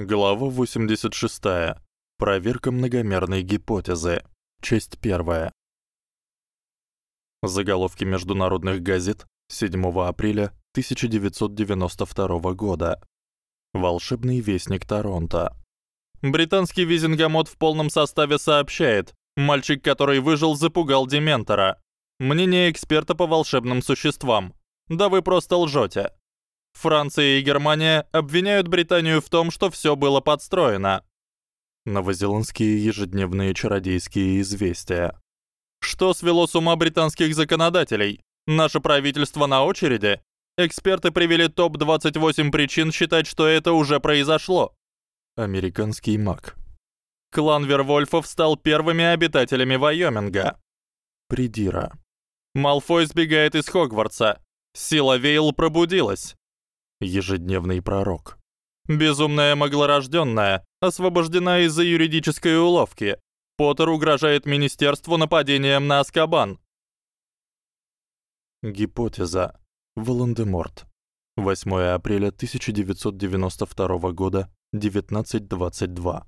Глава 86. Проверка многомерной гипотезы. Часть 1. Заголовки международных газет 7 апреля 1992 года. Волшебный вестник Торонто. Британский визингомот в полном составе сообщает: мальчик, который выжил, запугал дементора. Мнение эксперта по волшебным существам. Да вы просто лжёте. Франция и Германия обвиняют Британию в том, что всё было подстроено. Новозеландские ежедневные чародейские известия. Что свело с ума британских законодателей? Наше правительство на очереди. Эксперты привели топ-28 причин считать, что это уже произошло. Американский маг. Клан Вервольфов стал первыми обитателями Вайоминга. Придира. Малфой сбегает из Хогвартса. Сила Вейл пробудилась. Ежедневный пророк. Безумная маглорождённая освобождена из-за юридической уловки. Поттер угрожает министерству нападением на Азкабан. Гипотеза. Волан-де-Морт. 8 апреля 1992 года, 19:22.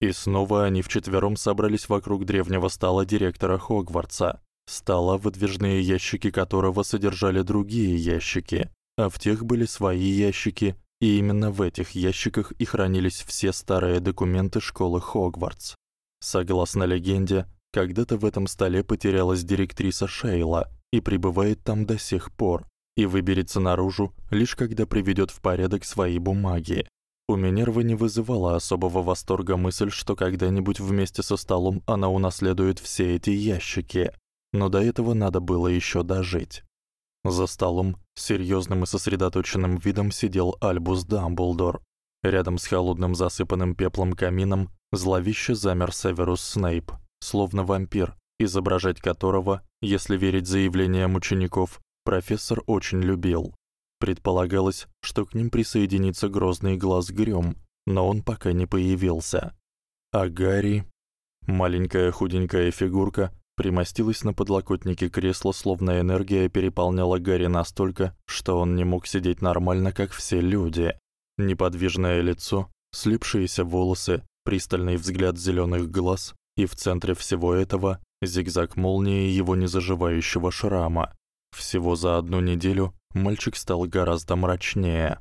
И снова они вчетвером собрались вокруг древнего стола директора Хогвартса, стола, выдвижные ящики которого содержали другие ящики, а в тех были свои ящики, и именно в этих ящиках и хранились все старые документы школы Хогвартс. Согласно легенде, когда-то в этом столе потерялась директриса Шейла и пребывает там до сих пор, и выберется наружу лишь когда приведёт в порядок свои бумаги. У Минервы не вызывала особого восторга мысль, что когда-нибудь вместе со столом она унаследует все эти ящики, но до этого надо было ещё дожить. За столом с серьёзным и сосредоточенным видом сидел Альбус Дамблдор. Рядом с холодным засыпанным пеплом камином зловеще замер Северус Снейп, словно вампир, изображать которого, если верить заявлениям учеников, профессор очень любил. Предполагалось, что к ним присоединится грозный глаз Грём, но он пока не появился. А Гарри, маленькая худенькая фигурка, примостилась на подлокотнике кресла, словно энергия переполняла Гарри настолько, что он не мог сидеть нормально, как все люди. Неподвижное лицо, слипшиеся волосы, пристальный взгляд зелёных глаз, и в центре всего этого зигзаг молнии его незаживающего шрама. Всего за одну неделю мальчик стал гораздо мрачнее.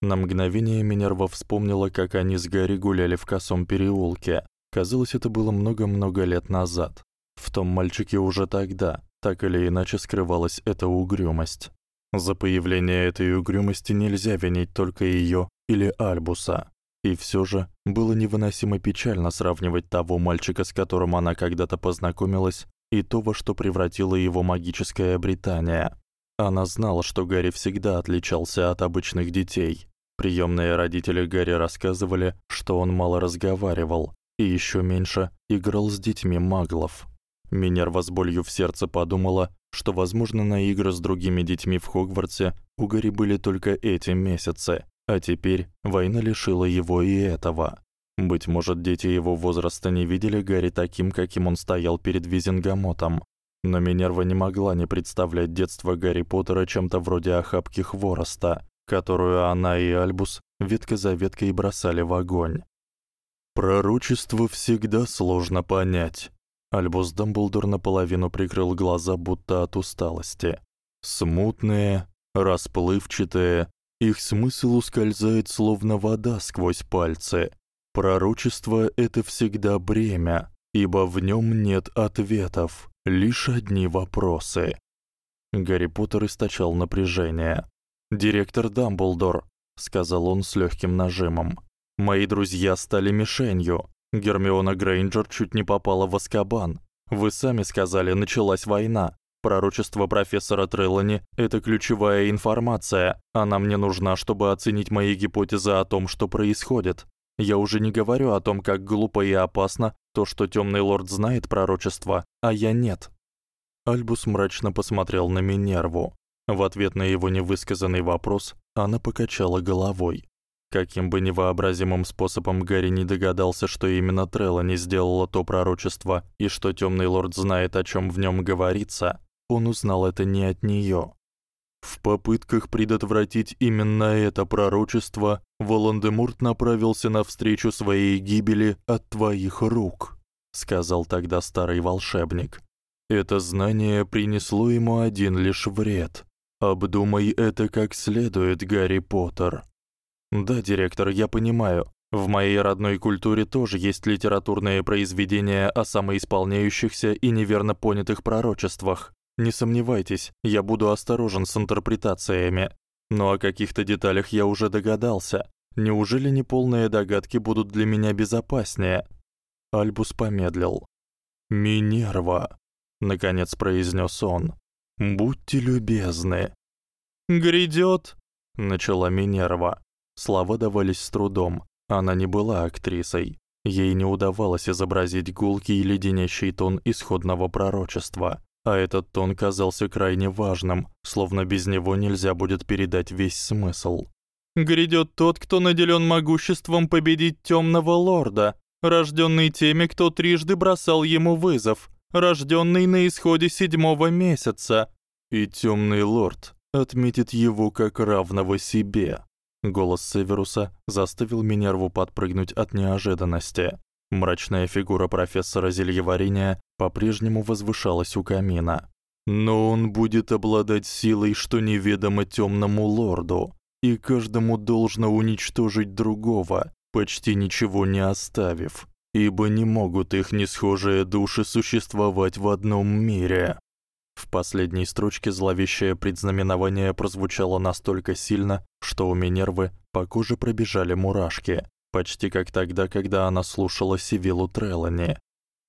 На мгновение Минерва вспомнила, как они с Гарри гуляли в косом переулке. Казалось, это было много-много лет назад. В том мальчике уже тогда, так или иначе, скрывалась эта угрюмость. За появление этой угрюмости нельзя винить только её или Альбуса. И всё же было невыносимо печально сравнивать того мальчика, с которым она когда-то познакомилась, и то, во что превратило его магическое Британия. Она знала, что Гарри всегда отличался от обычных детей. Приёмные родители Гарри рассказывали, что он мало разговаривал и ещё меньше играл с детьми маглов. Минерва с болью в сердце подумала, что, возможно, на игры с другими детьми в Хогвартсе у Гарри были только эти месяцы, а теперь война лишила его и этого. Быть может, дети его возраста не видели Гарри таким, каким он стоял перед Визенгамотом. Но Минерва не могла не представлять детство Гарри Поттера чем-то вроде охапки хвороста, которую она и Альбус ветка за веткой бросали в огонь. Пророчество всегда сложно понять, Альбус Дамблдор наполовину прикрыл глаза, будто от усталости. Смутные, расплывчатые, их смысл ускользает словно вода сквозь пальцы. Пророчество это всегда бремя, ибо в нём нет ответов, лишь одни вопросы. Гарри Поттер источал напряжение. "Директор Дамблдор", сказал он с лёгким нажимом. "Мои друзья стали мишенью. Гермиона Грейнджер чуть не попала в Азкабан. Вы сами сказали, началась война. Пророчество профессора Трелани это ключевая информация. Она мне нужна, чтобы оценить мои гипотезы о том, что происходит. Я уже не говорю о том, как глупо и опасно то, что Тёмный лорд знает пророчество, а я нет. Альбус мрачно посмотрел на Минерву. В ответ на его невысказанный вопрос она покачала головой. Каким бы невообразимым способом Гарри не догадался, что именно Трелла не сделала то пророчество и что Тёмный лорд знает, о чём в нём говорится, он узнал это не от неё. В попытках предотвратить именно это пророчество, Волан-де-Морт направился навстречу своей гибели от твоих рук, сказал тогда старый волшебник. Это знание принесло ему один лишь вред. Обдумай это как следует, Гарри Поттер. Да, директор, я понимаю. В моей родной культуре тоже есть литературные произведения о самоисполняющихся и неверно понятых пророчествах. Не сомневайтесь, я буду осторожен с интерпретациями. Но о каких-то деталях я уже догадался. Неужели неполные догадки будут для меня безопаснее? Альбус помедлил. Минерва, наконец произнёс он. Будьте любезны. Грядёт, начала Минерва. Слова давались с трудом. Она не была актрисой. Ей не удавалось изобразить гулкий и леденящий тон исходного пророчества а этот тон казался крайне важным, словно без него нельзя будет передать весь смысл. Грядёт тот, кто наделён могуществом победить тёмного лорда, рождённый теми, кто трижды бросал ему вызов, рождённый на исходе седьмого месяца. И тёмный лорд отметит его как равного себе. Голос Северуса заставил Минерву подпрыгнуть от неожиданности. Мрачная фигура профессора зельеварения по-прежнему возвышалась у камина. Но он будет обладать силой, что неведомо тёмному лорду, и каждому должно уничтожить другого, почти ничего не оставив, ибо не могут их несхожие души существовать в одном мире. В последней строчке зловещее предзнаменование прозвучало настолько сильно, что у Минервы по коже пробежали мурашки, почти как тогда, когда она слушала Сивилу Трелани.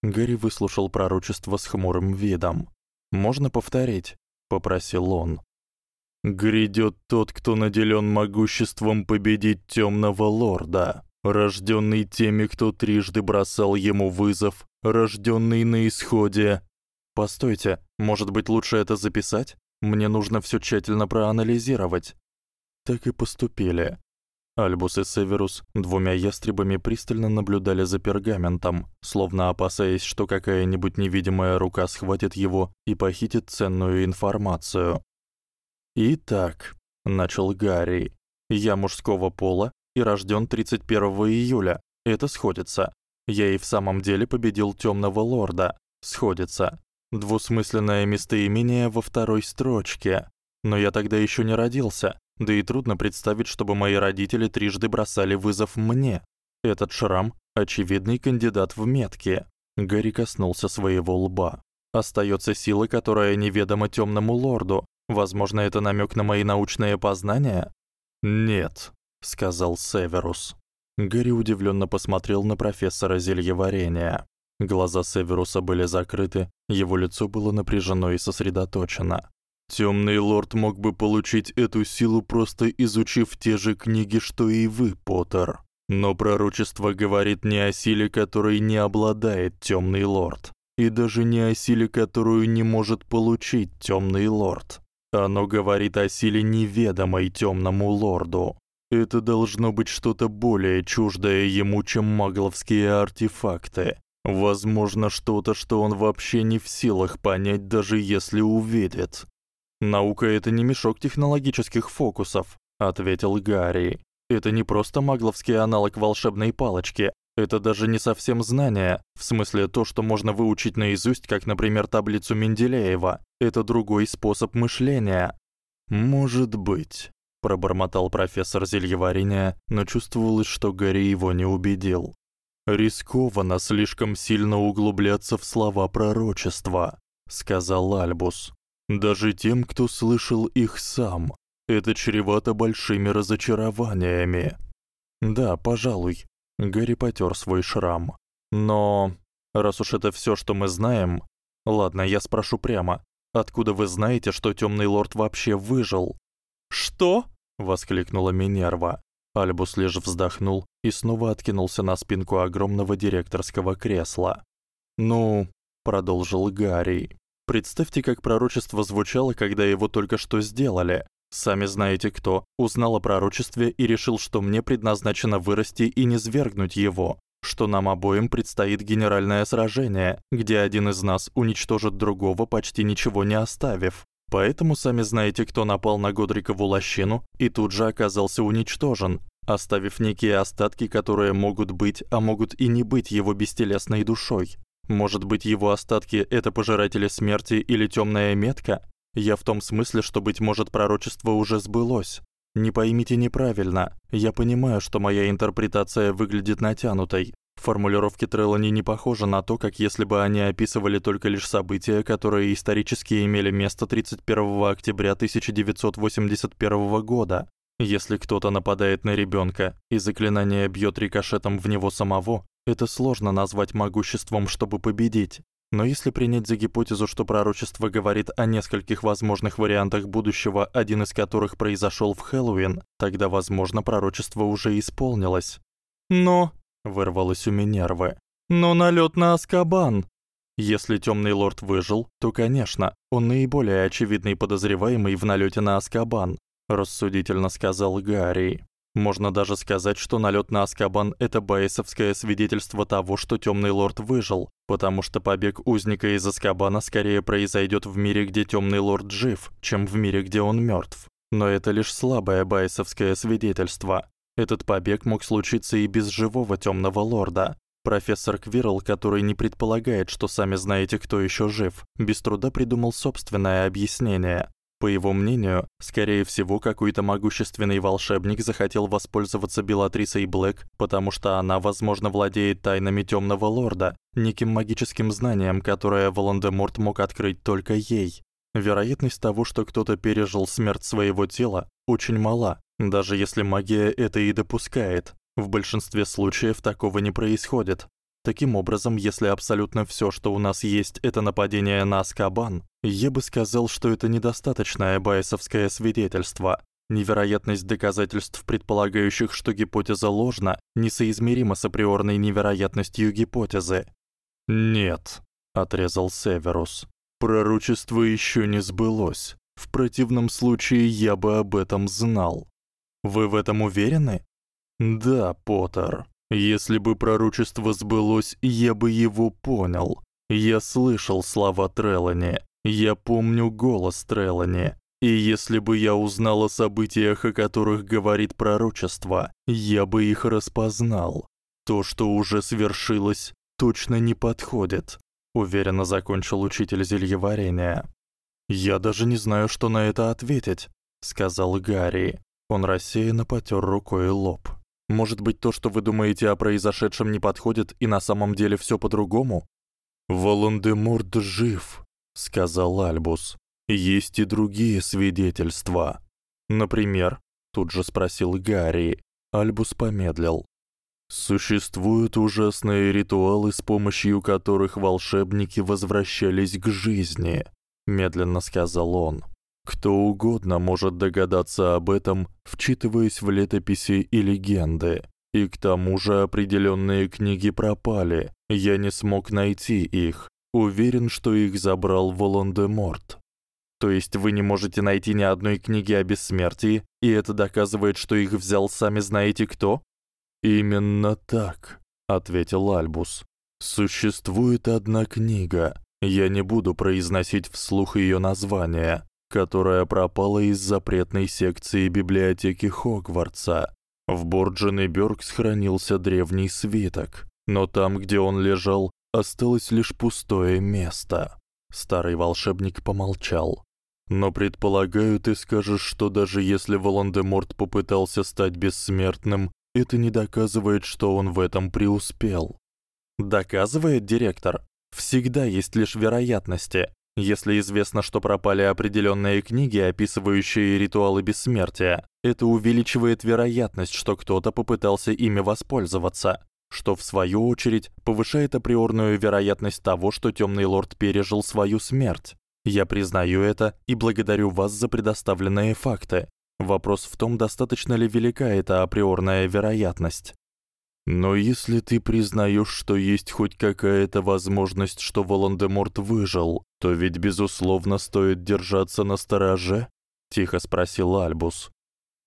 Гарри выслушал пророчество с хмурым видом. "Можно повторить?" попросил он. Грядёт тот, кто наделён могуществом победить тёмного лорда, рождённый теми, кто трижды бросал ему вызов, рождённый на исходе. Постойте, может быть, лучше это записать? Мне нужно всё тщательно проанализировать. Так и поступили. Альбус и Северус двумя ястребами пристально наблюдали за пергаментом, словно опасаясь, что какая-нибудь невидимая рука схватит его и похитит ценную информацию. «Итак», — начал Гарри, — «я мужского пола и рождён 31 июля. Это сходится. Я и в самом деле победил Тёмного лорда. Сходится. Двусмысленное местоимение во второй строчке. Но я тогда ещё не родился. Да и трудно представить, чтобы мои родители трижды бросали вызов мне. Этот шрам очевидный кандидат в метки. Гарри коснулся своего лба. Остаётся сила, которая неведома тёмному лорду. Возможно, это намёк на мои научные познания? Нет, сказал Северус. Гарри удивлённо посмотрел на профессора зельеварения. Глаза Северуса были закрыты, его лицо было напряжено и сосредоточено. Тёмный лорд мог бы получить эту силу просто изучив те же книги, что и вы, Поттер. Но пророчество говорит не о силе, которой не обладает Тёмный лорд, и даже не о силе, которую не может получить Тёмный лорд. Оно говорит о силе неведомой Тёмному лорду. Это должно быть что-то более чуждое ему, чем магловские артефакты. Возможно, что-то, что он вообще не в силах понять, даже если увидит. Наука это не мешок технологических фокусов, ответил Гарри. Это не просто магловский аналог волшебной палочки, это даже не совсем знание, в смысле то, что можно выучить наизусть, как, например, таблицу Менделеева. Это другой способ мышления. Может быть, пробормотал профессор зельеварения, но чувствовалось, что Гарри его не убедил. Рискованно слишком сильно углубляться в слова пророчества, сказал Альбус даже тем, кто слышал их сам. Это чревато большими разочарованиями. Да, пожалуй. Гарри потёр свой шрам. Но раз уж это всё, что мы знаем, ладно, я спрошу прямо. Откуда вы знаете, что Тёмный лорд вообще выжил? Что? воскликнула Минерва. Альбус лишь вздохнул и снова откинулся на спинку огромного директорского кресла. "Ну", продолжил Гарри. Представьте, как пророчество звучало, когда его только что сделали. Сами знаете кто. Узнал о пророчестве и решил, что мне предназначено вырасти и низвергнуть его, что нам обоим предстоит генеральное сражение, где один из нас уничтожит другого, почти ничего не оставив. Поэтому сами знаете, кто напал на Годрикову лощину и тут же оказался уничтожен, оставив некие остатки, которые могут быть, а могут и не быть его бестелесной душой. Может быть, его остатки это пожиратели смерти или тёмная метка? Я в том смысле, что быть может пророчество уже сбылось. Не поймите неправильно. Я понимаю, что моя интерпретация выглядит натянутой. Формулировки Трелани не похожи на то, как если бы они описывали только лишь события, которые исторически имели место 31 октября 1981 года. Если кто-то нападает на ребёнка и заклинание бьёт рикошетом в него самого, это сложно назвать могуществом, чтобы победить. Но если принять за гипотезу, что пророчество говорит о нескольких возможных вариантах будущего, один из которых произошёл в Хэллоуин, тогда, возможно, пророчество уже исполнилось. Но, вырвалось у Минервы. Но налёт на Аскабан. Если Тёмный лорд выжил, то, конечно, он наиболее очевидный подозреваемый в налёте на Аскабан, рассудительно сказал Гарри. Можно даже сказать, что налёт на Аскабан это баесовское свидетельство того, что Тёмный лорд выжил, потому что побег узника из Аскабана скорее произойдёт в мире, где Тёмный лорд жив, чем в мире, где он мёртв. Но это лишь слабое баесовское свидетельство. Этот побег мог случиться и без живого Тёмного лорда. Профессор Квирл, который не предполагает, что сами знаете, кто ещё жив, без труда придумал собственное объяснение. По его мнению, скорее всего, какой-то могущественный волшебник захотел воспользоваться Белатрисой Блэк, потому что она, возможно, владеет тайнами Тёмного лорда, неким магическим знанием, которое Волан-де-Морт мог открыть только ей. Вероятность того, что кто-то пережил смерть своего тела, очень мала, даже если магия это и допускает. В большинстве случаев такого не происходит. Таким образом, если абсолютно всё, что у нас есть, это нападение на Аскабан, я бы сказал, что это недостаточное байесовское свидетельство. Невероятность доказательств, предполагающих, что гипотеза ложна, несоизмерима с априорной невероятностью гипотезы. Нет, отрезал Северус. Пророчество ещё не сбылось. В противном случае я бы об этом знал. Вы в этом уверены? Да, Поттер. Если бы пророчество сбылось, я бы его понял. Я слышал слова Трелани. Я помню голос Трелани. И если бы я узнал о событиях, о которых говорит пророчество, я бы их распознал. То, что уже свершилось, точно не подходит, уверенно закончил учитель зельеварения. Я даже не знаю, что на это ответить, сказал Гарри. Он рассеянно потёр рукой лоб. Может быть, то, что вы думаете о произошедшем, не подходит, и на самом деле всё по-другому? Волан-де-Морт жив, сказал Альбус. Есть и другие свидетельства. Например, тут же спросил Гарри. Альбус помедлил. Существуют ужасные ритуалы, с помощью которых волшебники возвращались к жизни, медленно сказал он. Кто угодно может догадаться об этом, вчитываясь в летописи и легенды. И к тому же определённые книги пропали. Я не смог найти их. Уверен, что их забрал Волан-де-Морт. То есть вы не можете найти ни одной книги о бессмертии, и это доказывает, что их взял сами знаете кто? Именно так, ответил Альбус. Существует одна книга. Я не буду произносить вслух её название, которая пропала из запретной секции библиотеки Хогвартса. В Бордженеберг сохранился древний свиток, но там, где он лежал, осталось лишь пустое место. Старый волшебник помолчал. Но предполагаю, ты скажешь, что даже если Волан-де-Морт попытался стать бессмертным, это не доказывает, что он в этом преуспел. Доказывает директор. Всегда есть лишь вероятности. Если известно, что пропали определённые книги, описывающие ритуалы бессмертия, это увеличивает вероятность, что кто-то попытался ими воспользоваться, что в свою очередь повышает априорную вероятность того, что Тёмный лорд пережил свою смерть. Я признаю это и благодарю вас за предоставленные факты. Вопрос в том, достаточно ли велика эта априорная вероятность. Но если ты признаёшь, что есть хоть какая-то возможность, что Волан-де-Морт выжил, то ведь безусловно стоит держаться на стороже, тихо спросил Альбус.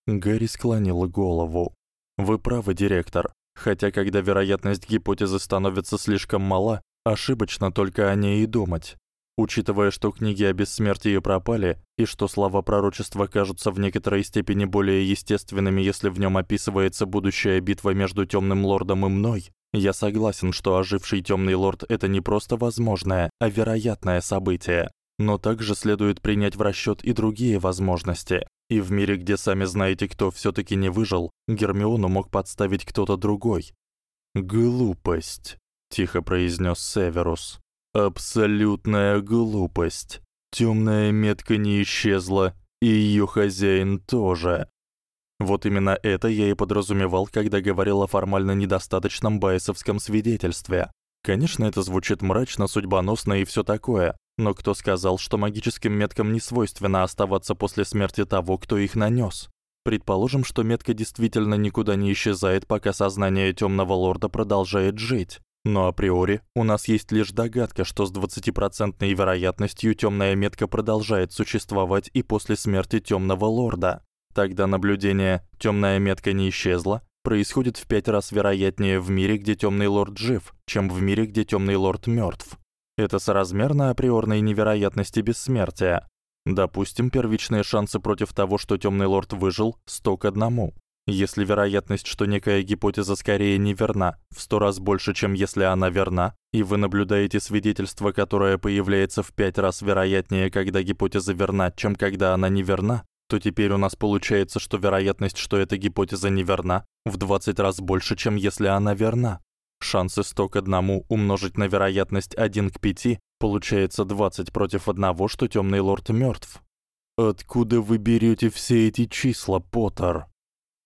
Гарри склонил голову. Вы правы, директор. Хотя когда вероятность гипотезы становится слишком мала, ошибочно только о ней и думать. Учитывая, что книги о бессмертии пропали и что слова пророчества кажутся в некоторой степени более естественными, если в нём описывается будущая битва между Тёмным лордом и мной, я согласен, что оживший Тёмный лорд это не просто возможное, а вероятное событие. Но также следует принять в расчёт и другие возможности. И в мире, где сами знаете, кто всё-таки не выжил, Гермиону мог подставить кто-то другой. Глупость, тихо произнёс Северус. Абсолютная глупость. Тёмная метка не исчезла, и её хозяин тоже. Вот именно это я и подразумевал, когда говорил о формально недостаточном байесовском свидетельстве. Конечно, это звучит мрачно, судьбоносно и всё такое, но кто сказал, что магическим меткам не свойственно оставаться после смерти того, кто их нанёс? Предположим, что метка действительно никуда не исчезает, пока сознание Тёмного лорда продолжает жить. Но априори у нас есть лишь догадка, что с 20% вероятностью тёмная метка продолжает существовать и после смерти тёмного лорда. Тогда наблюдение «тёмная метка не исчезла» происходит в 5 раз вероятнее в мире, где тёмный лорд жив, чем в мире, где тёмный лорд мёртв. Это соразмерно априорной невероятности бессмертия. Допустим, первичные шансы против того, что тёмный лорд выжил, 100 к 1. Если вероятность, что некая гипотеза скорее неверна, в сто раз больше, чем если она верна, и вы наблюдаете свидетельство, которое появляется в 5 раз вероятнее, когда гипотеза верна, чем когда она неверна, то теперь у нас получается, что вероятность, что эта гипотеза неверна, в 20 раз больше, чем если она верна. Шансы 100 к 1 умножить на вероятность 1 к 5 получается 20 против 1, что Тёмный лорд мёртв. Откуда вы берёте все эти числа, Поттер?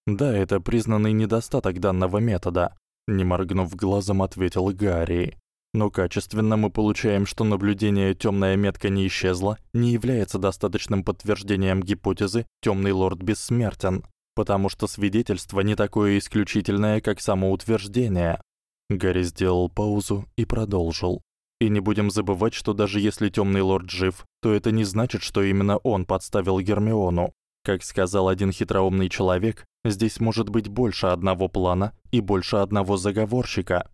Да, это признанный недостаток данного метода, не моргнув глазом, ответил Гарри. Но качественно мы получаем, что наблюдение тёмная метка не исчезла, не является достаточным подтверждением гипотезы тёмный лорд бессмертен, потому что свидетельство не такое исключительное, как самоутверждение. Гарри сделал паузу и продолжил. И не будем забывать, что даже если тёмный лорд жив, то это не значит, что именно он подставил Гермиону. Как сказал один хитроумный человек, здесь может быть больше одного плана и больше одного заговорщика.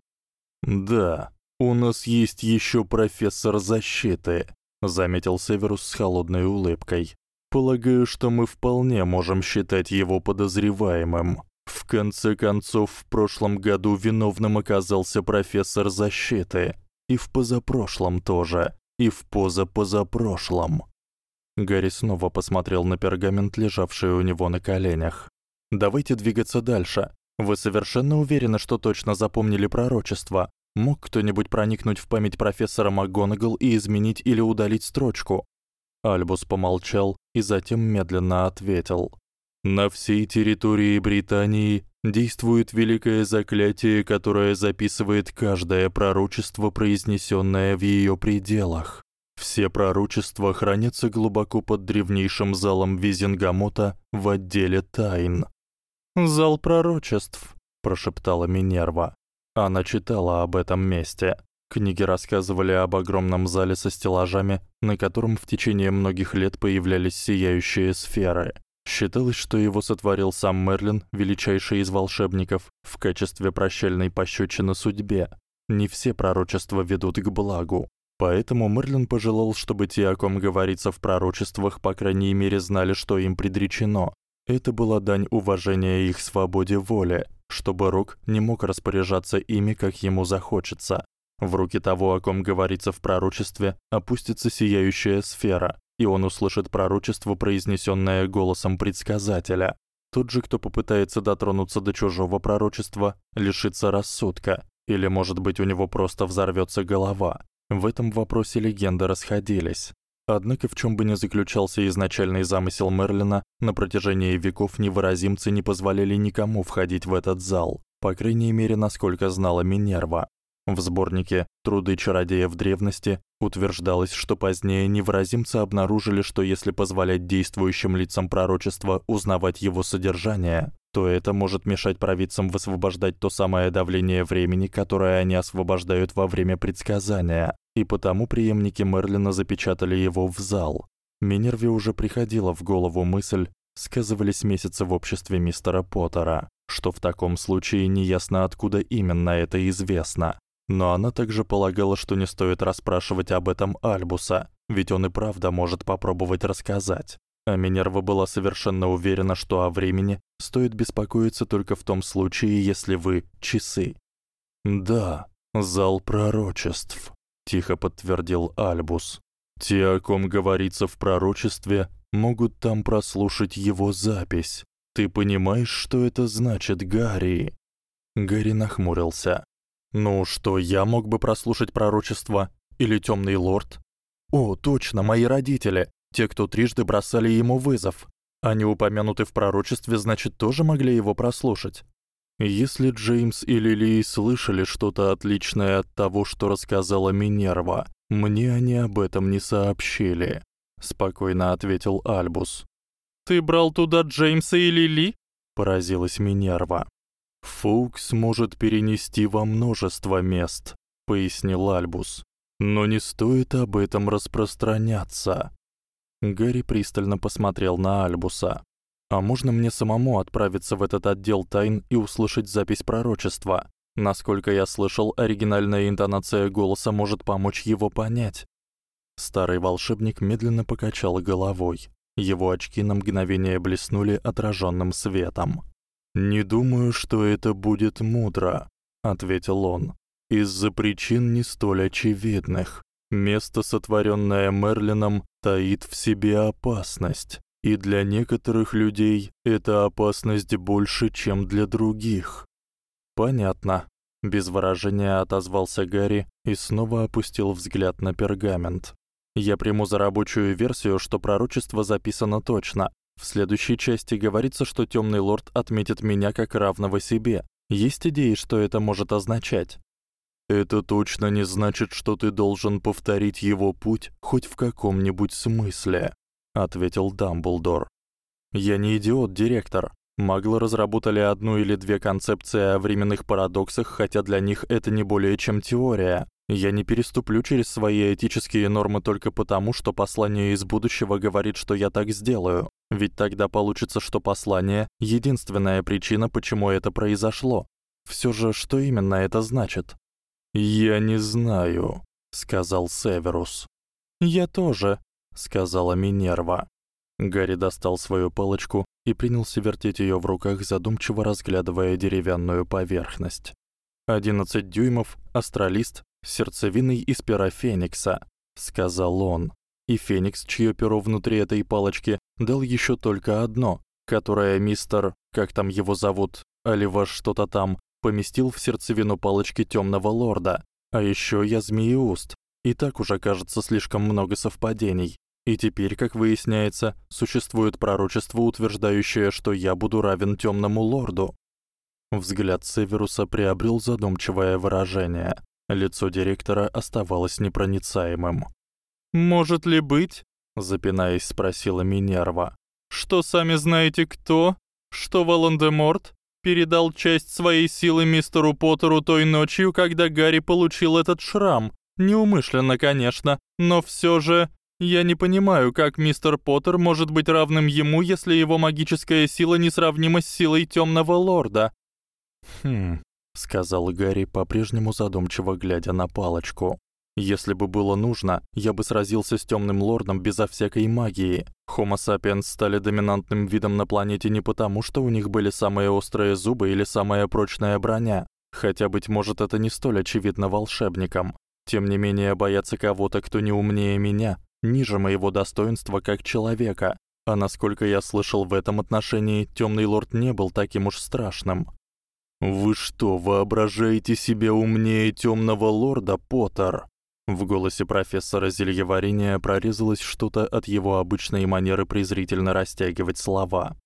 Да, у нас есть ещё профессор защиты, заметил Северус с холодной улыбкой. Полагаю, что мы вполне можем считать его подозреваемым. В конце концов, в прошлом году виновным оказался профессор защиты, и в позапрошлом тоже, и в позапозапрошлом. Гарри снова посмотрел на пергамент, лежавший у него на коленях. Давайте двигаться дальше. Вы совершенно уверены, что точно запомнили пророчество? Мог кто-нибудь проникнуть в память профессора МакГонагал и изменить или удалить строчку? Альбус помолчал и затем медленно ответил: На всей территории Британии действует великое заклятие, которое записывает каждое пророчество, произнесённое в её пределах. Все пророчества хранятся глубоко под древнейшим залом Визенгамота в отделе тайн. Зал пророчеств, прошептала Минерва. Она читала об этом месте. Книги рассказывали об огромном зале со стеллажами, на котором в течение многих лет появлялись сияющие сферы. Считалось, что его сотворил сам Мерлин, величайший из волшебников, в качестве прощальной пощёчины судьбе. Не все пророчества ведут к благу. Поэтому Мерлин пожелал, чтобы те, о ком говорится в пророчествах, по крайней мере, знали, что им предречено. Это была дань уважения их свободе воли, чтобы Рок не мог распоряжаться ими, как ему захочется. В руки того, о ком говорится в пророчестве, опустится сияющая сфера, и он услышит пророчество, произнесённое голосом предсказателя. Тот же, кто попытается дотронуться до чужого пророчества, лишится рассудка, или, может быть, у него просто взорвётся голова. В этом вопросе легенды расходились. Однако в чём бы ни заключался изначальный замысел Мерлина, на протяжении веков невыразимцы не позволяли никому входить в этот зал, по крайней мере, насколько знала Минерва. В сборнике Труды чародеев древности утверждалось, что позднее невыразимцы обнаружили, что если позволять действующим лицам пророчества узнавать его содержание, то это может мешать провидцам высвобождать то самое давление времени, которое они освобождают во время предсказания, и потому преемники Мерлина запечатали его в зал. Минерве уже приходила в голову мысль, сказывались месяцы в обществе мистера Поттера, что в таком случае неясно откуда именно это известно. Но она также полагала, что не стоит расспрашивать об этом Альбуса, ведь он и правда может попробовать рассказать. А Минерва была совершенно уверена, что о времени стоит беспокоиться только в том случае, если вы часы. Да, зал пророчеств, тихо подтвердил Альбус. Те, о ком говорится в пророчестве, могут там прослушать его запись. Ты понимаешь, что это значит, Гарри? Гарри нахмурился. Ну что, я мог бы прослушать пророчество или тёмный лорд? О, точно, мои родители те, кто трижды бросали ему вызов. Они упомянуты в пророчестве, значит, тоже могли его прослушать. Если Джеймс и Лили слышали что-то отличное от того, что рассказала Минерва, мне они об этом не сообщили, спокойно ответил Альбус. Ты брал туда Джеймса и Лили? поразилась Минерва. Фукс может перенести во множество мест, пояснил Альбус. Но не стоит об этом распространяться. Гарри пристально посмотрел на Альбуса. А можно мне самому отправиться в этот отдел тайн и услышать запись пророчества? Насколько я слышал, оригинальная интонация голоса может помочь его понять. Старый волшебник медленно покачал головой. Его очки на мгновение блеснули отражённым светом. Не думаю, что это будет мудро, ответил он. Из-за причин не столь очевидных. Место, сотворённое Мерлином, таит в себе опасность, и для некоторых людей эта опасность больше, чем для других. Понятно, без выражения отозвался Гарри и снова опустил взгляд на пергамент. Я приму за рабочую версию, что пророчество записано точно. В следующей части говорится, что Тёмный лорд отметит меня как равного себе. Есть идеи, что это может означать? Это точно не значит, что ты должен повторить его путь хоть в каком-нибудь смысле, ответил Дамблдор. Я не идиот, директор. Маглы разработали одну или две концепции о временных парадоксах, хотя для них это не более чем теория. Я не переступлю через свои этические нормы только потому, что послание из будущего говорит, что я так сделаю. Ведь тогда получится, что послание единственная причина, почему это произошло. Всё же, что именно это значит? Я не знаю, сказал Северус. Я тоже, сказала Минерва. Гарри достал свою палочку и принялся вертеть её в руках, задумчиво разглядывая деревянную поверхность. 11 дюймов, астролист, сердцевиной из пера феникса, сказал он. И феникс, чьё перо внутри этой палочки, дал ещё только одно, которое мистер, как там его зовут, Оливаш что-то там, поместил в сердцевину палочки Тёмного лорда. А ещё я змееуст. И так уже кажется слишком много совпадений. И теперь, как выясняется, существует пророчество, утверждающее, что я буду равен Тёмному лорду. Взгляд Северуса приобрел задумчивое выражение. Лицо директора оставалось непроницаемым. Может ли быть, запинаясь, спросила Минерва, что сами знаете кто? Что Волан-де-Морт передал часть своей силы мистеру Поттеру той ночью, когда Гарри получил этот шрам. Неумышленно, конечно, но всё же я не понимаю, как мистер Поттер может быть равным ему, если его магическая сила несравнима с силой Тёмного лорда. Хм, сказал Гарри, по-прежнему задумчиво глядя на палочку. Если бы было нужно, я бы сразился с Тёмным лордом безо всякой магии. Homo sapiens стали доминантным видом на планете не потому, что у них были самые острые зубы или самая прочная броня, хотя быть может это не столь очевидно волшебникам. Тем не менее, бояться кого-то, кто не умнее меня, ниже моего достоинства как человека. А насколько я слышал в этом отношении, Тёмный лорд не был таким уж страшным. Вы что, воображаете себя умнее Тёмного лорда, Поттер? В голосе профессора зельеварения прорезалось что-то от его обычной манеры презрительно растягивать слова.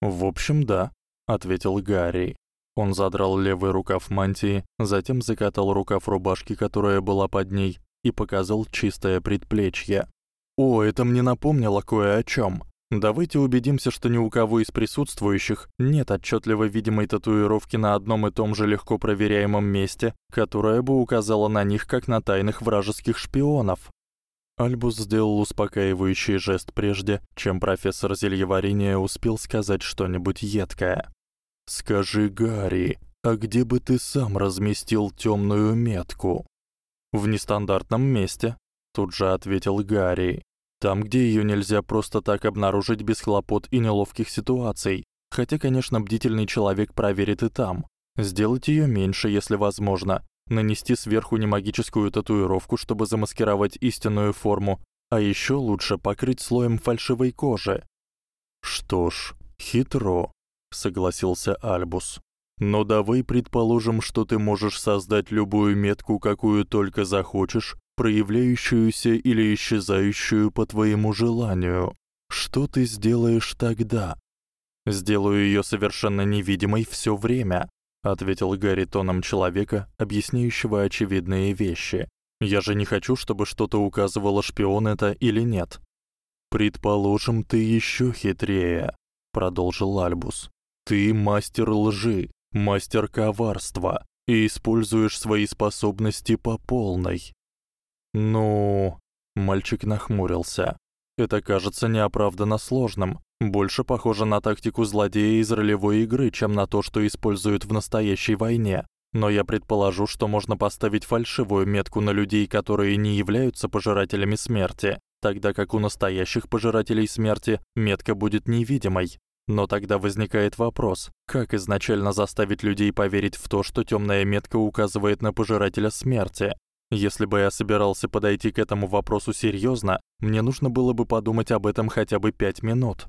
"В общем, да", ответил Гарри. Он задрал левый рукав мантии, затем закатал рукав рубашки, которая была под ней, и показал чистое предплечье. "О, это мне напомнило кое о чём. Давайте убедимся, что ни у кого из присутствующих нет отчётливо видимой татуировки на одном и том же легко проверяемом месте, которая бы указала на них как на тайных вражеских шпионов. Альбус сделал успокаивающий жест прежде, чем профессор зельеварения успел сказать что-нибудь едкое. "Скажи, Гарри, А где бы ты сам разместил тёмную метку? В нестандартном месте, тут же ответил Гарри. Там, где её нельзя просто так обнаружить без хлопот и неловких ситуаций. Хотя, конечно, бдительный человек проверит и там. Сделать её меньше, если возможно, нанести сверху немагическую татуировку, чтобы замаскировать истинную форму, а ещё лучше покрыть слоем фальшивой кожи. Что ж, хитро, согласился Альбус. Но давай предположим, что ты можешь создать любую метку, какую только захочешь, проявляющуюся или исчезающую по твоему желанию. Что ты сделаешь тогда? Сделаю её совершенно невидимой всё время, ответил Гарри тоном человека, объясняющего очевидные вещи. Я же не хочу, чтобы что-то указывало, шпион это или нет. Предположим, ты ещё хитрее, продолжил Альбус. Ты мастер лжи, мастер коварства и используешь свои способности по полной. Ну, мальчик нахмурился. Это кажется неоправданно сложным, больше похоже на тактику злодея из ролевой игры, чем на то, что используют в настоящей войне. Но я предположу, что можно поставить фальшивую метку на людей, которые не являются пожирателями смерти, тогда как у настоящих пожирателей смерти метка будет невидимой. Но тогда возникает вопрос: как изначально заставить людей поверить в то, что тёмная метка указывает на пожирателя смерти? Если бы я собирался подойти к этому вопросу серьёзно, мне нужно было бы подумать об этом хотя бы 5 минут.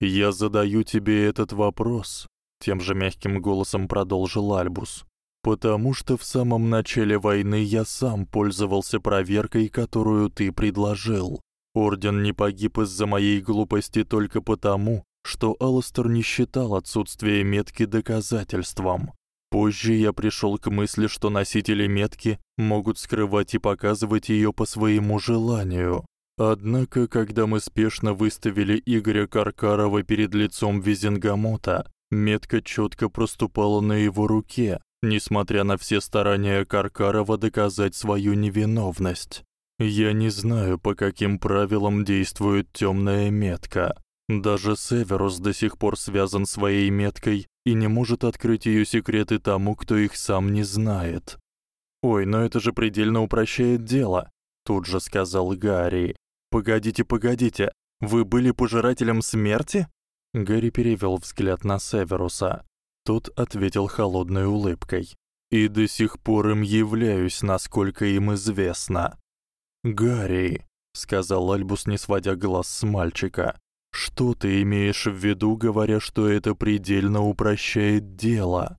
Я задаю тебе этот вопрос, тем же мягким голосом продолжил Альбус. Потому что в самом начале войны я сам пользовался проверкой, которую ты предложил. Орден не погиб из-за моей глупости только потому, что Алластер не считал отсутствие метки доказательством. Позже я пришёл к мысли, что носители метки могут скрывать и показывать её по своему желанию. Однако, когда мы спешно выставили Игоря Каркарова перед лицом Визенгамота, метка чётко проступала на его руке, несмотря на все старания Каркарова доказать свою невиновность. Я не знаю, по каким правилам действует тёмная метка. Даже Северус до сих пор связан своей меткой и не может открыть её секреты тому, кто их сам не знает. Ой, но это же предельно упрощает дело, тут же сказал Гарри. Погодите, погодите. Вы были пожирателем смерти? Гарри перевёл взгляд на Северуса. Тот ответил холодной улыбкой. И до сих пор им являюсь, насколько им известно. Гарри, сказал Альбус, не сводя глаз с мальчика. Что ты имеешь в виду, говоря, что это предельно упрощает дело?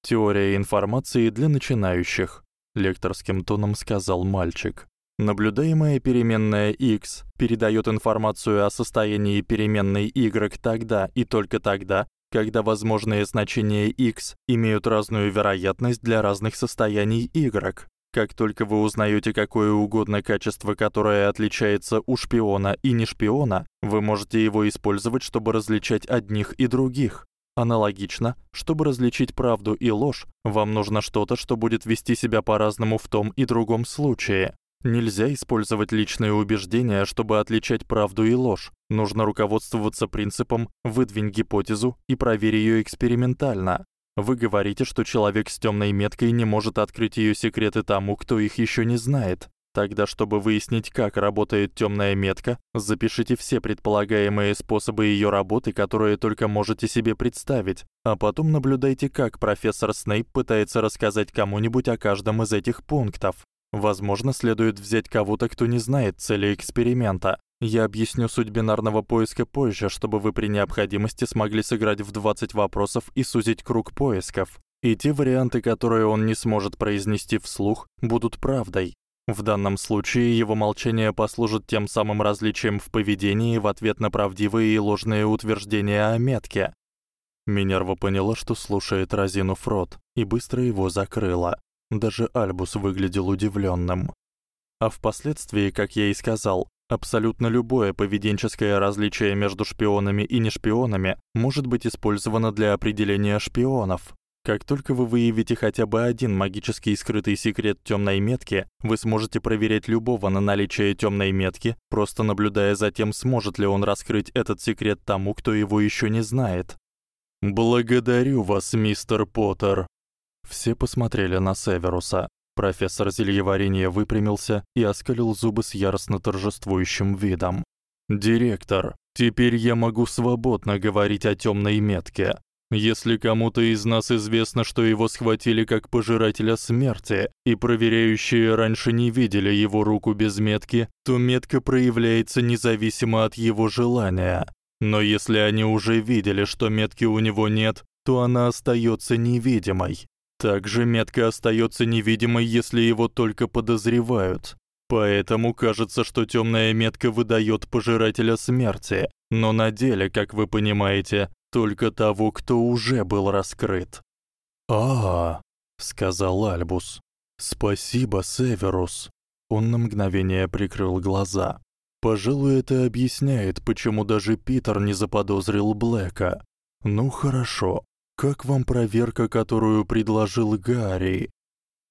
Теория информации для начинающих, лекторским тоном сказал мальчик. Наблюдаемая переменная x передаёт информацию о состоянии переменной y тогда и только тогда, когда возможные значения x имеют разную вероятность для разных состояний y. Как только вы узнаёте какое угодно качество, которое отличается у шпиона и не шпиона, вы можете его использовать, чтобы различать одних и других. Аналогично, чтобы различить правду и ложь, вам нужно что-то, что будет вести себя по-разному в том и другом случае. Нельзя использовать личные убеждения, чтобы отличать правду и ложь. Нужно руководствоваться принципом выдвинь гипотезу и проверь её экспериментально. Вы говорите, что человек с тёмной меткой не может открыть её секреты тому, кто их ещё не знает. Тогда, чтобы выяснить, как работает тёмная метка, запишите все предполагаемые способы её работы, которые только можете себе представить, а потом наблюдайте, как профессор Снейп пытается рассказать кому-нибудь о каждом из этих пунктов. Возможно, следует взять кого-то, кто не знает цели эксперимента. Я объясню суть бинарного поиска позже, чтобы вы при необходимости смогли сыграть в 20 вопросов и сузить круг поисков. И те варианты, которые он не сможет произнести вслух, будут правдой. В данном случае его молчание послужит тем самым различием в поведении в ответ на правдивые и ложные утверждения о метке. Минерва поняла, что слушает разинув рот, и быстро его закрыла. Даже Альбус выглядел удивлённым. А впоследствии, как я и сказал, абсолютно любое поведенческое различие между шпионами и нешпионами может быть использовано для определения шпионов. Как только вы выявите хотя бы один магический скрытый секрет тёмной метки, вы сможете проверять любого на наличие тёмной метки, просто наблюдая за тем, сможет ли он раскрыть этот секрет тому, кто его ещё не знает. Благодарю вас, мистер Поттер, Все посмотрели на Северуса. Профессор зельеварения выпрямился и оскалил зубы с яростно торжествующим видом. Директор, теперь я могу свободно говорить о тёмной метке. Если кому-то из нас известно, что его схватили как пожирателя смерти, и проверяющие раньше не видели его руку без метки, то метка проявляется независимо от его желания. Но если они уже видели, что метки у него нет, то она остаётся невидимой. Также метка остаётся невидимой, если его только подозревают. Поэтому кажется, что тёмная метка выдаёт пожирателя смерти, но на деле, как вы понимаете, только того, кто уже был раскрыт. А, -а, -а сказал Альбус. Спасибо, Северус. Он на мгновение прикрыл глаза. Пожалуй, это объясняет, почему даже Питер не заподозрил Блэка. Ну хорошо. Как вам проверка, которую предложил Гарри?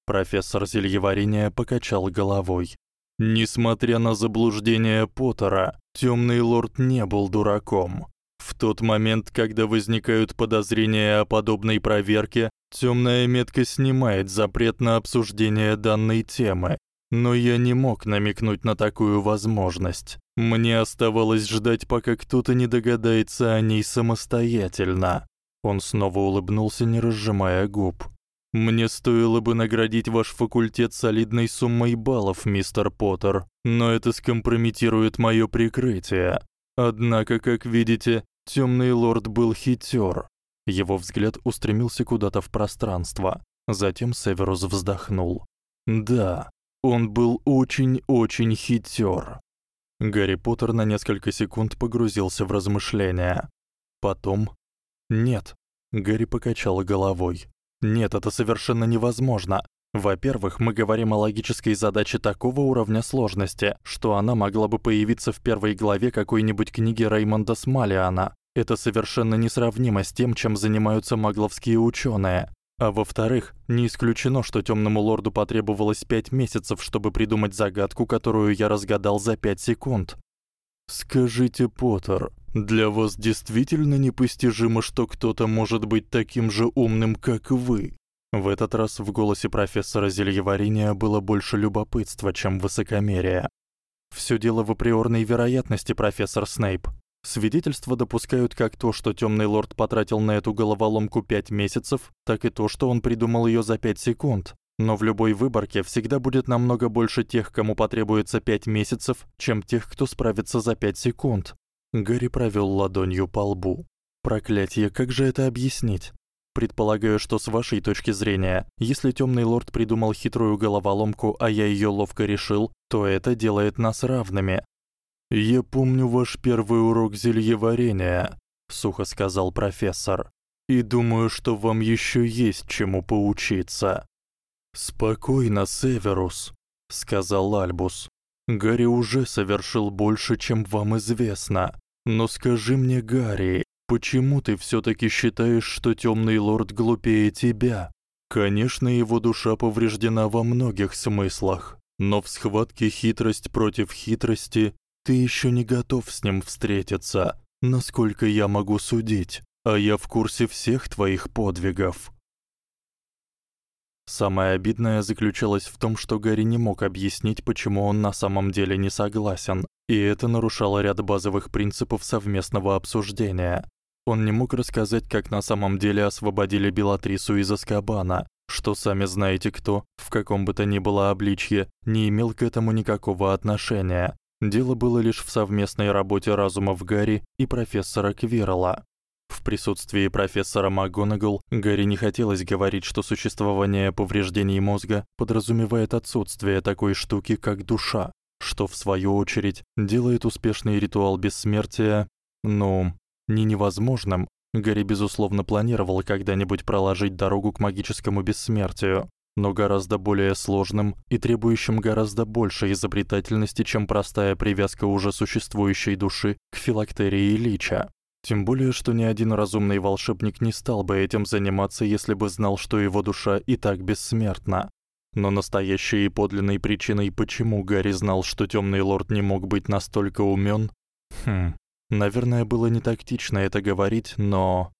Профессор зельеварения покачал головой. Несмотря на заблуждение Поттера, Тёмный лорд не был дураком. В тот момент, когда возникают подозрения о подобной проверке, тёмная метка снимает запрет на обсуждение данной темы. Но я не мог намекнуть на такую возможность. Мне оставалось ждать, пока кто-то не догадается о ней самостоятельно. Он снова улыбнулся, не разжимая губ. Мне стоило бы наградить ваш факультет солидной суммой баллов, мистер Поттер, но это скомпрометирует моё прикрытие. Однако, как видите, Тёмный лорд был хитёр. Его взгляд устремился куда-то в пространство. Затем Северус вздохнул. Да, он был очень-очень хитёр. Гарри Поттер на несколько секунд погрузился в размышления. Потом нет. Гарри покачал головой. Нет, это совершенно невозможно. Во-первых, мы говорим о логической задаче такого уровня сложности, что она могла бы появиться в первой главе какой-нибудь книги Реймонда Смалиана. Это совершенно несравнимо с тем, чем занимаются магловские учёные. А во-вторых, не исключено, что Тёмному лорду потребовалось 5 месяцев, чтобы придумать загадку, которую я разгадал за 5 секунд. Скажите, Поттер, для вас действительно непостижимо, что кто-то может быть таким же умным, как вы? В этот раз в голосе профессора зельеварения было больше любопытства, чем высокомерия. Всё дело в априорной вероятности, профессор Снейп. Свидетельства допускают как то, что Тёмный лорд потратил на эту головоломку 5 месяцев, так и то, что он придумал её за 5 секунд. Но в любой выборке всегда будет намного больше тех, кому потребуется 5 месяцев, чем тех, кто справится за 5 секунд. Гарри провёл ладонью по лбу. Проклятье, как же это объяснить? Предполагаю, что с вашей точки зрения, если Тёмный лорд придумал хитрую головоломку, а я её ловко решил, то это делает нас равными. Я помню ваш первый урок зельеварения, сухо сказал профессор. И думаю, что вам ещё есть чему поучиться. Спокойно, Северус, сказал Альбус. Гарри уже совершил больше, чем вам известно. Но скажи мне, Гарри, Почему ты всё-таки считаешь, что тёмный лорд глупее тебя? Конечно, его душа повреждена во многих смыслах, но в схватке хитрость против хитрости ты ещё не готов с ним встретиться, насколько я могу судить, а я в курсе всех твоих подвигов. Самое обидное заключалось в том, что Гарри не мог объяснить, почему он на самом деле не согласен, и это нарушало ряд базовых принципов совместного обсуждения. Он не мог рассказать, как на самом деле освободили Белатрису из Азкабана, что сами знаете кто, в каком бы то ни было обличье, не имел к этому никакого отношения. Дело было лишь в совместной работе разумов Гарри и профессора Квирла. В присутствии профессора МакГонагал Гарри не хотелось говорить, что существование повреждений мозга подразумевает отсутствие такой штуки, как душа, что в свою очередь делает успешный ритуал бессмертия, ну, не невозможным, Гарри безусловно планировал когда-нибудь проложить дорогу к магическому бессмертию, но гораздо более сложным и требующим гораздо большей изобретательности, чем простая привязка уже существующей души к филактерии лича. Тем более, что ни один разумный волшебник не стал бы этим заниматься, если бы знал, что его душа и так бессмертна. Но настоящей и подлинной причиной, почему Гарри знал, что Тёмный лорд не мог быть настолько умён, хм, Наверное, было не тактично это говорить, но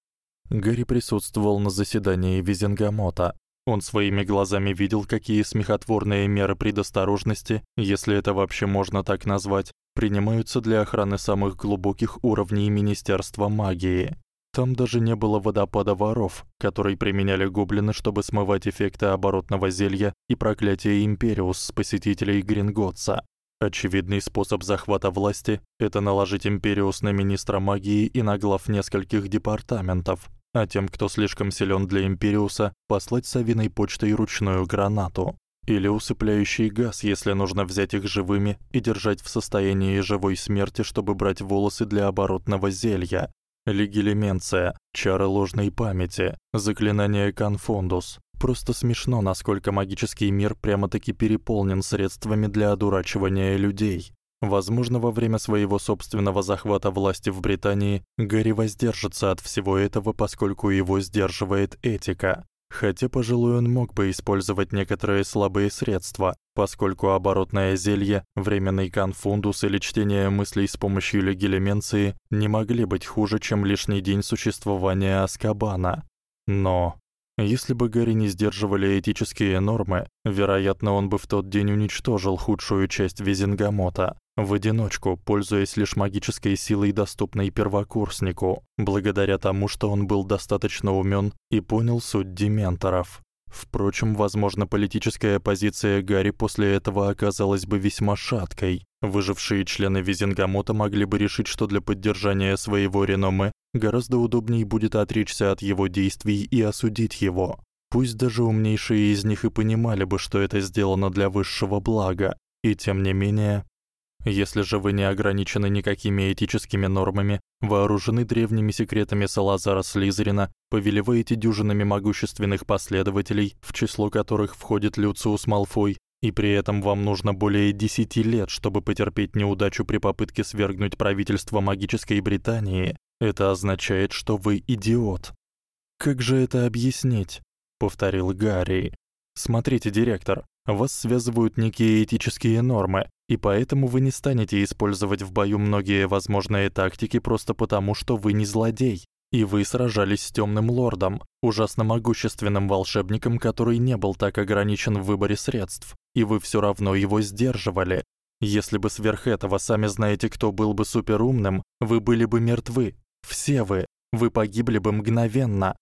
Гарри присутствовал на заседании Визенгамота. Он своими глазами видел, какие смехотворные меры предосторожности, если это вообще можно так назвать, принимаются для охраны самых глубоких уровней Министерства магии. Там даже не было водопада воров, который применяли гоблины, чтобы смывать эффекты оборотного зелья и проклятия Империус с посетителей Гринготса. Очевидный способ захвата власти это наложить Империус на министра магии и на глав нескольких департаментов, а тем, кто слишком силён для Империуса, послать совиной почтой ручную гранату или усыпляющий газ, если нужно взять их живыми и держать в состоянии живой смерти, чтобы брать волосы для оборотного зелья. Легилименция, чары ложной памяти, заклинание конфондус. Просто смешно, насколько магический мир прямо-таки переполнен средствами для одурачивания людей. Возможно, во время своего собственного захвата власти в Британии Гарри воздержится от всего этого, поскольку его сдерживает этика. Хотя, пожалуй, он мог бы использовать некоторые слабые средства, поскольку оборотное зелье, временный конфундус или чтение мыслей с помощью легилименции не могли быть хуже, чем лишний день существования Аскабана. Но если бы Гарри не сдерживали этические нормы, вероятно, он бы в тот день уничтожил худшую часть Визенгамота в одиночку, пользуясь лишь магической силой, доступной первокурснику, благодаря тому, что он был достаточно умён и понял суть дементоров. Впрочем, возможно, политическая позиция Гарри после этого оказалась бы весьма шаткой. Выжившие члены Визенгамота могли бы решить, что для поддержания своего реноме гораздо удобнее будет отречься от его действий и осудить его. Пусть даже умнейшие из них и понимали бы, что это сделано для высшего блага, и тем не менее, если же вы не ограничены никакими этическими нормами, вооружены древними секретами Салазара Слизерина, повелеваете дюжинами могущественных последователей, в число которых входит Люциус Малфой, и при этом вам нужно более 10 лет, чтобы потерпеть неудачу при попытке свергнуть правительство магической Британии, это означает, что вы идиот. Как же это объяснить? повторил Гарри. Смотрите, директор, вас связывают некие этические нормы, и поэтому вы не станете использовать в бою многие возможные тактики просто потому, что вы не злодей. И вы сражались с Тёмным лордом, ужасно могущественным волшебником, который не был так ограничен в выборе средств, и вы всё равно его сдерживали. Если бы сверх этого сами знаете, кто был бы суперумным, вы были бы мертвы. Все вы. Вы погибли бы мгновенно.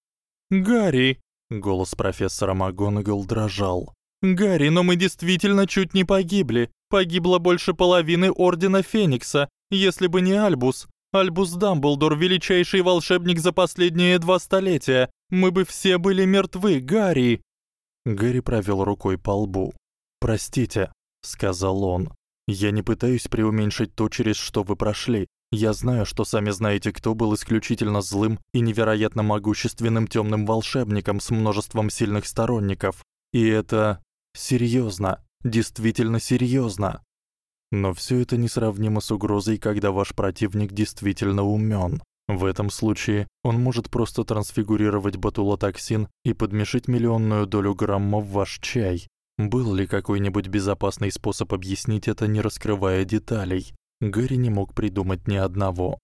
Гарри, голос профессора МакГонагал дрожал. Гарри, но мы действительно чуть не погибли. Погибло больше половины ордена Феникса, если бы не Альбус. Альбус Дамблдор величайший волшебник за последние два столетия. Мы бы все были мертвы, Гарри. Гарри провёл рукой по лбу. Простите, сказал он. Я не пытаюсь преуменьшить то, через что вы прошли. Я знаю, что сами знаете, кто был исключительно злым и невероятно могущественным тёмным волшебником с множеством сильных сторонников. И это Серьёзно, действительно серьёзно. Но всё это несравнимо с угрозой, когда ваш противник действительно умён. В этом случае он может просто трансфигурировать ботулотоксин и подмешать миллионную долю грамма в ваш чай. Был ли какой-нибудь безопасный способ объяснить это, не раскрывая деталей? Гарри не мог придумать ни одного.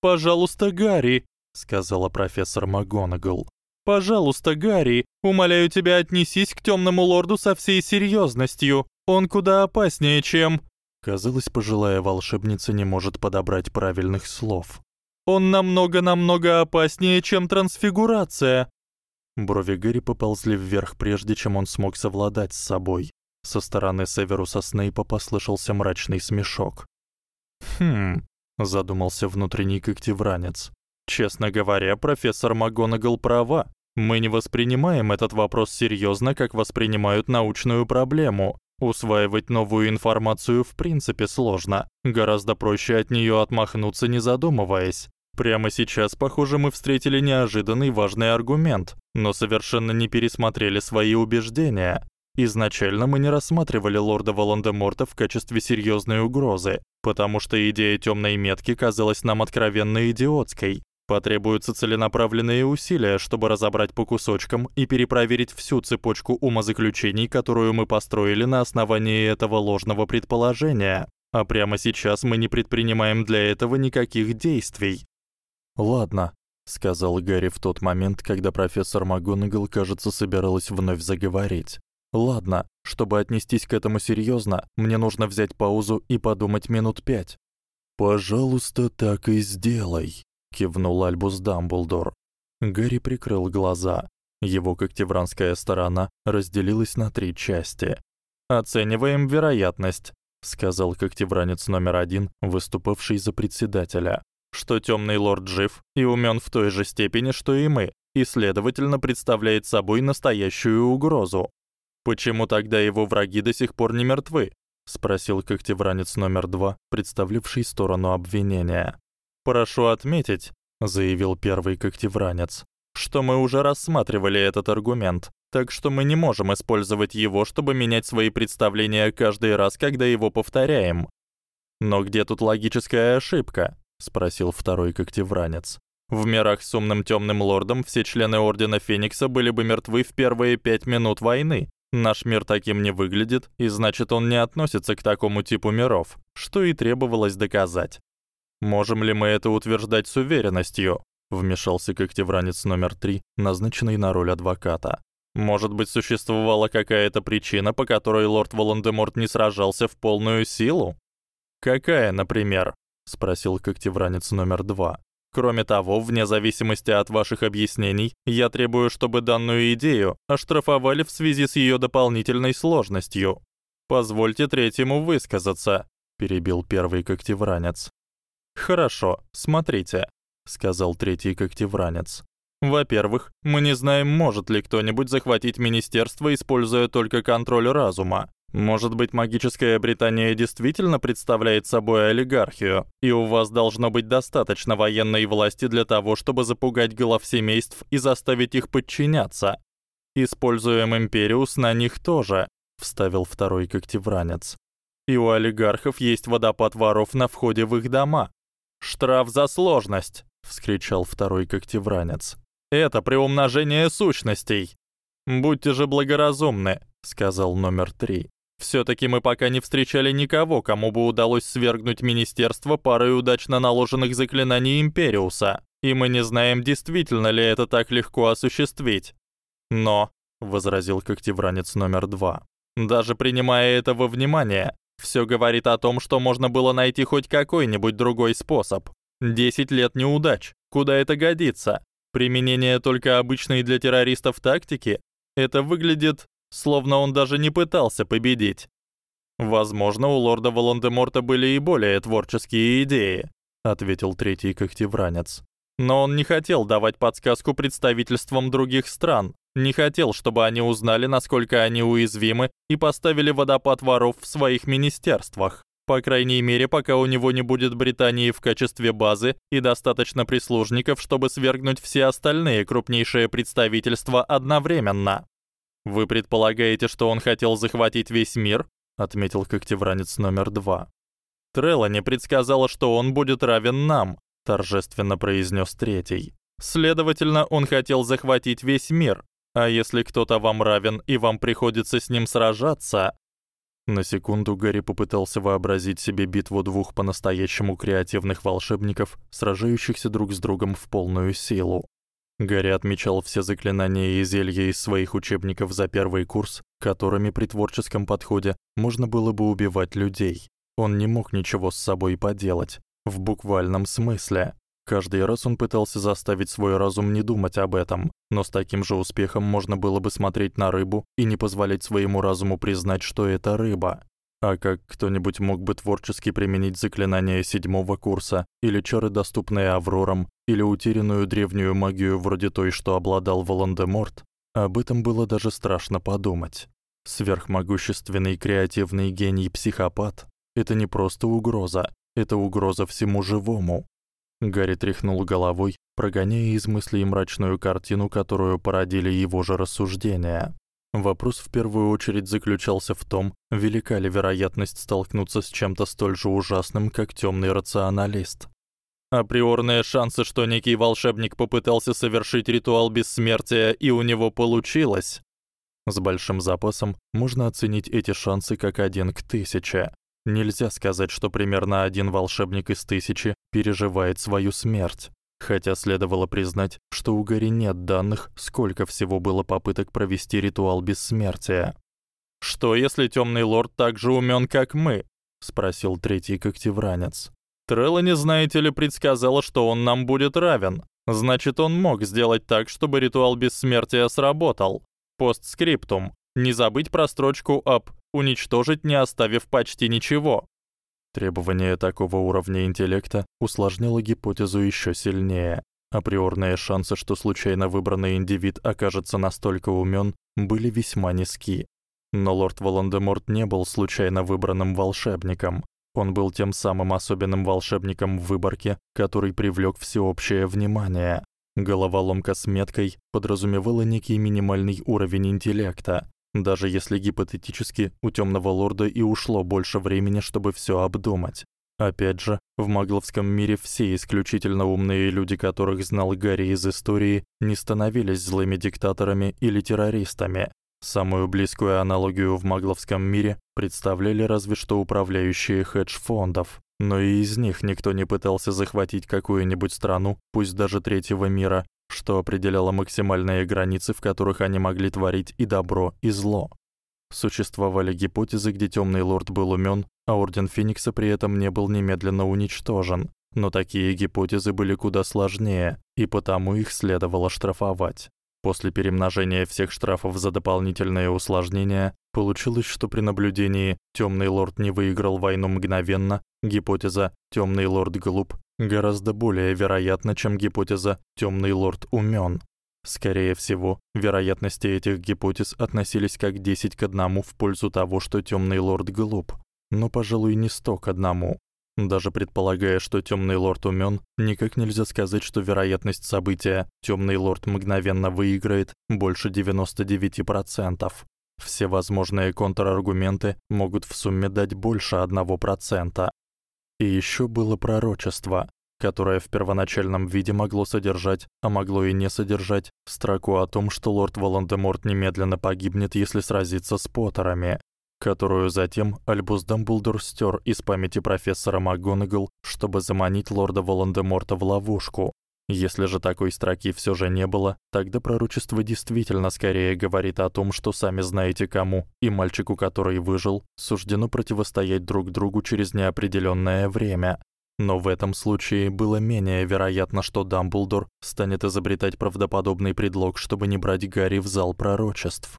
"Пожалуйста, Гарри", сказала профессор МакГонагал. Пожалуйста, Гарри, умоляю тебя, отнесись к тёмному лорду со всей серьёзностью. Он куда опаснее, чем Казалось, пожилая волшебница не может подобрать правильных слов. Он намного-намного опаснее, чем трансфигурация. Брови Гарри поползли вверх, прежде чем он смог совладать с собой. Со стороны Северуса Снейпа послышался мрачный смешок. Хм, задумался внутренний когтевранец. Честно говоря, профессор МакГонагал права. Мы не воспринимаем этот вопрос серьёзно, как воспринимают научную проблему. Усваивать новую информацию в принципе сложно. Гораздо проще от неё отмахнуться, не задумываясь. Прямо сейчас, похоже, мы встретили неожиданный важный аргумент, но совершенно не пересмотрели свои убеждения. Изначально мы не рассматривали лорда Волан-де-Морта в качестве серьёзной угрозы, потому что идея тёмной метки казалась нам откровенно идиотской. Потребуются целенаправленные усилия, чтобы разобрать по кусочкам и перепроверить всю цепочку умозаключений, которую мы построили на основании этого ложного предположения. А прямо сейчас мы не предпринимаем для этого никаких действий. Ладно, сказал Гарри в тот момент, когда профессор МакГонагал, кажется, собиралась вновь заговорить. Ладно, чтобы отнестись к этому серьёзно, мне нужно взять паузу и подумать минут пять. Пожалуйста, так и сделай, кивнул Альбус Дамблдор. Гарри прикрыл глаза. Его когтевранская сторона разделилась на три части. Оцениваем вероятность, сказал когтевранец номер один, выступавший за председателя, что тёмный лорд жив и умён в той же степени, что и мы, и следовательно представляет собой настоящую угрозу. Почему тогда его враги до сих пор не мертвы? спросил когтевранец номер два, представлявший сторону обвинения. Прошу отметить, заявил первый когтевранец, что мы уже рассматривали этот аргумент, так что мы не можем использовать его, чтобы менять свои представления каждый раз, когда его повторяем. Но где тут логическая ошибка? спросил второй когтевранец. В мирах с умным тёмным лордом все члены ордена Феникса были бы мертвы в первые пять минут войны, Наш мир таким не выглядит, и значит, он не относится к такому типу миров, что и требовалось доказать. Можем ли мы это утверждать с уверенностью? Вмешался когтевранец номер 3, назначенный на роль адвоката. Может быть, существовала какая-то причина, по которой лорд Волан-де-Морт не сражался в полную силу? Какая, например? спросил когтевранец номер 2. Кроме того, вне зависимости от ваших объяснений, я требую, чтобы данную идею оштрафовали в связи с её дополнительной сложностью. Позвольте третьему высказаться, перебил первый когтевранец. Хорошо, смотрите, сказал третий когтевранец. Во-первых, мы не знаем, может ли кто-нибудь захватить министерство, используя только контроль разума. Может быть, магическая Британия действительно представляет собой олигархию, и у вас должно быть достаточно военной власти для того, чтобы запугать глав семейств и заставить их подчиняться. Используем Империус на них тоже, вставил второй когтевранец. И у олигархов есть водопад воров на входе в их дома. Штраф за сложность, вскричал второй когтевранец. Это приумножение сущностей. Будьте же благоразумны, сказал номер три. Всё-таки мы пока не встречали никого, кому бы удалось свергнуть министерство парой удачно наложенных заклинаний Империуса, и мы не знаем, действительно ли это так легко осуществить. Но, возразил когтевранец номер два, даже принимая это во внимание, всё говорит о том, что можно было найти хоть какой-нибудь другой способ. Десять лет неудач. Куда это годится? Применение только обычной для террористов тактики? Это выглядит словно он даже не пытался победить. Возможно, у лорда Волан-де-Морта были и более творческие идеи, ответил третий когтевранец. Но он не хотел давать подсказку представительствам других стран, не хотел, чтобы они узнали, насколько они уязвимы и поставили водопад воров в своих министерствах. По крайней мере, пока у него не будет Британии в качестве базы и достаточно прислужников, чтобы свергнуть все остальные крупнейшие представительства одновременно. Вы предполагаете, что он хотел захватить весь мир? отметил когтевранец номер два. Трелани предсказала, что он будет равен нам, торжественно произнёс третий. Следовательно, он хотел захватить весь мир. А если кто-то вам равен и вам приходится с ним сражаться, на секунду Гарри попытался вообразить себе битву двух по-настоящему креативных волшебников, сражающихся друг с другом в полную силу. Гарри отмечал все заклинания и зелья из своих учебников за первый курс, которыми при творческом подходе можно было бы убивать людей. Он не мог ничего с собой поделать, в буквальном смысле. Каждый раз он пытался заставить свой разум не думать об этом, но с таким же успехом можно было бы смотреть на рыбу и не позволять своему разуму признать, что это рыба. А как кто-нибудь мог бы творчески применить заклинания седьмого курса или чары, доступные Аврорам, или утерянную древнюю магию вроде той, что обладал Волан-де-Морт, об этом было даже страшно подумать. Сверхмогущественный креативный гений-психопат это не просто угроза, это угроза всему живому. Гарри тряхнул головой, прогоняя из мыслей мрачную картину, которую породили его же рассуждения. Вопрос в первую очередь заключался в том, велика ли вероятность столкнуться с чем-то столь же ужасным, как тёмный рационалист. Априорные шансы, что некий волшебник попытался совершить ритуал бессмертия и у него получилось. С большим запасом можно оценить эти шансы как 1 к 1000. Нельзя сказать, что примерно один волшебник из тысячи переживает свою смерть. Хотя следовало признать, что у Гарри нет данных, сколько всего было попыток провести ритуал бессмертия. Что если Тёмный лорд так же умён, как мы? спросил третий когтевранец. Трелани, знаете ли, предсказала, что он нам будет равен. Значит, он мог сделать так, чтобы ритуал бессмертия сработал. Постскриптум. Не забыть про строчку об уничтожить, не оставив почти ничего. Требование такого уровня интеллекта усложняло гипотезу ещё сильнее. Априорные шансы, что случайно выбранный индивид окажется настолько умён, были весьма низки. Но лорд Волан-де-Морт не был случайно выбранным волшебником. Он был тем самым особенным волшебником в выборке, который привлёк всеобщее внимание. Головоломка с меткой подразумевала некий минимальный уровень интеллекта, даже если гипотетически у Тёмного лорда и ушло больше времени, чтобы всё обдумать. Опять же, в магловском мире все исключительно умные люди, которых знал Гарри из истории, не становились злыми диктаторами или террористами. Самую близкую аналогию в магловском мире представляли разве что управляющие хедж-фондов, но и из них никто не пытался захватить какую-нибудь страну, пусть даже третьего мира, что определяло максимальные границы, в которых они могли творить и добро, и зло. Существовали гипотезы, где Тёмный лорд был умён, а орден Феникса при этом не был немедленно уничтожен. Но такие гипотезы были куда сложнее, и потому их следовало штрафовать. После перемножения всех штрафов за дополнительные усложнения получилось, что при наблюдении Тёмный лорд не выиграл войну мгновенно, гипотеза Тёмный лорд глуп гораздо более вероятна, чем гипотеза Тёмный лорд умён. Скорее всего, вероятности этих гипотез относились как 10 к 1 в пользу того, что Тёмный лорд глуп, но, пожалуй, не 100 к 1. Даже предполагая, что Тёмный лорд умён, никак нельзя сказать, что вероятность события Тёмный лорд мгновенно выиграет больше 99%. Все возможные контраргументы могут в сумме дать больше 1%. И ещё было пророчество, которое в первоначальном виде могло содержать, а могло и не содержать строку о том, что лорд Волан-де-Морт немедленно погибнет, если сразится с Поттерами которую затем Альбус Дамблдор стер из памяти профессора МакГонагал, чтобы заманить лорда Волан-де-Морта в ловушку. Если же такой строки всё же не было, тогда пророчество действительно скорее говорит о том, что сами знаете кому, и мальчику, который выжил, суждено противостоять друг другу через неопределённое время. Но в этом случае было менее вероятно, что Дамблдор станет изобретать правдоподобный предлог, чтобы не брать Гарри в зал пророчеств.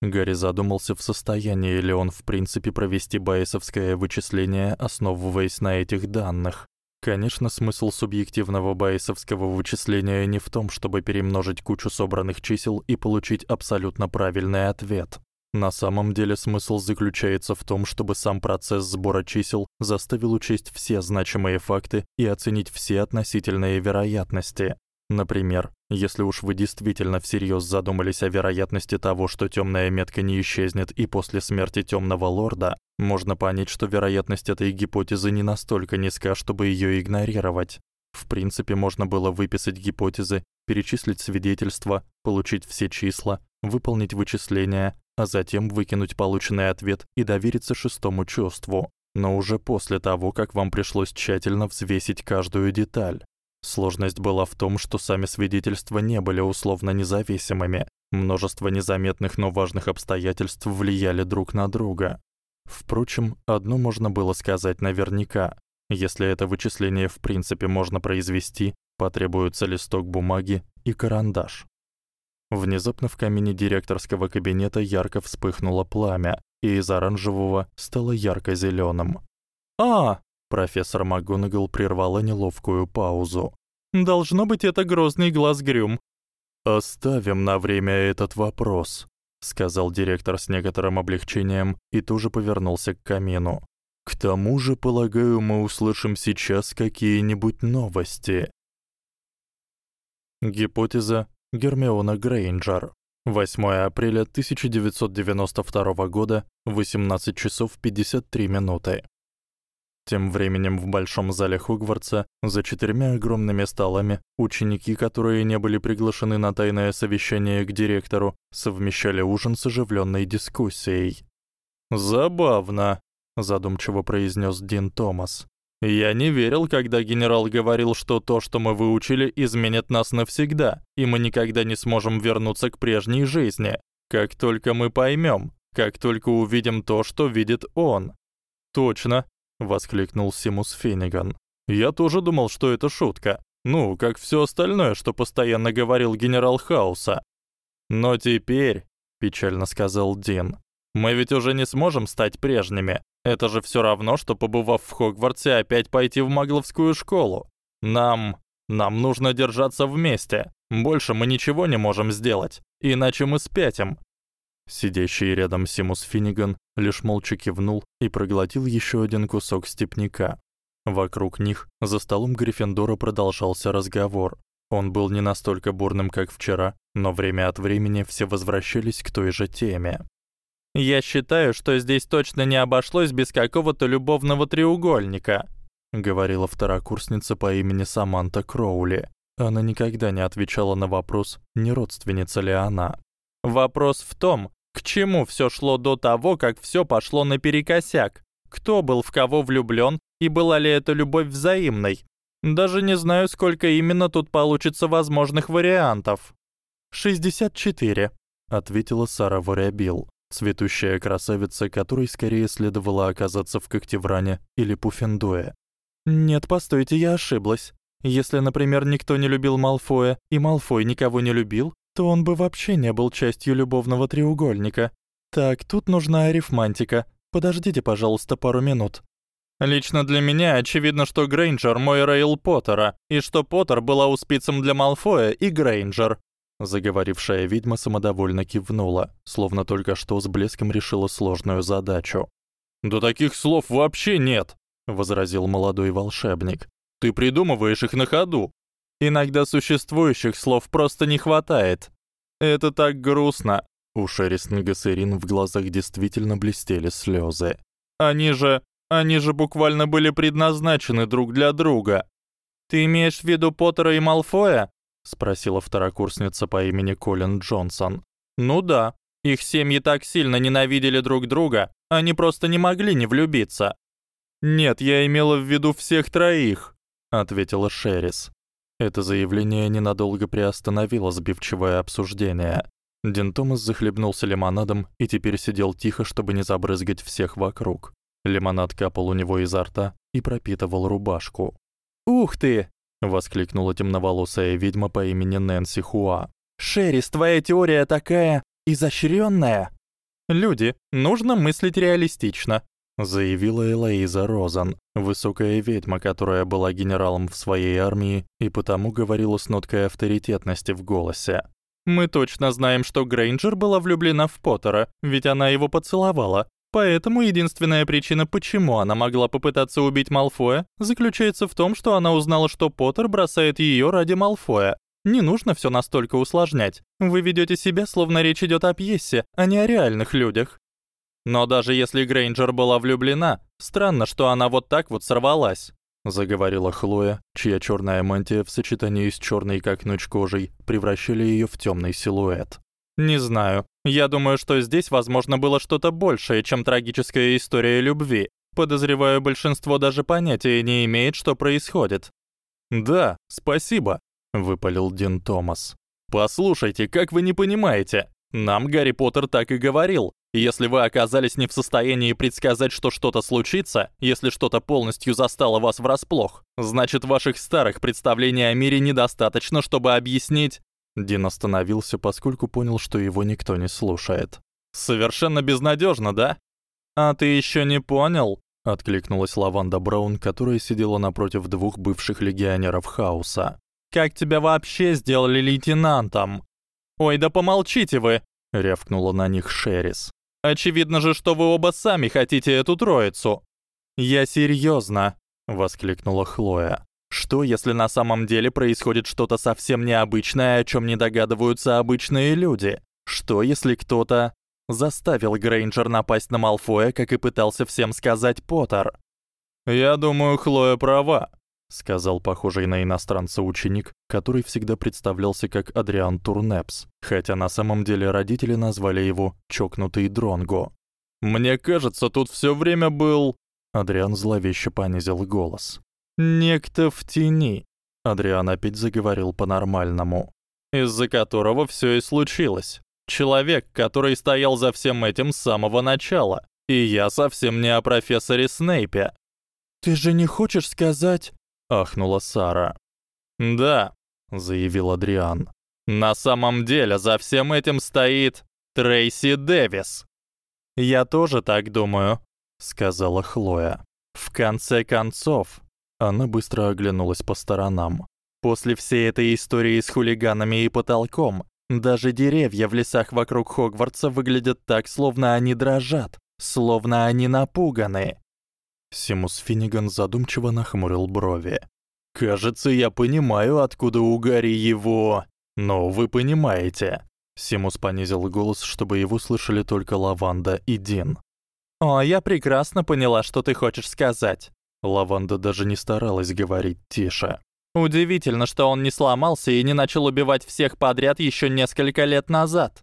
Гарри задумался, в состоянии ли он в принципе провести байесовское вычисление, основываясь на этих данных. Конечно, смысл субъективного байесовского вычисления не в том, чтобы перемножить кучу собранных чисел и получить абсолютно правильный ответ. На самом деле смысл заключается в том, чтобы сам процесс сбора чисел заставил учесть все значимые факты и оценить все относительные вероятности. Например, если уж вы действительно всерьёз задумались о вероятности того, что тёмная метка не исчезнет и после смерти тёмного лорда, можно понять, что вероятность этой гипотезы не настолько низка, чтобы её игнорировать. В принципе, можно было выписать гипотезы, перечислить свидетельства, получить все числа, выполнить вычисления, а затем выкинуть полученный ответ и довериться шестому чувству, но уже после того, как вам пришлось тщательно взвесить каждую деталь. Сложность была в том, что сами свидетельства не были условно независимыми. Множество незаметных, но важных обстоятельств влияли друг на друга. Впрочем, одно можно было сказать наверняка. Если это вычисление в принципе можно произвести, потребуется листок бумаги и карандаш. Внезапно в камине директорского кабинета ярко вспыхнуло пламя, и из оранжевого стало ярко-зелёным. «А!» Профессор МакГонагал прервала неловкую паузу. Должно быть, это грозный глаз Грюм. Оставим на время этот вопрос, сказал директор с некоторым облегчением и тоже повернулся к камину. К тому же, полагаю, мы услышим сейчас какие-нибудь новости. Гипотеза Гермиона Грейнджер. 8 апреля 1992 года, 18 часов 53 минуты. Тем временем в большом зале Хогвартса, за четырьмя огромными столами, ученики, которые не были приглашены на тайное совещание к директору, совмещали ужин с оживлённой дискуссией. "Забавно", задумчиво произнёс Дин Томас. Я не верил, когда генерал говорил, что то, что мы выучили, изменит нас навсегда, и мы никогда не сможем вернуться к прежней жизни. Как только мы поймём, как только увидим то, что видит он. Точно, воскликнул Симус Финниган. Я тоже думал, что это шутка. Ну, как всё остальное, что постоянно говорил генерал Хауса. Но теперь, печально сказал Дин, мы ведь уже не сможем стать прежними. Это же всё равно, что побывав в Хогвартсе, опять пойти в магловскую школу. Нам нам нужно держаться вместе. Больше мы ничего не можем сделать, иначе мы спятим. Сидящий рядом Симус Финниган лишь молча кивнул и проглотил ещё один кусок степняка. Вокруг них, за столом Гриффиндора продолжался разговор. Он был не настолько бурным, как вчера, но время от времени все возвращались к той же теме. Я считаю, что здесь точно не обошлось без какого-то любовного треугольника, говорила второкурсница по имени Саманта Кроули. Она никогда не отвечала на вопрос, не родственница ли она. Вопрос в том, к чему всё шло до того, как всё пошло наперекосяк. Кто был в кого влюблён и была ли эта любовь взаимной? Даже не знаю, сколько именно тут получится возможных вариантов. 64, ответила Сара Ворябил, цветущая красавица, которой скорее следовало оказаться в Когтевране или Пуффендуе. Нет, постойте, я ошиблась. Если, например, никто не любил Малфоя, и Малфой никого не любил, то он бы вообще не был частью любовного треугольника. Так, тут нужна арифмантика. Подождите, пожалуйста, пару минут. Лично для меня очевидно, что Грейнджер мой Рейл Поттера, и что Поттер была успицем для Малфоя и Грейнджер. Заговорившая ведьма самодовольно кивнула, словно только что с блеском решила сложную задачу. "Да таких слов вообще нет", возразил молодой волшебник. "Ты придумываешь их на ходу. Иногда существующих слов просто не хватает. Это так грустно". У Шерстн Гасерин в глазах действительно блестели слёзы. "Они же они же буквально были предназначены друг для друга. Ты имеешь в виду Поттера и Малфоя? спросила второкурсница по имени Колин Джонсон. Ну да, их семьи так сильно ненавидели друг друга, они просто не могли не влюбиться. Нет, я имела в виду всех троих, ответила Шерис. Это заявление ненадолго приостановило сбивчивое обсуждение. Дин Томас захлебнулся лимонадом и теперь сидел тихо, чтобы не забрызгать всех вокруг. Лимонад капал у него изо рта и пропитывал рубашку. "Ух ты!" воскликнула темноволосая ведьма по имени Нэнси Хуа. "Шерис, твоя теория такая изощрённая. Люди, нужно мыслить реалистично", заявила Элоиза Розан, высокая ведьма, которая была генералом в своей армии и потому говорила с ноткой авторитетности в голосе. Мы точно знаем, что Грейнджер была влюблена в Поттера, ведь она его поцеловала. Поэтому единственная причина, почему она могла попытаться убить Малфоя, заключается в том, что она узнала, что Поттер бросает её ради Малфоя. Не нужно всё настолько усложнять. Вы ведёте себя, словно речь идёт о пьесе, а не о реальных людях. Но даже если Грейнджер была влюблена, странно, что она вот так вот сорвалась, заговорила Хлоя, чья чёрная мантия в сочетании с чёрной как ночь кожей превращали её в тёмный силуэт. Не знаю. Я думаю, что здесь возможно было что-то большее, чем трагическая история любви. Подозреваю, большинство даже понятия не имеет, что происходит. Да, спасибо, выпалил Дин Томас. Послушайте, как вы не понимаете? Нам Гарри Поттер так и говорил. Если вы оказались не в состоянии предсказать, что что-то случится, если что-то полностью застало вас врасплох, значит, ваших старых представлений о мире недостаточно, чтобы объяснить Дин остановился, поскольку понял, что его никто не слушает. Совершенно безнадёжно, да? А ты ещё не понял? откликнулась Лаванда Браун, которая сидела напротив двух бывших легионеров Хауса. Как тебя вообще сделали лейтенантом? Ой, да помолчите вы, рявкнула на них Шерис. Очевидно же, что вы оба сами хотите эту троицу. Я серьёзно, воскликнула Хлоя. Что, если на самом деле происходит что-то совсем необычное, о чём не догадываются обычные люди? Что, если кто-то заставил Грейнджер напасть на Малфоя, как и пытался всем сказать Поттер? Я думаю, Хлоя права, сказал похожий на иностранца ученик, который всегда представлялся как Адриан Турнепс, хотя на самом деле родители назвали его чокнутый Дронго. Мне кажется, тут всё время был Адриан зловеще понизил голос. Некто в тени. Адриан опять заговорил по-нормальному. Из-за которого всё и случилось. Человек, который стоял за всем этим с самого начала. И я совсем не о профессоре Снейпе. Ты же не хочешь сказать, ахнула Сара. Да, заявил Адриан. На самом деле за всем этим стоит Трейси Дэвис. Я тоже так думаю, сказала Хлоя. В конце концов, она быстро оглянулась по сторонам. После всей этой истории с хулиганами и потолком, даже деревья в лесах вокруг Хогвартса выглядят так, словно они дрожат, словно они напуганы. Симус Финниган задумчиво нахмурил брови. Кажется, я понимаю, откуда у Гарри его, но вы понимаете. Симус понизил голос, чтобы его слышали только Лаванда и Дин. О, я прекрасно поняла, что ты хочешь сказать. Лаванда даже не старалась говорить тише. Удивительно, что он не сломался и не начал убивать всех подряд ещё несколько лет назад.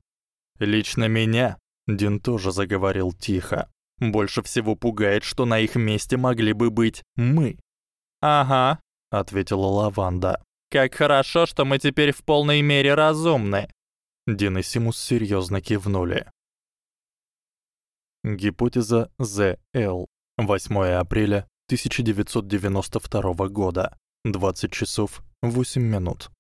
Лично меня, Дин тоже заговорил тихо. Больше всего пугает, что на их месте могли бы быть мы. Ага, ответила Лаванда. Как хорошо, что мы теперь в полной мере разумны. Дин и Симус серьёзно кивнули. Гипотеза ЗЛ. 8 апреля 1992 года. 20 часов 8 минут.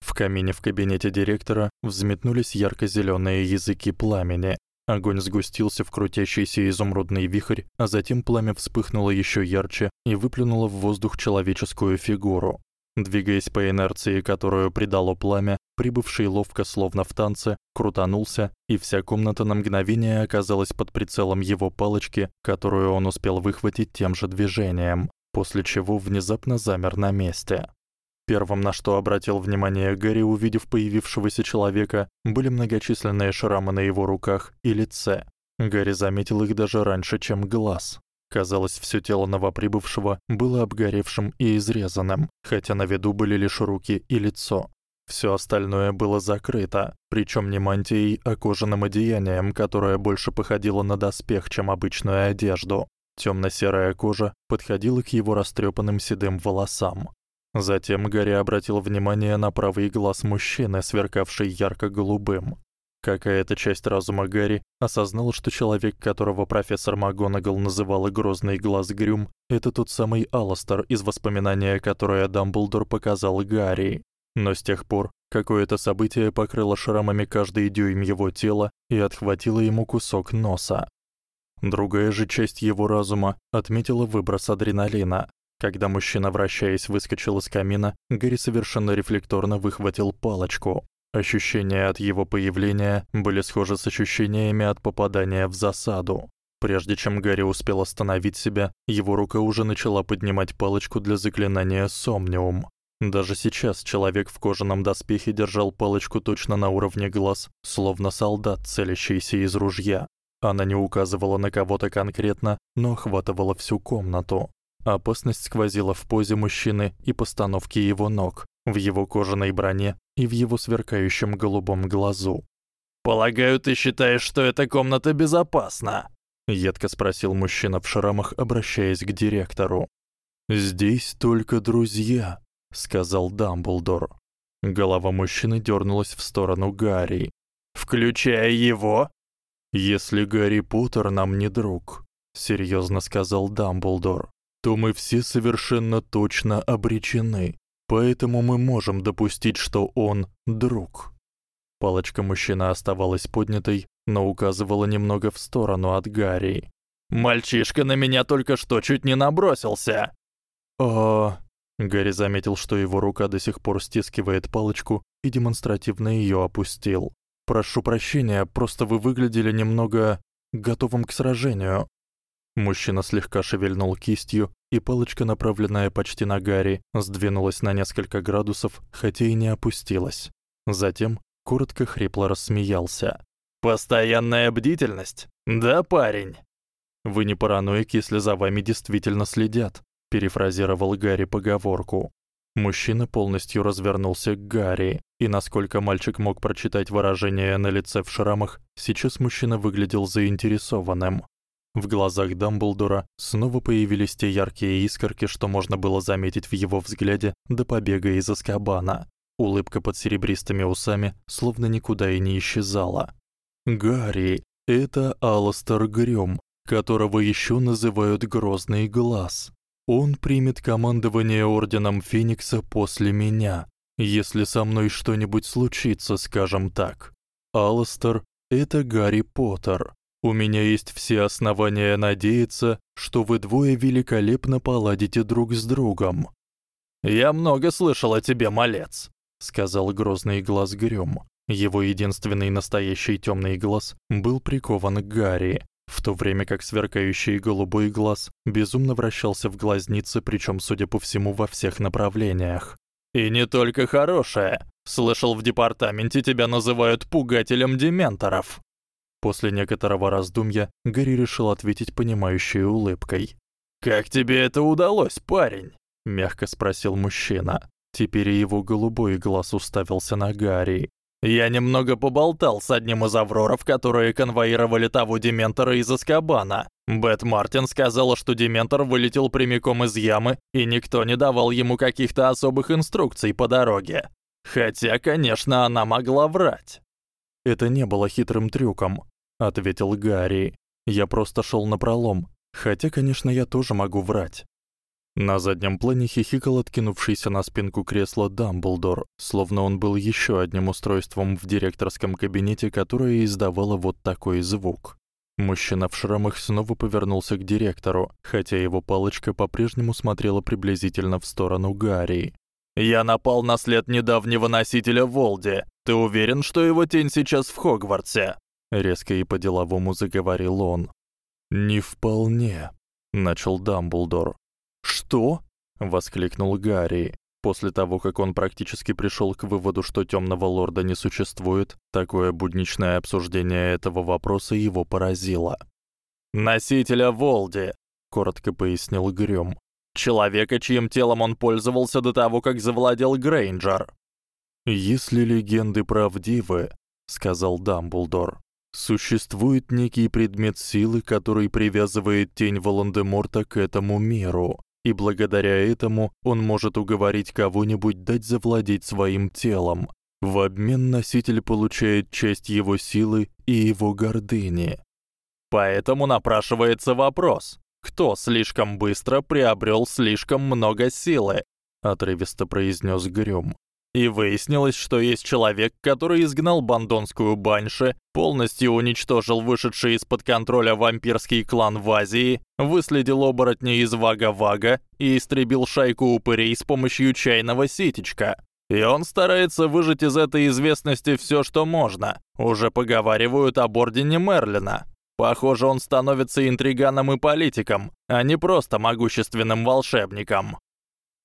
В камине в кабинете директора взметнулись ярко-зелёные языки пламени. Огонь сгустился в крутящийся изумрудный вихрь, а затем пламя вспыхнуло ещё ярче и выплюнуло в воздух человеческую фигуру. Двигаясь по инерции, которую придало пламя, прибывший ловко словно в танце крутанулся, и вся комната на мгновение оказалась под прицелом его палочки, которую он успел выхватить тем же движением, после чего внезапно замер на месте. Первым, на что обратил внимание Гарри, увидев появившегося человека, были многочисленные шрамы на его руках и лице. Гарри заметил их даже раньше, чем глаз. Казалось, всё тело новоприбывшего было обгоревшим и изрезанным, хотя на виду были лишь руки и лицо. Всё остальное было закрыто, причём не мантией, а кожаным одеянием, которое больше походило на доспех, чем обычную одежду. Тёмно-серая кожа подходила к его растрёпанным седым волосам. Затем Гарри обратил внимание на правый глаз мужчины, сверкавший ярко-голубым. Какая-то часть разума Гарри осознала, что человек, которого профессор МакГонагал называла «Грозный глаз Грюм», это тот самый Аластер из воспоминания, которое Дамблдор показал Гарри. Но с тех пор какое-то событие покрыло шрамами каждый дюйм его тела и отхватило ему кусок носа. Другая же часть его разума отметила выброс адреналина. Когда мужчина, вращаясь, выскочил из камина, Гарри совершенно рефлекторно выхватил палочку. Ощущения от его появления были схожи с ощущениями от попадания в засаду. Прежде чем Гарри успел остановить себя, его рука уже начала поднимать палочку для заклинания Сомниум. Даже сейчас человек в кожаном доспехе держал палочку точно на уровне глаз, словно солдат, целящийся из ружья. Она не указывала на кого-то конкретно, но охватывала всю комнату. Опасность сквозила в позе мужчины и постановке его ног, в его кожаной броне и в его сверкающем голубом глазу. «Полагаю, ты считаешь, что эта комната безопасна?» — едко спросил мужчина в шрамах, обращаясь к директору. «Здесь только друзья», — сказал Дамблдор. Голова мужчины дёрнулась в сторону Гарри. «Включая его?» «Если Гарри Поттер нам не друг», — серьёзно сказал Дамблдор, то мы все совершенно точно обречены. Поэтому мы можем допустить, что он друг. Палочка мужчины оставалась поднятой, но указывала немного в сторону от Гарри. Мальчишка на меня только что чуть не набросился. А Гарри заметил, что его рука до сих пор стискивает палочку и демонстративно её опустил. Прошу прощения, просто вы выглядели немного готовым к сражению. Мужчина слегка шевельнул кистью, и палочка, направленная почти на Гарри, сдвинулась на несколько градусов, хотя и не опустилась. Затем коротко хрипло рассмеялся. Постоянная бдительность. Да, парень. Вы не параноик, если за вами действительно следят, перефразировал Гарри поговорку. Мужчина полностью развернулся к Гарри, и насколько мальчик мог прочитать выражение на лице в шрамах, сейчас мужчина выглядел заинтересованным. В глазах Дамблдора снова появились те яркие искорки, что можно было заметить в его взгляде до побега из Азкабана. Улыбка под серебристыми усами словно никуда и не исчезала. Гарри, это Аластер Грём, которого ещё называют Грозный глаз. Он примет командование орденом Феникса после меня, если со мной что-нибудь случится, скажем так. Аластер это Гарри Поттер. У меня есть все основания надеяться, что вы двое великолепно поладите друг с другом. Я много слышал о тебе, малец, сказал грозный глаз Грём. Его единственный настоящий тёмный глаз был прикован к Гарри, в то время как сверкающий голубой глаз безумно вращался в глазнице, причём, судя по всему, во всех направлениях. И не только хорошее. Слышал, в департаменте тебя называют пугателем дементоров. После некоторого раздумья Гарри решил ответить понимающей улыбкой. Как тебе это удалось, парень? мягко спросил мужчина. Теперь его голубой глаз уставился на Гарри. Я немного поболтал с одним из авроров, которые конвоировали того дементора из Азкабана. Бет Мартин сказала, что дементор вылетел прямиком из ямы, и никто не давал ему каких-то особых инструкций по дороге. Хотя, конечно, она могла врать. Это не было хитрым трюком, ответил Гарри. Я просто шёл напролом. Хотя, конечно, я тоже могу врать. На заднем плане хихикал откинувшийся на спинку кресла Дамблдор, словно он был ещё одним устройством в директорском кабинете, которое издавало вот такой звук. Мужчина в шрамах снова повернулся к директору, хотя его палочка по-прежнему смотрела приблизительно в сторону Гарри. Я напал на след недавнего носителя Волди. Ты уверен, что его тень сейчас в Хогвартсе? Резко и по-деловому заговорил он. Не вполне, начал Дамблдор. «Что?» — воскликнул Гарри. После того, как он практически пришёл к выводу, что тёмного лорда не существует, такое будничное обсуждение этого вопроса его поразило. «Носителя Волди», — коротко пояснил Грём. «Человека, чьим телом он пользовался до того, как завладел Грейнджер». «Если легенды правдивы», — сказал Дамблдор, — «существует некий предмет силы, который привязывает тень Волан-де-Морта к этому миру и благодаря этому он может уговорить кого-нибудь дать завладеть своим телом. В обмен носитель получает часть его силы и его гордыни. Поэтому напрашивается вопрос: кто слишком быстро приобрёл слишком много силы? отрывисто произнёс Грём. И выяснилось, что есть человек, который изгнал бандонскую банши, полностью уничтожил вышедший из-под контроля вампирский клан в Азии, выследил оборотней из Вага-Вага и истребил шайку упырей с помощью чайного ситечка. И он старается выжать из этой известности всё, что можно. Уже поговаривают об ордене Мерлина. Похоже, он становится интриганом и политиком, а не просто могущественным волшебником.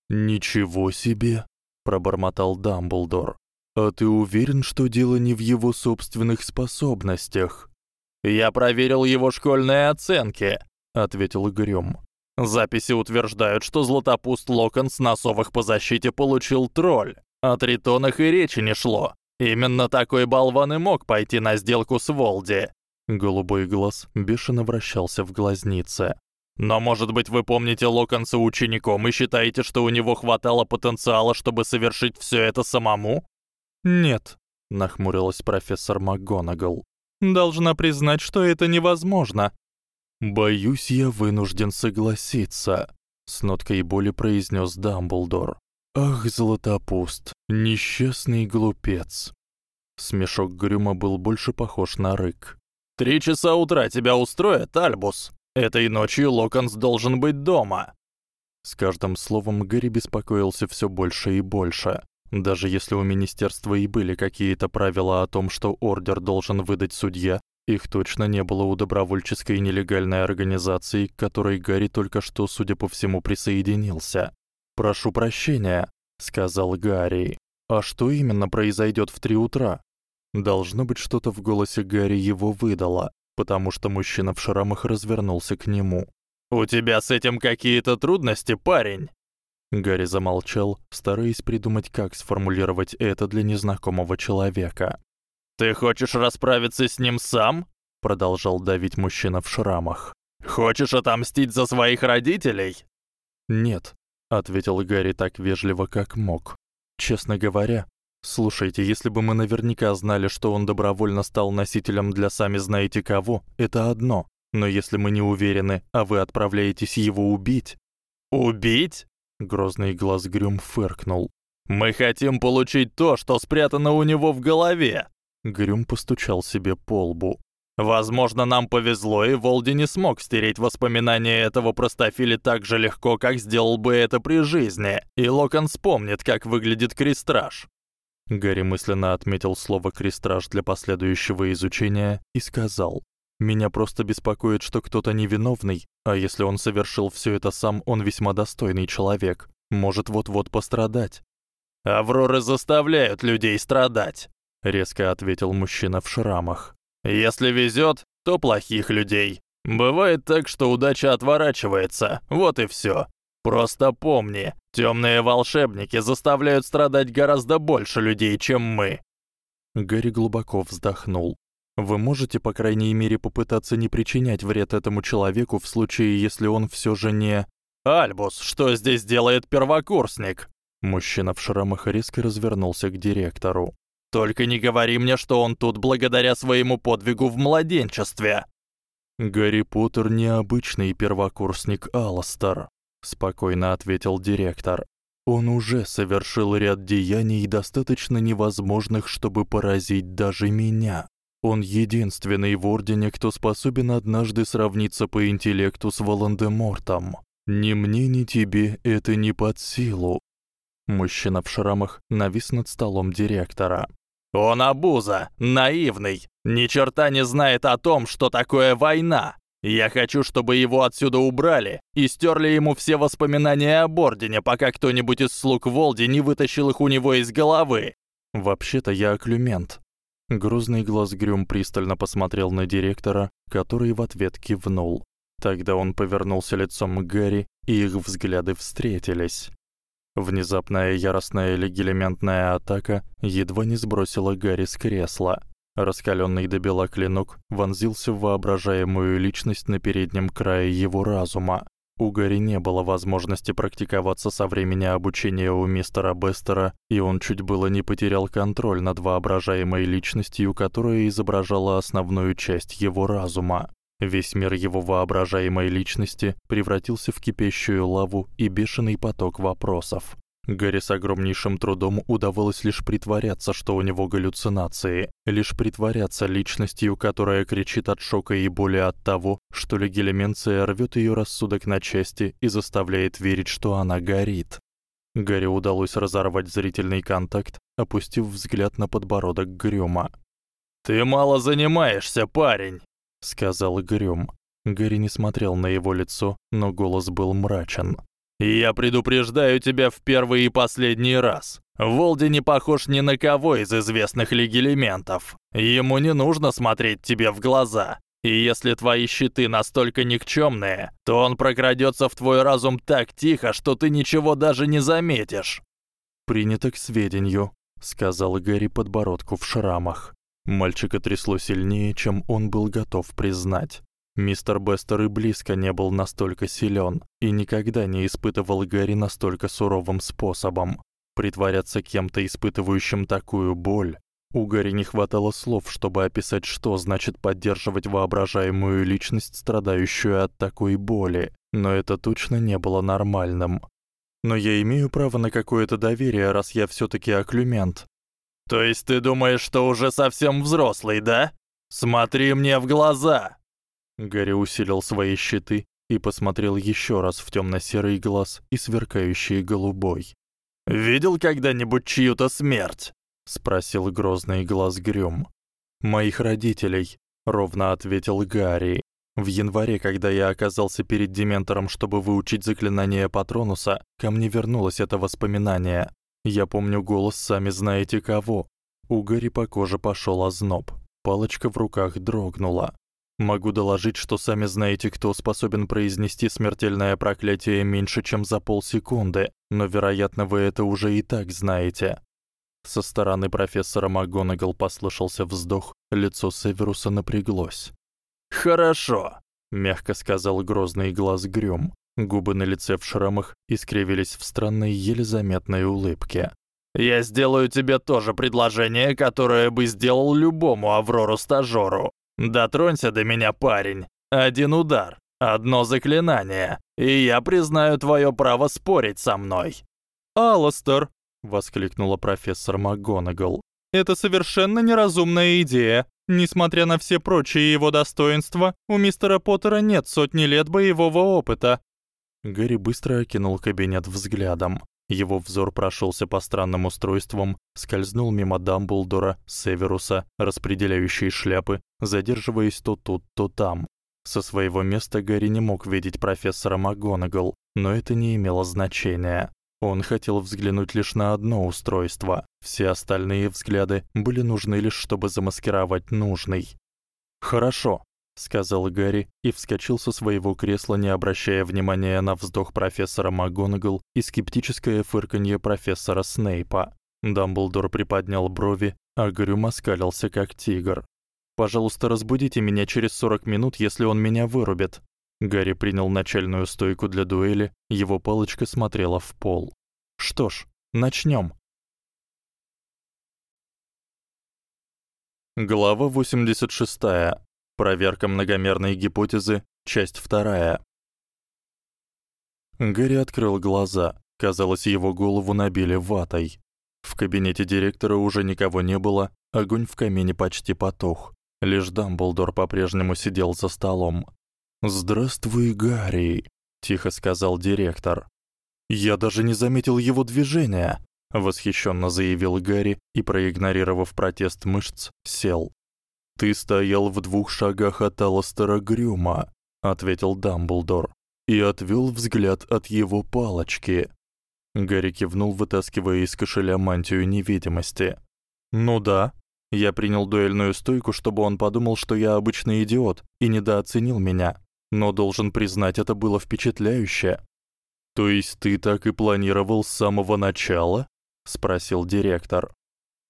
Ничего себе, пробормотал Дамблдор. А ты уверен, что дело не в его собственных способностях? Я проверил его школьные оценки, ответил Грём. Записи утверждают, что Златопуст Локонс на совах по защите получил тролль. О тритонах и речи не шло. Именно такой болван и мог пойти на сделку с Волди. Голубой глаз бешено вращался в глазнице. Но, может быть, вы помните Локонса учеником и считаете, что у него хватало потенциала, чтобы совершить всё это самому? Нет, нахмурилась профессор МакГонагал. Должна признать, что это невозможно. Боюсь, я вынужден согласиться, с ноткой боли произнёс Дамблдор. Ах, Златопуст, несчастный глупец. Смешок Грюма был больше похож на рык. «Три часа утра тебя устроит, Альбус?» Этой ночью Локонс должен быть дома. С каждым словом Гэри беспокоился всё больше и больше. Даже если у министерства и были какие-то правила о том, что ордер должен выдать судья, их точно не было у добровольческой нелегальной организации, к которой Гарри только что, судя по всему, присоединился. "Прошу прощения", сказал Гарри. "А что именно произойдёт в три утра?" Должно быть, что-то в голосе Гарри его выдало потому что мужчина в шрамах развернулся к нему. У тебя с этим какие-то трудности, парень? Гарри замолчал, стараясь придумать, как сформулировать это для незнакомого человека. Ты хочешь расправиться с ним сам? продолжал давить мужчина в шрамах. Хочешь отомстить за своих родителей? Нет, ответил Гарри так вежливо, как мог. Честно говоря, слушайте, если бы мы наверняка знали, что он добровольно стал носителем для сами знаете кого, это одно. Но если мы не уверены, а вы отправляетесь его убить, убить? Грозный глаз Грюм фыркнул. Мы хотим получить то, что спрятано у него в голове. Грюм постучал себе по лбу. Возможно, нам повезло, и Волди не смог стереть воспоминания этого простофиля так же легко, как сделал бы это при жизни. И Локон вспомнит, как выглядит крестраж. Гарри мысленно отметил слово крестраж для последующего изучения и сказал: "Меня просто беспокоит, что кто-то невиновный, а если он совершил всё это сам, он весьма достойный человек, может вот-вот пострадать". Авроры заставляют людей страдать, резко ответил мужчина в шрамах. Если везёт, то плохих людей. Бывает так, что удача отворачивается. Вот и всё. Просто помни, тёмные волшебники заставляют страдать гораздо больше людей, чем мы. Гарри глубоко вздохнул. Вы можете, по крайней мере, попытаться не причинять вред этому человеку в случае, если он всё же не Альбус, что здесь делает первокурсник? Мужчина в шрамах резко развернулся к директору. Только не говори мне, что он тут благодаря своему подвигу в младенчестве. Гарри Поттер необычный первокурсник Аластер, спокойно ответил директор. Он уже совершил ряд деяний достаточно невозможных, чтобы поразить даже меня. Он единственный в ордене, кто способен однажды сравниться по интеллекту с Волан-де-Мортом. Ни мне, ни тебе это не под силу. Мужчина в шрамах навис над столом директора. Он обуза, наивный, ни черта не знает о том, что такое война. Я хочу, чтобы его отсюда убрали и стерли ему все воспоминания об ордене, пока кто-нибудь из слуг Волди не вытащил их у него из головы. Вообще-то я оклюмент. Грузный глаз Грюм пристально посмотрел на директора, который в ответ кивнул. Тогда он повернулся лицом к Гарри, и их взгляды встретились. Внезапная яростная легилементная атака едва не сбросила Гарри с кресла. Раскалённый до бела клинок вонзился в воображаемую личность на переднем крае его разума. У Гарри не было возможности практиковаться со времени обучения у мистера Бестера, и он чуть было не потерял контроль над воображаемой личностью, которая изображала основную часть его разума. Весь мир его воображаемой личности превратился в кипящую лаву и бешеный поток вопросов. Гарри с огромнейшим трудом удавалось лишь притворяться, что у него галлюцинации, лишь притворяться личностью, которая кричит от шока и боли от того, что легилеменция рвёт её рассудок на части и заставляет верить, что она горит. Гарри удалось разорвать зрительный контакт, опустив взгляд на подбородок Грёма. «Ты мало занимаешься, парень!» сказал Грюм. Гарри не смотрел на его лицо, но голос был мрачен. Я предупреждаю тебя в первый и последний раз. Волди не похож ни на кого из известных лиги элементов. Ему не нужно смотреть тебе в глаза. И если твои щиты настолько никчёмные, то он прокрадётся в твой разум так тихо, что ты ничего даже не заметишь. Принято к сведению, сказал Гарри подбородку в шрамах. Мальчика трясло сильнее, чем он был готов признать. Мистер Бестер и близко не был настолько силён и никогда не испытывал Гарри настолько суровым способом. Притворяться кем-то, испытывающим такую боль. У Гарри не хватало слов, чтобы описать, что значит поддерживать воображаемую личность, страдающую от такой боли, но это точно не было нормальным. Но я имею право на какое-то доверие, раз я всё-таки оклюмент, то есть ты думаешь, что уже совсем взрослый, да? Смотри мне в глаза. Гарри усилил свои щиты и посмотрел ещё раз в тёмно-серый глаз и сверкающий голубой. Видел когда-нибудь чью-то смерть? спросил грозный глаз Грём. Моих родителей, ровно ответил Гарри. В январе, когда я оказался перед дементором, чтобы выучить заклинание Патронуса, ко мне вернулось это воспоминание. Я помню голос сами знаете кого. У Гарри по коже пошёл озноб. Палочка в руках дрогнула. Могу доложить, что сами знаете, кто способен произнести смертельное проклятие меньше, чем за полсекунды, но, вероятно, вы это уже и так знаете. Со стороны профессора МакГонагал послышался вздох, лицо Северуса напряглось. Хорошо. мягко сказал грозный глаз Грюм. Губы на лице в шрамах искривились в странной, еле заметной улыбке. Я сделаю тебе тоже предложение, которое бы сделал любому Аврору-стажёру. Дотронься до меня, парень. Один удар, одно заклинание, и я признаю твоё право спорить со мной. Аластер, воскликнула профессор МакГонагал. Это совершенно неразумная идея. Несмотря на все прочие его достоинства, у мистера Поттера нет сотни лет боевого опыта. Гарри быстро окинул кабинет взглядом. Его взор прошёлся по странным устройствам, скользнул мимо Дамблдора, Северуса, распределяющей шляпы, задерживаясь то тут, то там. Со своего места Гарри не мог видеть профессора МакГонагал, но это не имело значения. Он хотел взглянуть лишь на одно устройство. Все остальные взгляды были нужны лишь чтобы замаскировать нужный. Хорошо, сказал Гарри и вскочил со своего кресла, не обращая внимания на вздох профессора МакГонагал и скептическое фырканье профессора Снейпа. Дамблдор приподнял брови, а Гарри маскалился как тигр. Пожалуйста, разбудите меня через 40 минут, если он меня вырубит, Гарри принял начальную стойку для дуэли, его палочка смотрела в пол. Что ж, начнём. Глава 86. Проверка многомерной гипотезы, часть 2. Гарри открыл глаза. Казалось, его голову набили ватой. В кабинете директора уже никого не было, огонь в камине почти потух. Лишь Дамблдор по-прежнему сидел за столом. "Здравствуй, Гарри", тихо сказал директор. "Я даже не заметил его движения", восхищенно заявил Гарри и, проигнорировав протест мышц, сел. "Ты стоял в двух шагах от Аластера Грюма", ответил Дамблдор и отвёл взгляд от его палочки. Гарри кивнул, вытаскивая из кошеля мантию невидимости. "Ну да, я принял дуэльную стойку, чтобы он подумал, что я обычный идиот и недооценил меня но должен признать, это было впечатляюще. То есть ты так и планировал с самого начала? спросил директор.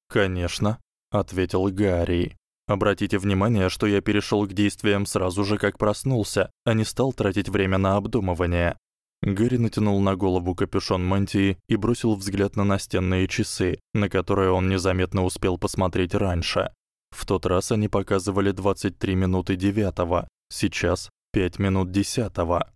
Конечно, ответил Гарри. Обратите внимание, что я перешёл к действиям сразу же, как проснулся, а не стал тратить время на обдумывание. Гарри натянул на голову капюшон мантии и бросил взгляд на настенные часы, на которые он незаметно успел посмотреть раньше. В тот раз они показывали 23 минуты девятого. Сейчас Пять минут десятого.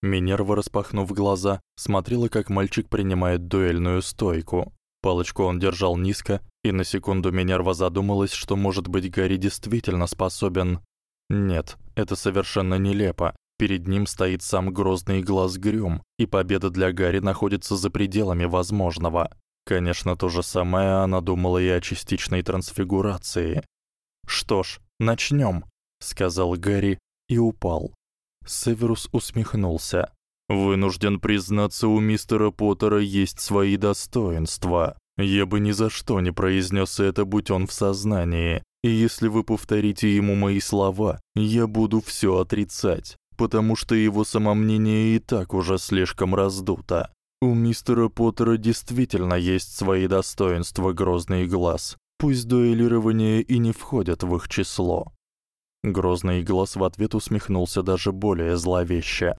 Минерва, распахнув глаза, смотрела, как мальчик принимает дуэльную стойку. Палочку он держал низко, и на секунду Минерва задумалась, что, может быть, Гарри действительно способен. Нет, это совершенно нелепо. Перед ним стоит сам грозный глаз Грюм, и победа для Гарри находится за пределами возможного. Конечно, то же самое она думала и о частичной трансфигурации. Что ж, начнём сказал Гарри и упал. Северус усмехнулся. Вынужден признаться, у мистера Поттера есть свои достоинства. Я бы ни за что не произнёс это, будь он в сознании. И если вы повторите ему мои слова, я буду всё отрицать, потому что его самомнение и так уже слишком раздуто. У мистера Поттера действительно есть свои достоинства, грозный глаз. Пусть дуэлирование и не входит в их число. Грозный глаз в ответ усмехнулся даже более зловеще.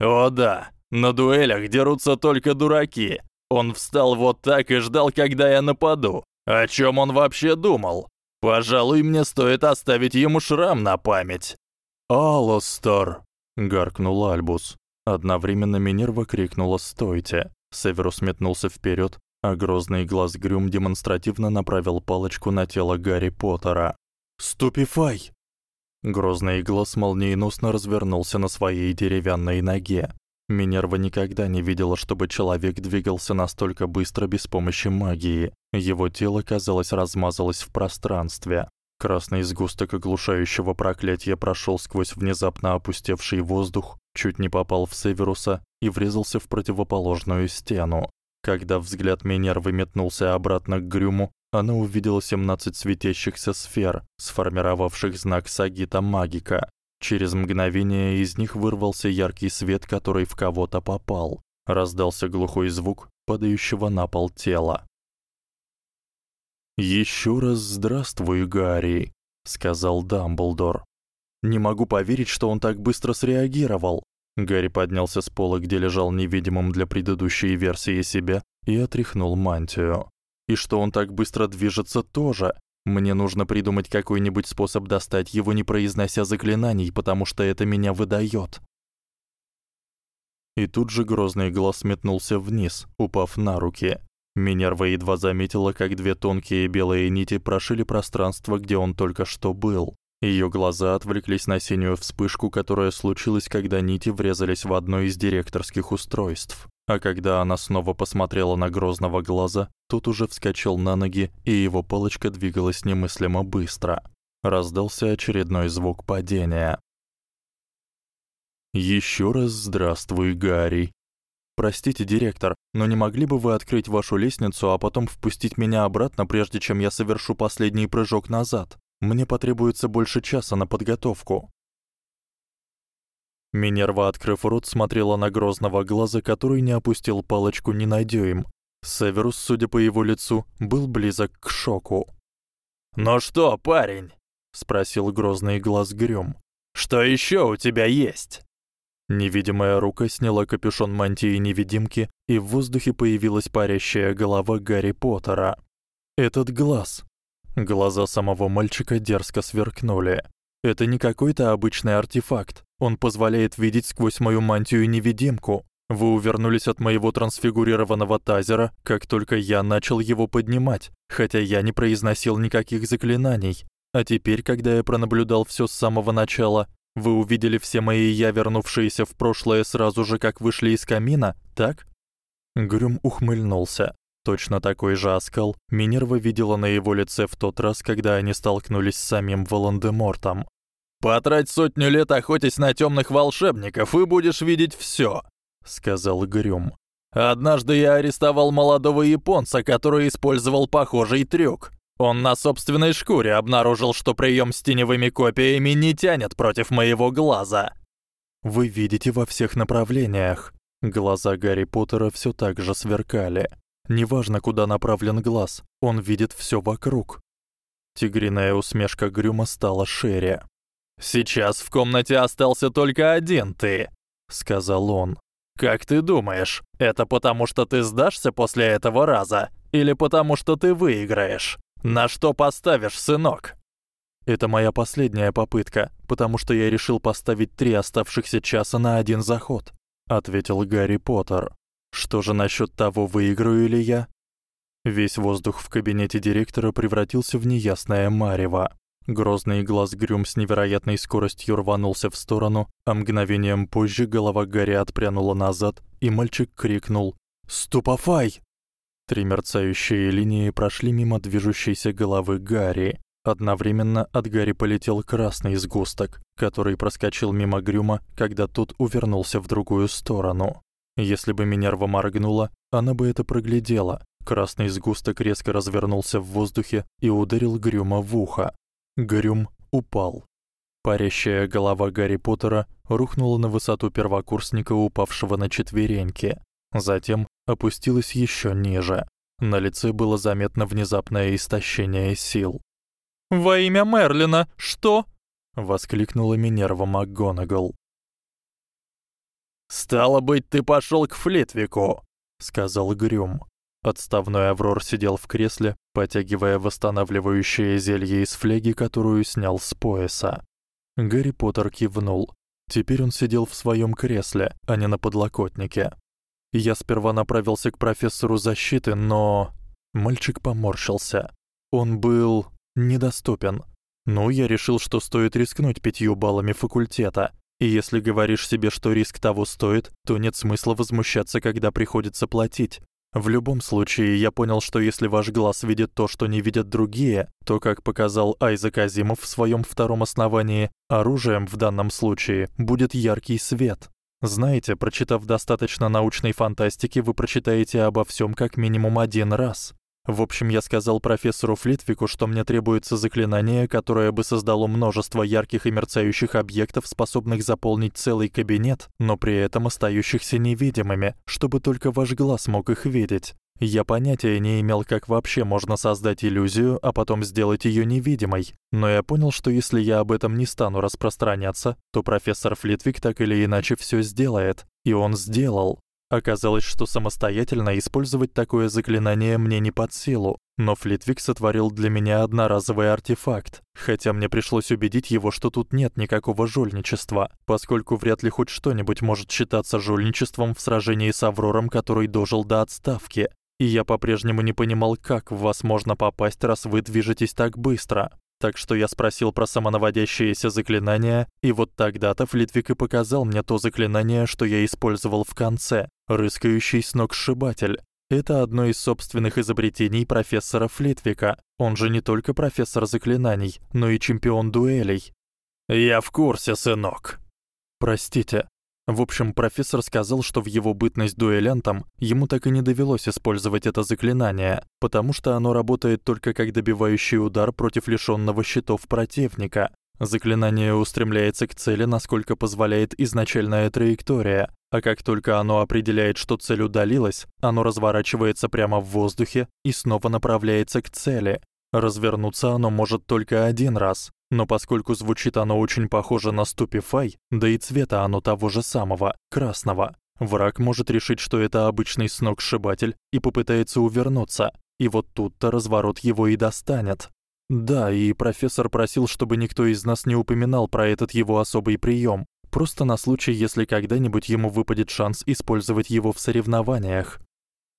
О да, на дуэлях дерутся только дураки. Он встал вот так и ждал, когда я нападу. О чём он вообще думал? Пожалуй, мне стоит оставить ему шрам на память. "Алостер!" гаркнул Альбус. Одновременно Минерва крикнула: "Стойте!" Северус метнулся вперёд, а грозный глаз Грюм демонстративно направил палочку на тело Гарри Поттера. "Ступифай!" Грозный глаз молниеносно развернулся на своей деревянной ноге. Минерва никогда не видела, чтобы человек двигался настолько быстро без помощи магии. Его тело, казалось, размазалось в пространстве. Красный сгусток оглушающего проклятия прошёл сквозь внезапно опустевший воздух, чуть не попал в Северуса и врезался в противоположную стену. Когда взгляд Минервы метнулся обратно к Грюму, она увидела 17 светящихся сфер, сформировавших знак Сагита Магика. Через мгновение из них вырвался яркий свет, который в кого-то попал. Раздался глухой звук падающего на пол тела. Ещё раз здравствуй, Гарри, сказал Дамблдор. Не могу поверить, что он так быстро среагировал. Гарри поднялся с пола, где лежал невидимым для предыдущей версии себя, и отряхнул мантию. И что он так быстро движется тоже. Мне нужно придумать какой-нибудь способ достать его, не произнося заклинаний, потому что это меня выдаёт. И тут же грозный глаз метнулся вниз, упав на руки. Минерва едва заметила, как две тонкие белые нити прошили пространство, где он только что был. Её глаза отвлеклись на синюю вспышку, которая случилась, когда нити врезались в одно из директорских устройств. А когда она снова посмотрела на грозного глаза, тот уже вскочил на ноги, и его палочка двигалась немыслимо быстро. Раздался очередной звук падения. Ещё раз здравствуй, Гарри. Простите, директор, но не могли бы вы открыть вашу лестницу, а потом впустить меня обратно, прежде чем я совершу последний прыжок назад? Мне потребуется больше часа на подготовку. Минерва, открыв рот, смотрела на грозного глаза, который не опустил палочку ни на дюйм. Северус, судя по его лицу, был близок к шоку. "Ну что, парень?" спросил грозный глаз Грём. "Что ещё у тебя есть?" Невидимая рука сняла капюшон мантии невидимки, и в воздухе появилась парящая голова Гарри Поттера. Этот глаз, Глаза самого мальчика дерзко сверкнули. Это не какой-то обычный артефакт. Он позволяет видеть сквозь мою мантию-невидимку. Вы увернулись от моего трансфигурированного тазера, как только я начал его поднимать, хотя я не произносил никаких заклинаний. А теперь, когда я пронаблюдал всё с самого начала, вы увидели все мои я, вернувшиеся в прошлое сразу же, как вышли из камина, так? Грюм ухмыльнулся. Точно такой же оскал Минерва видела на его лице в тот раз, когда они столкнулись с самим Волан-де-Мортом. «Потрать сотню лет охотясь на тёмных волшебников, и будешь видеть всё», — сказал Грюм. «Однажды я арестовал молодого японца, который использовал похожий трюк. Он на собственной шкуре обнаружил, что приём с теневыми копиями не тянет против моего глаза». «Вы видите во всех направлениях». Глаза Гарри Поттера всё так же сверкали. Неважно, куда направлен глаз, он видит всё вокруг. Тигриная усмешка Грюма стала шире. Сейчас в комнате остался только один ты, сказал он. Как ты думаешь, это потому что ты сдашься после этого раза или потому что ты выиграешь? На что поставишь, сынок? Это моя последняя попытка, потому что я решил поставить три оставшихся часа на один заход, ответил Гарри Поттер. Что же насчёт того, выиграю ли я? Весь воздух в кабинете директора превратился в неясное марево. Грозный глаз Грюм с невероятной скоростью рванулся в сторону, а мгновением позже голова Гарри отпрянула назад, и мальчик крикнул: "Ступафай!" Три мерцающие линии прошли мимо движущейся головы Гарри. Одновременно от Гарри полетел красный сгусток, который проскочил мимо Грюма, когда тот увернулся в другую сторону. Если бы Минерва моргнула, она бы это проглядела. Красный сгусток резко развернулся в воздухе и ударил Грюма в ухо. Грюм упал. Парящая голова Гарри Поттера рухнула на высоту первокурсника, упавшего на четвереньки. Затем опустилась ещё ниже. На лице было заметно внезапное истощение сил. «Во имя Мерлина, что?» — воскликнула Минерва МакГонагал. «Стало быть, ты пошёл к Флитвику», — сказал Грюм. Отставной Аврор сидел в кресле, потягивая восстанавливающее зелье из фляги, которую снял с пояса. Гарри Поттер кивнул. Теперь он сидел в своём кресле, а не на подлокотнике. Я сперва направился к профессору защиты, но мальчик поморщился. Он был недоступен. Ну, я решил, что стоит рискнуть пятью баллами факультета, и если говоришь себе, что риск того стоит, то нет смысла возмущаться, когда приходится платить. В любом случае, я понял, что если ваш глаз видит то, что не видят другие, то, как показал Айзек Азимов в своём втором основании, оружием в данном случае будет яркий свет. Знаете, прочитав достаточно научной фантастики, вы прочитаете обо всём как минимум один раз. В общем, я сказал профессору Флитвику, что мне требуется заклинание, которое бы создало множество ярких и мерцающих объектов, способных заполнить целый кабинет, но при этом остающихся невидимыми, чтобы только ваш глаз мог их видеть. Я понятия не имел, как вообще можно создать иллюзию, а потом сделать её невидимой. Но я понял, что если я об этом не стану распространяться, то профессор Флитвик так или иначе всё сделает. И он сделал. Оказалось, что самостоятельно использовать такое заклинание мне не под силу, но Флитвик сотворил для меня одноразовый артефакт, хотя мне пришлось убедить его, что тут нет никакого жульничества, поскольку вряд ли хоть что-нибудь может считаться жульничеством в сражении с Аврором, который дожил до отставки. И я по-прежнему не понимал, как в вас можно попасть, раз вы движетесь так быстро. Так что я спросил про самонаводящееся заклинание, и вот тогда-то Флитвик и показал мне то заклинание, что я использовал в конце рыскающий сногсшибатель. Это одно из собственных изобретений профессора Флитвика. Он же не только профессор заклинаний, но и чемпион дуэлей. Я в курсе, сынок. Простите, в общем, профессор сказал, что в его бытность дуэлянтом ему так и не довелось использовать это заклинание, потому что оно работает только как добивающий удар против лишённого щитов противника. Заклинание устремляется к цели, насколько позволяет изначальная траектория, а как только оно определяет, что цель удалилась, оно разворачивается прямо в воздухе и снова направляется к цели. Развернуться оно может только один раз, но поскольку звучит оно очень похоже на Stupefy, да и цвета оно того же самого, красного, враг может решить, что это обычный сногсшибатель и попытается увернуться. И вот тут-то разворот его и достанет. Да, и профессор просил, чтобы никто из нас не упоминал про этот его особый приём, просто на случай, если когда-нибудь ему выпадет шанс использовать его в соревнованиях.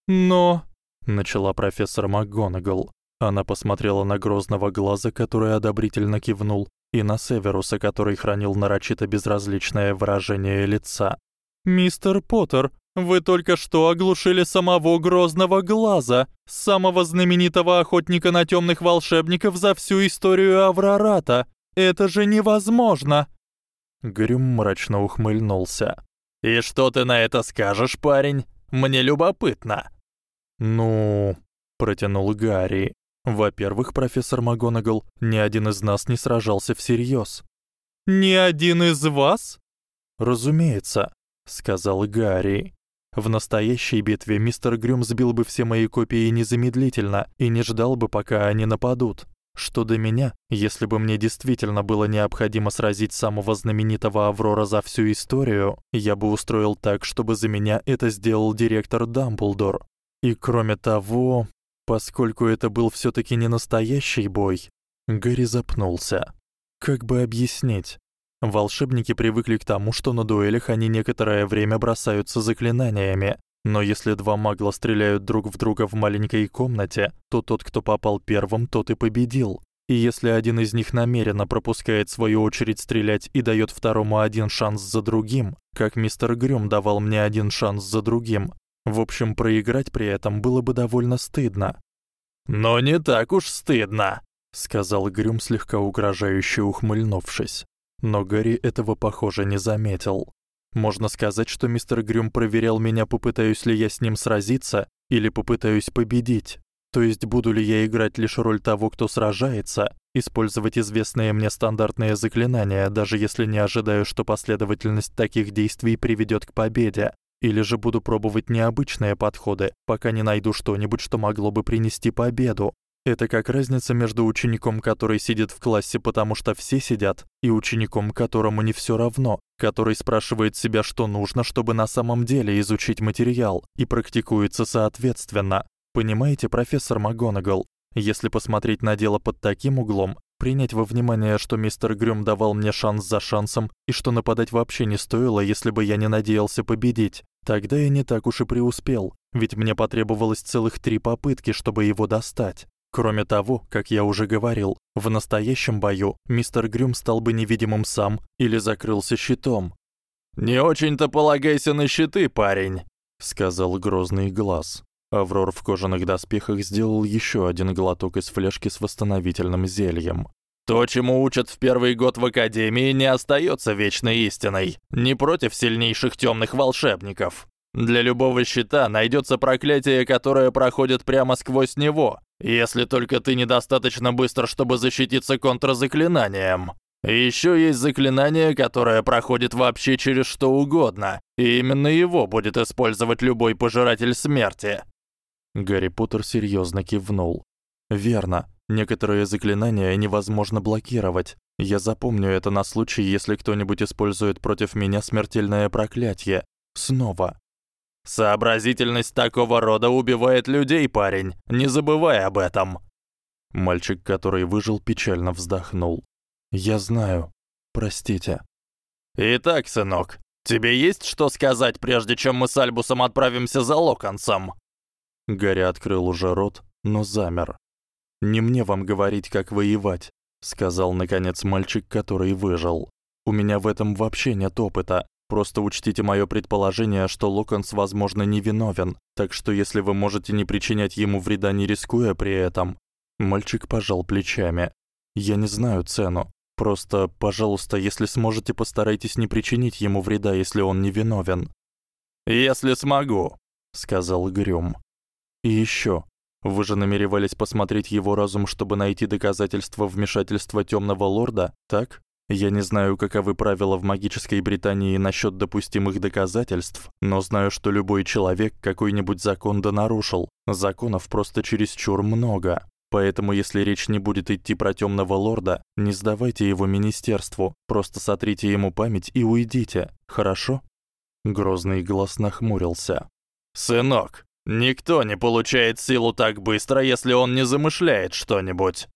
Но, начала профессор МакГонагал. Она посмотрела на грозного глаза, который одобрительно кивнул, и на Северуса, который хранил нарочито безразличное выражение лица. Мистер Поттер, вы только что оглушили самого грозного глаза, самого знаменитого охотника на тёмных волшебников за всю историю Аврората. Это же невозможно. Грюм мрачно ухмыльнулся. И что ты на это скажешь, парень? Мне любопытно. Ну, протянул Гарри. Во-первых, профессор МакГонагал, ни один из нас не сражался всерьёз. Ни один из вас? Разумеется, сказал Гарри. В настоящей битве мистер Грюм сбил бы все мои копии незамедлительно и не ждал бы, пока они нападут. Что до меня, если бы мне действительно было необходимо сразить самого знаменитого Аврора за всю историю, я бы устроил так, чтобы за меня это сделал директор Дамблдор. И кроме того, Поскольку это был всё-таки не настоящий бой, Гарри запнулся. Как бы объяснить? Волшебники привыкли к тому, что на дуэлях они некоторое время бросаются заклинаниями, но если два магла стреляют друг в друга в маленькой комнате, то тот, кто попал первым, тот и победил. И если один из них намеренно пропускает свою очередь стрелять и даёт второму один шанс за другим, как мистер Грюм давал мне один шанс за другим, в общем, проиграть при этом было бы довольно стыдно. Но не так уж стыдно, сказал Грюм слегка угрожающе ухмыльнувшись. Но Гарри этого, похоже, не заметил. Можно сказать, что мистер Грюм проверял меня, попытаюсь ли я с ним сразиться или попытаюсь победить. То есть буду ли я играть лишь роль того, кто сражается, использовать известные мне стандартные заклинания, даже если не ожидаю, что последовательность таких действий приведёт к победе, или же буду пробовать необычные подходы, пока не найду что-нибудь, что могло бы принести победу. Это как разница между учеником, который сидит в классе, потому что все сидят, и учеником, которому не всё равно, который спрашивает себя, что нужно, чтобы на самом деле изучить материал, и практикуется соответственно. Понимаете, профессор МакГонагал, если посмотреть на дело под таким углом, принять во внимание, что мистер Грюм давал мне шанс за шансом и что нападать вообще не стоило, если бы я не надеялся победить, тогда я не так уж и преуспел, ведь мне потребовалось целых три попытки, чтобы его достать. Кроме того, как я уже говорил, в настоящем бою мистер Грюм стал бы невидимым сам или закрылся щитом. Не очень-то полагайся на щиты, парень, сказал грозный глаз. Аврор в кожаных доспехах сделал ещё один глоток из фляжки с восстановительным зельем. То, чему учат в первый год в академии, не остаётся вечной истиной. Не против сильнейших тёмных волшебников. Для любого щита найдётся проклятие, которое проходит прямо сквозь него, если только ты недостаточно быстр, чтобы защититься контрзаклинанием. Ещё есть заклинание, которое проходит вообще через что угодно, и именно его будет использовать любой пожиратель смерти. Гарри Поттер серьёзно кивнул. Верно. Некоторые заклинания невозможно блокировать. Я запомню это на случай, если кто-нибудь использует против меня смертельное проклятие. Снова. Сообразительность такого рода убивает людей, парень. Не забывай об этом. Мальчик, который выжил, печально вздохнул. Я знаю. Простите. Итак, сынок, тебе есть что сказать, прежде чем мы с Альбусом отправимся за Локонсом? Гарри открыл уже рот, но замер. Не мне вам говорить, как воевать, сказал наконец мальчик, который выжил. У меня в этом вообще нет опыта. Просто учтите моё предположение, что Локонс, возможно, невиновен. Так что если вы можете не причинять ему вреда, не рискуя при этом, мальчик пожал плечами. Я не знаю цену. Просто, пожалуйста, если сможете, постарайтесь не причинить ему вреда, если он невиновен. Если смогу, сказал Грюм. И ещё, вы же намеревались посмотреть его разум, чтобы найти доказательства вмешательства Тёмного лорда, так? Я не знаю, каковы правила в магической Британии насчёт допустимых доказательств, но знаю, что любой человек какой-нибудь закон да нарушил. Законов просто чересчур много. Поэтому если речь не будет идти про Тёмного лорда, не сдавайте его министерству, просто сотрите ему память и уйдите. Хорошо? Грозный глаз нахмурился. Сынок, Никто не получает силу так быстро, если он не замышляет что-нибудь.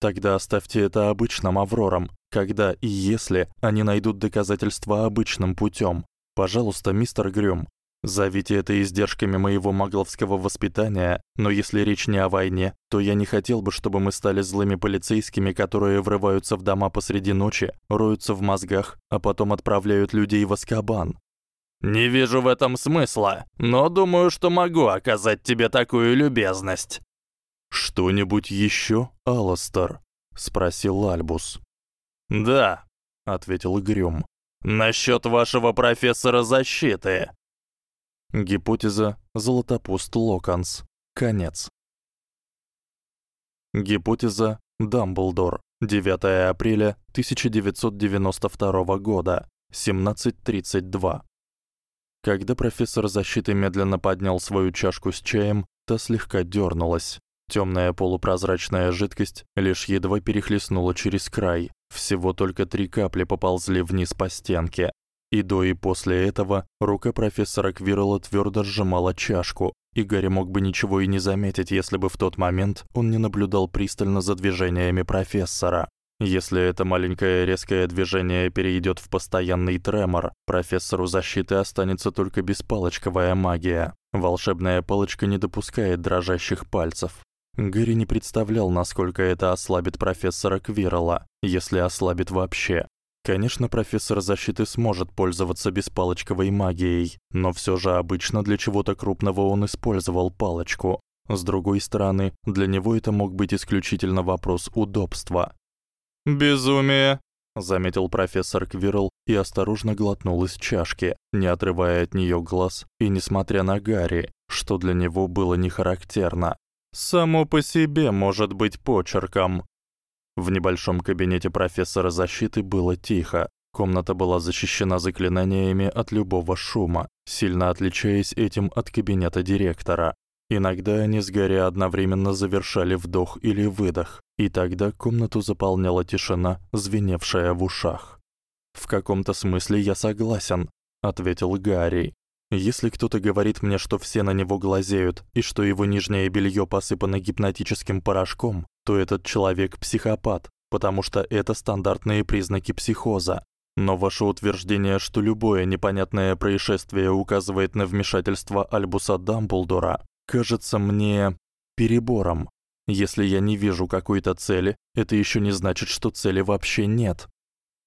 Тогда оставьте это обычным аврорам, когда и если они найдут доказательства обычным путём. Пожалуйста, мистер Грюм, зовите это издержками моего магловского воспитания, но если речь не о войне, то я не хотел бы, чтобы мы стали злыми полицейскими, которые врываются в дома посреди ночи, роются в мозгах, а потом отправляют людей в Азкабан. Не вижу в этом смысла, но думаю, что могу оказать тебе такую любезность. Что-нибудь ещё, Аластер? спросил Альбус. Да, ответил Грюм. Насчёт вашего профессора защиты. Гипотеза Золотопуст Локонс. Конец. Гипотеза Дамблдор. 9 апреля 1992 года. 17:32. Когда профессор защиты медленно поднял свою чашку с чаем, та слегка дёрнулась. Тёмная полупрозрачная жидкость лишь едва перехлестнула через край. Всего только три капли поползли вниз по стенке. И до и после этого рука профессора Квирла твёрдо сжимала чашку, и Гарри мог бы ничего и не заметить, если бы в тот момент он не наблюдал пристально за движениями профессора. Если это маленькое резкое движение перейдёт в постоянный тремор, профессору защиты останется только беспалочковая магия. Волшебная палочка не допускает дрожащих пальцев. Гэри не представлял, насколько это ослабит профессора Квирла, если ослабит вообще. Конечно, профессор защиты сможет пользоваться беспалочковой магией, но всё же обычно для чего-то крупного он использовал палочку. С другой стороны, для него это мог быть исключительно вопрос удобства. «Безумие», — заметил профессор Квирл и осторожно глотнул из чашки, не отрывая от неё глаз и несмотря на Гарри, что для него было не характерно. «Само по себе может быть почерком». В небольшом кабинете профессора защиты было тихо. Комната была защищена заклинаниями от любого шума, сильно отличаясь этим от кабинета директора. Иногда они с Гарри одновременно завершали вдох или выдох, и тогда комнату заполняла тишина, звеневшая в ушах. В каком-то смысле я согласен, ответил Гарри. Если кто-то говорит мне, что все на него глазеют и что его нижнее белье посыпано гипнотическим порошком, то этот человек психопат, потому что это стандартные признаки психоза. Но ваше утверждение, что любое непонятное происшествие указывает на вмешательство Альбуса Дамблдора, кажется мне перебором. Если я не вижу какой-то цели, это ещё не значит, что цели вообще нет.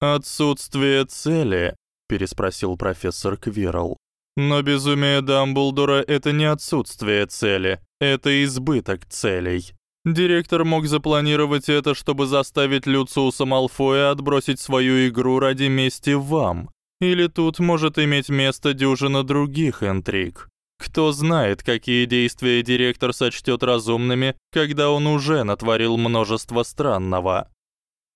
Отсутствие цели, переспросил профессор Квирл. Но безумие Дамблдора это не отсутствие цели, это избыток целей. Директор мог запланировать это, чтобы заставить Люциуса Малфоя отбросить свою игру ради мести вам. Или тут может иметь место дюжина других интриг. Кто знает, какие действия директор сочтёт разумными, когда он уже натворил множество странного.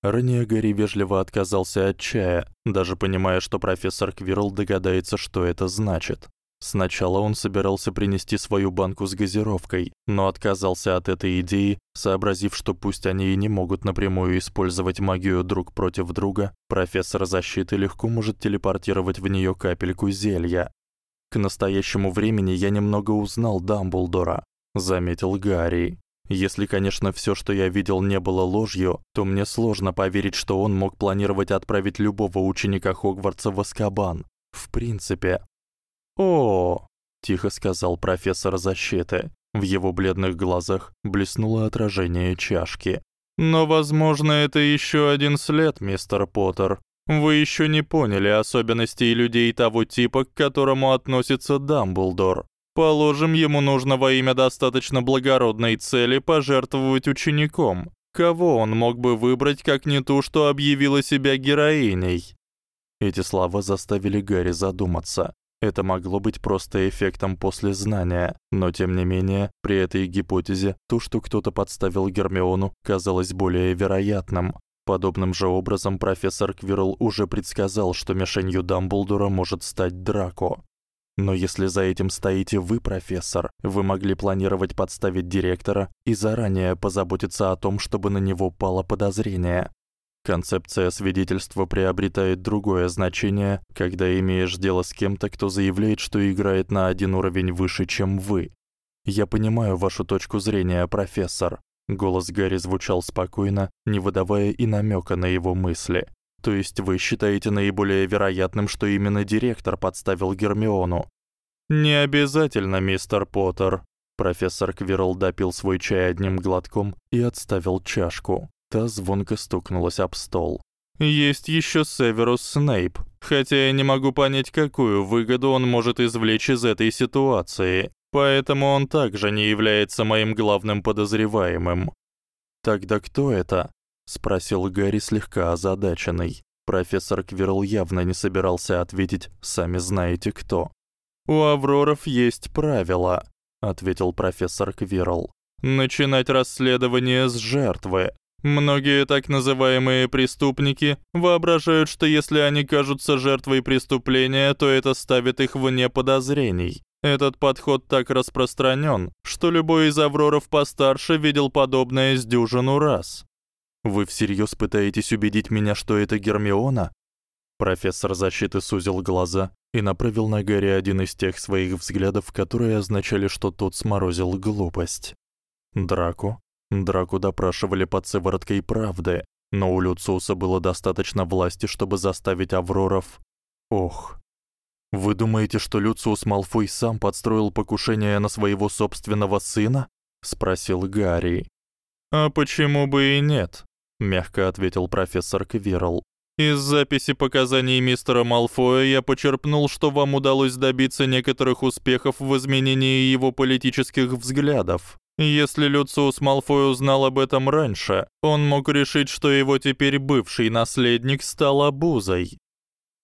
Ранее вежливо отказался от чая, даже понимая, что профессор Квирл догадается, что это значит. Сначала он собирался принести свою банку с газировкой, но отказался от этой идеи, сообразив, что пусть они и не могут напрямую использовать магию друг против друга, профессор защиты легко может телепортировать в неё капельку зелья. К настоящему времени я немного узнал Дамблдора, заметил Гарри. Если, конечно, всё, что я видел, не было ложью, то мне сложно поверить, что он мог планировать отправить любого ученика Хогвартса в Азкабан. В принципе, «О!» — тихо сказал профессор защиты. В его бледных глазах блеснуло отражение чашки. «Но, возможно, это ещё один след, мистер Поттер. Вы ещё не поняли особенностей людей того типа, к которому относится Дамблдор. Положим, ему нужно во имя достаточно благородной цели пожертвовать учеником. Кого он мог бы выбрать, как не ту, что объявила себя героиней?» Эти слова заставили Гарри задуматься. Это могло быть просто эффектом после знания, но тем не менее, при этой гипотезе то, что кто-то подставил Гермиону, казалось более вероятным. Подобным же образом профессор Квирл уже предсказал, что мишенью Дамблдора может стать Драко. Но если за этим стоите вы, профессор, вы могли планировать подставить директора и заранее позаботиться о том, чтобы на него пало подозрение. Концепция свидетельства приобретает другое значение, когда имеешь дело с кем-то, кто заявляет, что играет на один уровень выше, чем вы. Я понимаю вашу точку зрения, профессор. Голос Гарри звучал спокойно, не выдавая и намёка на его мысли. То есть вы считаете наиболее вероятным, что именно директор подставил Гермиону? Не обязательно, мистер Поттер. Профессор Квирл допил свой чай одним глотком и отставил чашку. Та звонко стукнулась об стол. Есть ещё Северус Снейп, хотя я не могу понять, какую выгоду он может извлечь из этой ситуации. Поэтому он также не является моим главным подозреваемым. Тогда кто это? спросил Гарри слегка озадаченный. Профессор Квирл явно не собирался ответить: "Сами знаете кто". У Авроров есть правила, ответил профессор Квирл. Начинать расследование с жертвы. Многие так называемые преступники воображают, что если они кажутся жертвой преступления, то это ставит их вне подозрений. Этот подход так распространён, что любой из авроров постарше видел подобное с дюжину раз. Вы всерьёз пытаетесь убедить меня, что это Гермиона? Профессор защиты сузил глаза и направил на Гарри один из тех своих взглядов, которые означали, что тот сморозил глупость. Драко Драку допрашивали под сывороткой правды, но у Люциуса было достаточно власти, чтобы заставить Авроров. Ох. Вы думаете, что Люциус Малфой сам подстроил покушение на своего собственного сына? спросил Гарри. А почему бы и нет? мягко ответил профессор Квирл. Из записи показаний мистера Малфоя я почерпнул, что вам удалось добиться некоторых успехов в изменении его политических взглядов. Если Люциус Малфой узнал об этом раньше, он мог решить, что его теперь бывший наследник стал обузой.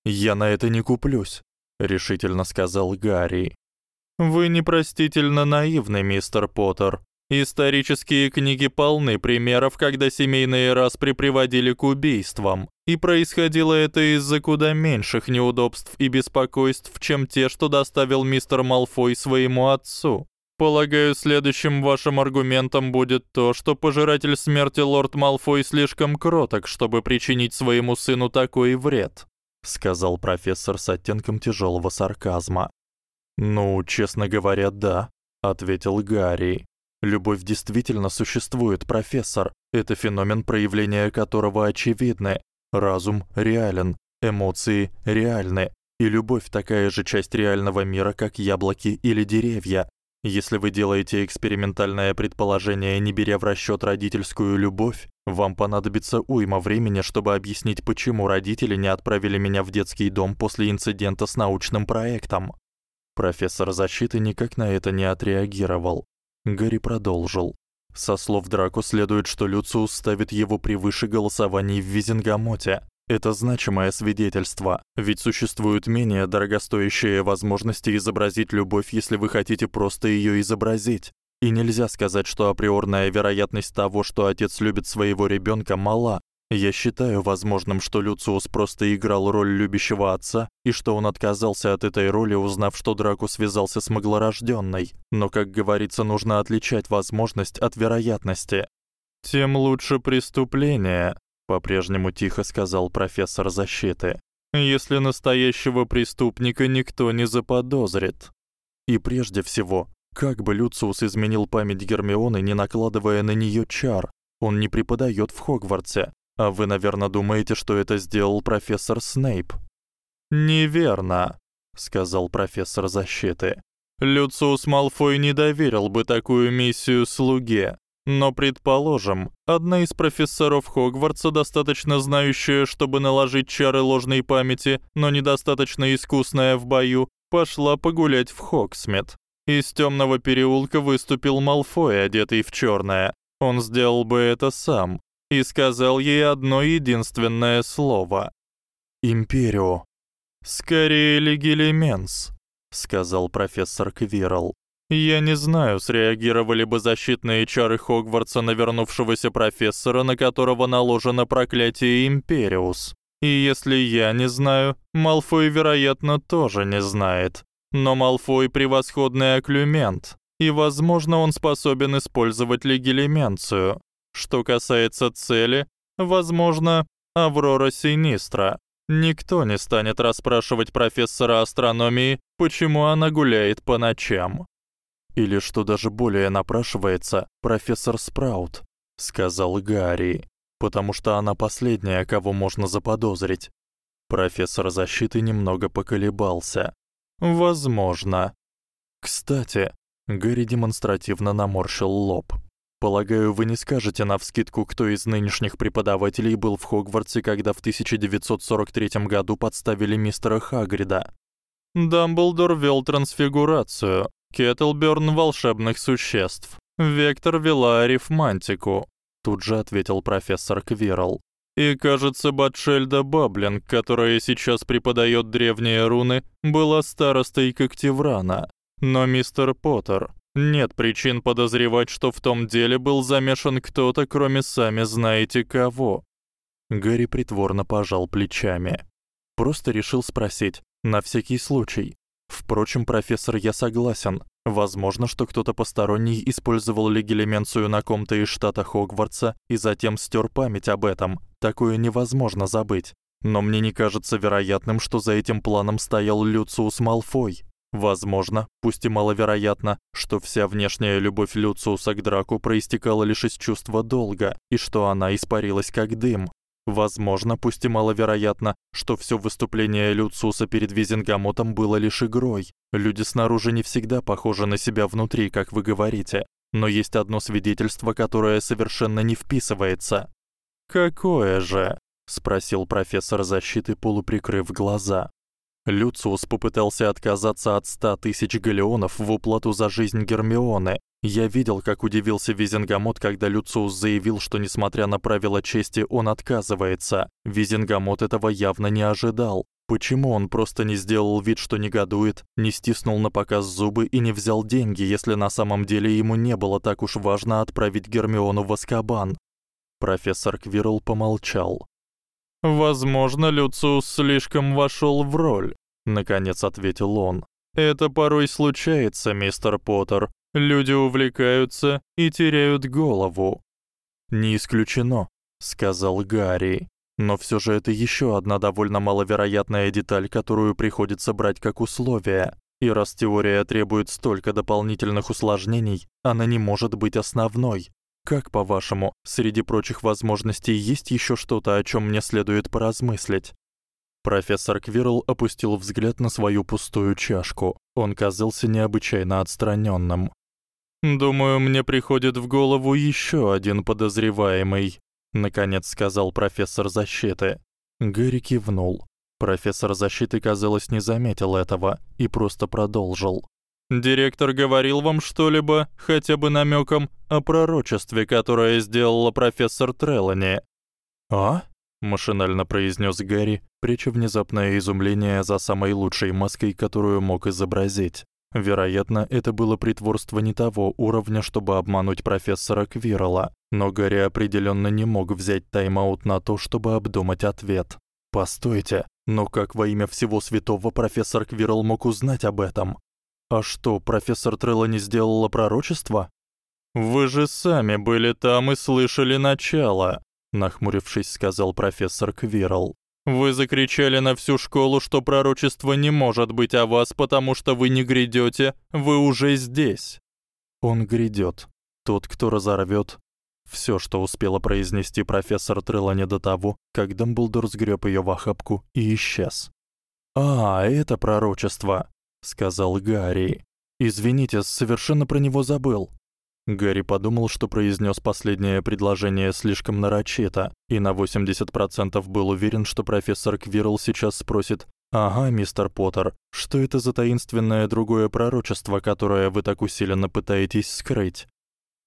Я на это не куплюсь, решительно сказал Гарри. Вы непростительно наивны, мистер Поттер. Исторические книги полны примеров, когда семейные распри приводили к убийствам, и происходило это из-за куда меньших неудобств и беспокойств, чем те, что доставил мистер Малфой своему отцу. Полагаю, следующим вашим аргументом будет то, что пожиратель смерти лорд Малфой слишком кроток, чтобы причинить своему сыну такой вред, сказал профессор с оттенком тяжёлого сарказма. Ну, честно говоря, да, ответил Гарри. Любовь действительно существует, профессор. Это феномен, проявления которого очевидны. Разум реален, эмоции реальны, и любовь такая же часть реального мира, как яблоки или деревья. Если вы делаете экспериментальное предположение, не беря в расчёт родительскую любовь, вам понадобится уйма времени, чтобы объяснить, почему родители не отправили меня в детский дом после инцидента с научным проектом. Профессор защиты никак на это не отреагировал. Гарри продолжил: Со слов Драко следует, что Люциус ставит его превыше голосований в Визенгамоте. Это значимое свидетельство, ведь существуют менее дорогостоящие возможности изобразить любовь, если вы хотите просто её изобразить. И нельзя сказать, что априорная вероятность того, что отец любит своего ребёнка, мала. Я считаю возможным, что Люциус просто играл роль любящего отца и что он отказался от этой роли, узнав, что Драко связался с маглорождённой. Но, как говорится, нужно отличать возможность от вероятности. Тем лучше преступление, по-прежнему тихо сказал профессор защиты. Если настоящего преступника никто не заподозрит. И прежде всего, как бы Люциус изменил память Гермионы, не накладывая на неё чар? Он не преподаёт в Хогвартсе. А вы, наверное, думаете, что это сделал профессор Снейп? Неверно, сказал профессор защиты. Люциус Малфой не доверил бы такую миссию слуге. Но предположим, одна из профессоров Хогвартса, достаточно знающая, чтобы наложить чары ложной памяти, но недостаточно искусная в бою, пошла погулять в Хогсмит. Из тёмного переулка выступил Малфой, одетый в чёрное. Он сделал бы это сам, и сказал ей одно единственное слово. «Империо». «Скорее Легилименс», — сказал профессор Квирл. «Я не знаю, среагировали бы защитные чары Хогвартса на вернувшегося профессора, на которого наложено проклятие Империус. И если я не знаю, Малфой, вероятно, тоже не знает. Но Малфой превосходный оклюмент, и, возможно, он способен использовать легилименцию. Что касается цели, возможно, Аврора Синистра. Никто не станет расспрашивать профессора астрономии, почему она гуляет по ночам. Или что даже более напрашивается, профессор Спраут, сказал Гарри, потому что она последняя, кого можно заподозрить. Профессор защиты немного поколебался. Возможно. Кстати, Гарри демонстративно наморщил лоб. Полагаю, вы не скажете навскидку, кто из нынешних преподавателей был в Хогвартсе, когда в 1943 году подставили мистера Хагрида. Дамблдор вёл трансфигурацию, Кеттлберн волшебных существ, Вектор вела арифмантику. Тут же ответил профессор Квирл. И, кажется, Батшельда Баблинг, которая сейчас преподаёт древние руны, была старостой Когтеврана. Но мистер Поттер, нет причин подозревать, что в том деле был замешан кто-то, кроме сами знаете кого. Гарри притворно пожал плечами. Просто решил спросить, на всякий случай. Впрочем, профессор, я согласен. Возможно, что кто-то посторонний использовал легилименцию на ком-то из штата Хогвартса и затем стёр память об этом. Такое невозможно забыть. Но мне не кажется вероятным, что за этим планом стоял Люциус Малфой. Возможно, пусть и маловероятно, что вся внешняя любовь Люциуса к Драку проистекала лишь из чувства долга, и что она испарилась как дым. Возможно, пусть и маловероятно, что всё выступление Люциуса перед Визенгамотом было лишь игрой. Люди снаружи не всегда похожи на себя внутри, как вы говорите. Но есть одно свидетельство, которое совершенно не вписывается. Какое же? спросил профессор защиты, полуприкрыв глаза. Люциус попытался отказаться от ста тысяч галеонов в уплату за жизнь Гермионы. Я видел, как удивился Визенгамот, когда Люциус заявил, что несмотря на правила чести, он отказывается. Визенгамот этого явно не ожидал. Почему он просто не сделал вид, что негодует, не стиснул на показ зубы и не взял деньги, если на самом деле ему не было так уж важно отправить Гермиону в Азкабан? Профессор Квирл помолчал. Возможно, Люциус слишком вошёл в роль, наконец ответил он. Это порой случается, мистер Поттер. Люди увлекаются и теряют голову. Не исключено, сказал Гарри. Но всё же это ещё одна довольно маловероятная деталь, которую приходится брать как условие. И раз теория требует столько дополнительных усложнений, она не может быть основной. Как, по-вашему, среди прочих возможностей есть ещё что-то, о чём мне следует поразмыслить? Профессор Квирл опустил взгляд на свою пустую чашку. Он казался необычайно отстранённым. Думаю, мне приходит в голову ещё один подозреваемый, наконец сказал профессор защиты. Гэри кивнул. Профессор защиты, казалось, не заметил этого и просто продолжил. Директор говорил вам что-либо, хотя бы намёком, о пророчестве, которое сделала профессор Трелани? А? машинально произнёс Гарри, пряча внезапное изумление за самой лучшей маской, которую мог изобразить. Вероятно, это было притворство не того уровня, чтобы обмануть профессора Квирла. Но Гарри определённо не мог взять тайм-аут на то, чтобы обдумать ответ. Постойте, но как во имя всего святого профессор Квирл мог узнать об этом? А что, профессор Трелла не сделала пророчество? Вы же сами были там и слышали начало, нахмурившись, сказал профессор Квирл. Вы закричали на всю школу, что пророчество не может быть о вас, потому что вы не грядёте, вы уже здесь. Он грядёт. Тот, кто разорвёт всё, что успела произнести профессор Трелани до того, как Дамблдор сгрёб её в охапку и исчез. А, это пророчество, сказал Гарри. Извините, совершенно про него забыл. Гарри подумал, что произнёс последнее предложение слишком нарочито, и на 80% был уверен, что профессор Квирл сейчас спросит: "Ага, мистер Поттер, что это за таинственное другое пророчество, которое вы так усиленно пытаетесь скрыть?"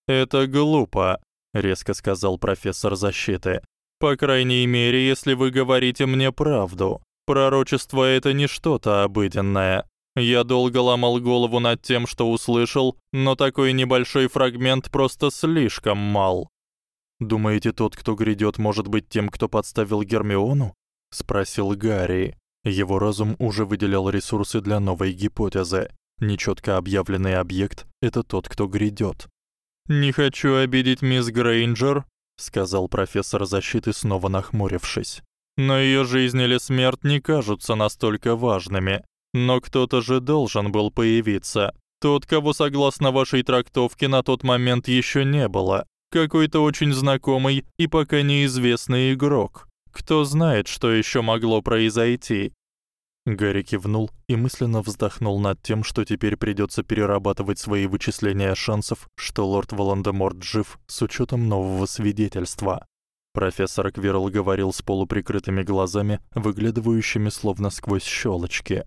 "Это глупо", резко сказал профессор защиты. "По крайней мере, если вы говорите мне правду. Пророчество это не что-то обыденное. Я долго ломал голову над тем, что услышал, но такой небольшой фрагмент просто слишком мал. Думаете, тот, кто грядёт, может быть тем, кто подставил Гермиону? спросил Гарри. Его разум уже выделял ресурсы для новой гипотезы. Нечётко объявленный объект это тот, кто грядёт. Не хочу обидеть мисс Грейнджер, сказал профессор защиты, снова нахмурившись. Но её жизнь или смерть не кажутся настолько важными. Но кто-то же должен был появиться. Тот, кого согласно вашей трактовке на тот момент ещё не было. Какой-то очень знакомый и пока неизвестный игрок. Кто знает, что ещё могло произойти? Гарри кивнул и мысленно вздохнул над тем, что теперь придётся перерабатывать свои вычисления шансов, что лорд Волан-де-Морт жив, с учётом нового свидетельства. Профессор Квирл говорил с полуприкрытыми глазами, выглядывающими словно сквозь щёлочки.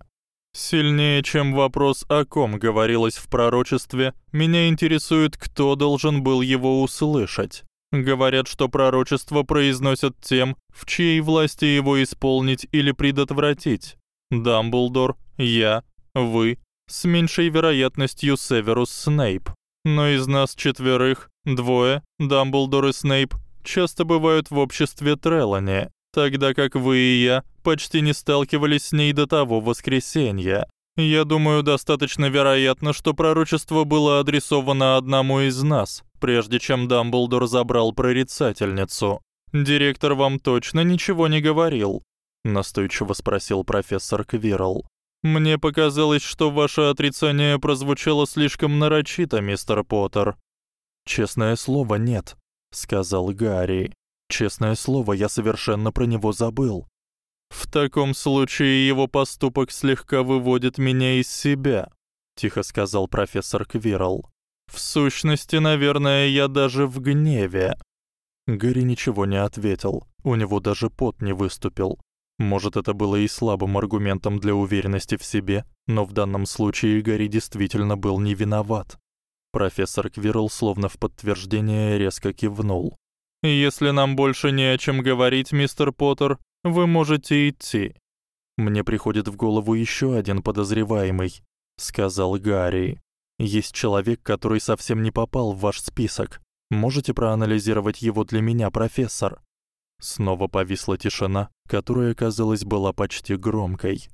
Сильнее, чем вопрос, о ком говорилось в пророчестве, меня интересует, кто должен был его услышать. Говорят, что пророчество произносят тем, в чьей власти его исполнить или предотвратить. Дамблдор, я, вы, с меньшей вероятностью Северус Снейп. Но из нас четверых, двое, Дамблдор и Снейп, часто бывают в обществе Трелани тогда как вы и я почти не сталкивались с ней до того воскресенья. Я думаю, достаточно вероятно, что пророчество было адресовано одному из нас, прежде чем Дамблдор забрал прорицательницу. Директор вам точно ничего не говорил, настойчиво спросил профессор Квирл. Мне показалось, что ваше отрицание прозвучало слишком нарочито, мистер Поттер. Честное слово, нет, сказал Гарри. Честное слово, я совершенно про него забыл. В таком случае его поступок слегка выводит меня из себя, тихо сказал профессор Квирл. В сущности, наверное, я даже в гневе. Гэри ничего не ответил. У него даже пот не выступил. Может, это было и слабым аргументом для уверенности в себе, но в данном случае Гэри действительно был не виноват. Профессор Квирл словно в подтверждение резко кивнул. Если нам больше не о чем говорить, мистер Поттер, вы можете идти. Мне приходит в голову ещё один подозреваемый, сказал Гарри. Есть человек, который совсем не попал в ваш список. Можете проанализировать его для меня, профессор? Снова повисла тишина, которая, казалось, была почти громкой.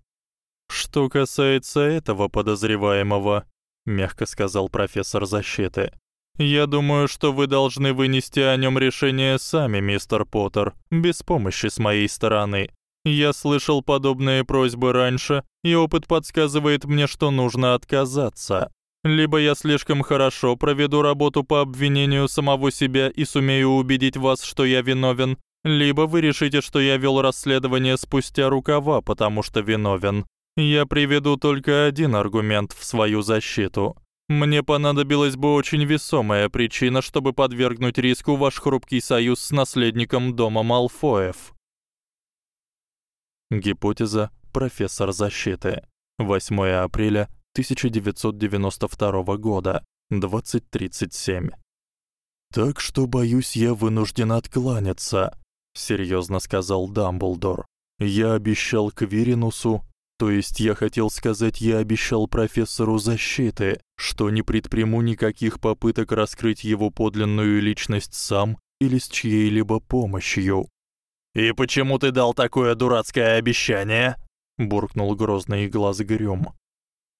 Что касается этого подозреваемого, мягко сказал профессор защиты. Я думаю, что вы должны вынести о нём решение сами, мистер Поттер, без помощи с моей стороны. Я слышал подобные просьбы раньше, и опыт подсказывает мне, что нужно отказаться. Либо я слишком хорошо проведу работу по обвинению самого себя и сумею убедить вас, что я виновен, либо вы решите, что я вёл расследование спустя рукава, потому что виновен. Я приведу только один аргумент в свою защиту. Мне понадобилась бы очень весомая причина, чтобы подвергнуть риску ваш хрупкий союз с наследником дома Малфоев. Гипотеза профессор защиты. 8 апреля 1992 года, 20:37. Так что боюсь, я вынужден откланяться, серьёзно сказал Дамблдор. Я обещал Квиринусу То есть я хотел сказать, я обещал профессору защиты, что не предприму никаких попыток раскрыть его подлинную личность сам или с чьей-либо помощью. И почему ты дал такое дурацкое обещание? буркнул грозный глаз Грём.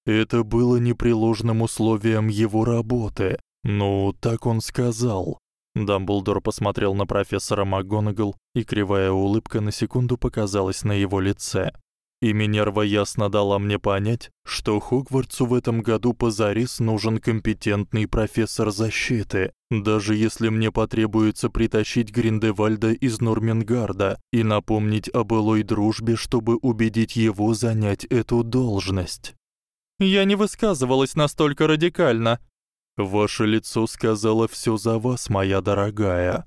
Это было непреложным условием его работы. Ну, так он сказал. Дамблдор посмотрел на профессора МакГонагал, и кривая улыбка на секунду показалась на его лице. И Минерва ясно дала мне понять, что Хогвартсу в этом году позарис нужен компетентный профессор защиты, даже если мне потребуется притащить Гриндевальда из Нормингарда и напомнить о былой дружбе, чтобы убедить его занять эту должность. Я не высказывалась настолько радикально. Ваше лицо сказало всё за вас, моя дорогая.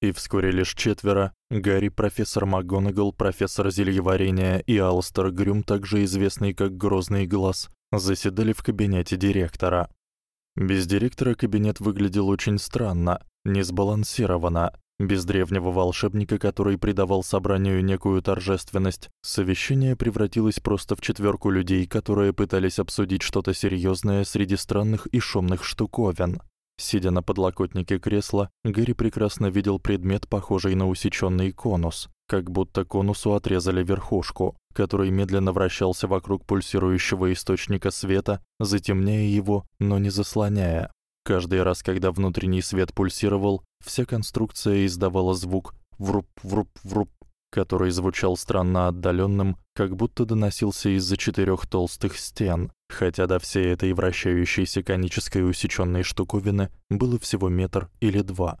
И вскоре лишь четверо Гарри, профессор МакГонагал, профессор зельеварения и Алстер Грюм, также известный как Грозный глаз, заседали в кабинете директора. Без директора кабинет выглядел очень странно, несбалансированно. Без древнего волшебника, который придавал собранию некую торжественность, совещание превратилось просто в четвёрку людей, которые пытались обсудить что-то серьёзное среди странных и шумных штуковин. Сидя на подлокотнике кресла, Гэри прекрасно видел предмет, похожий на усечённый конус, как будто конусу отрезали верхушку, который медленно вращался вокруг пульсирующего источника света, затемняя его, но не заслоняя. Каждый раз, когда внутренний свет пульсировал, вся конструкция издавала звук вруп-вруп-вруп, который звучал странно отдалённым, как будто доносился из-за четырёх толстых стен, хотя до всей этой вращающейся конической усечённой штуковины было всего метр или два.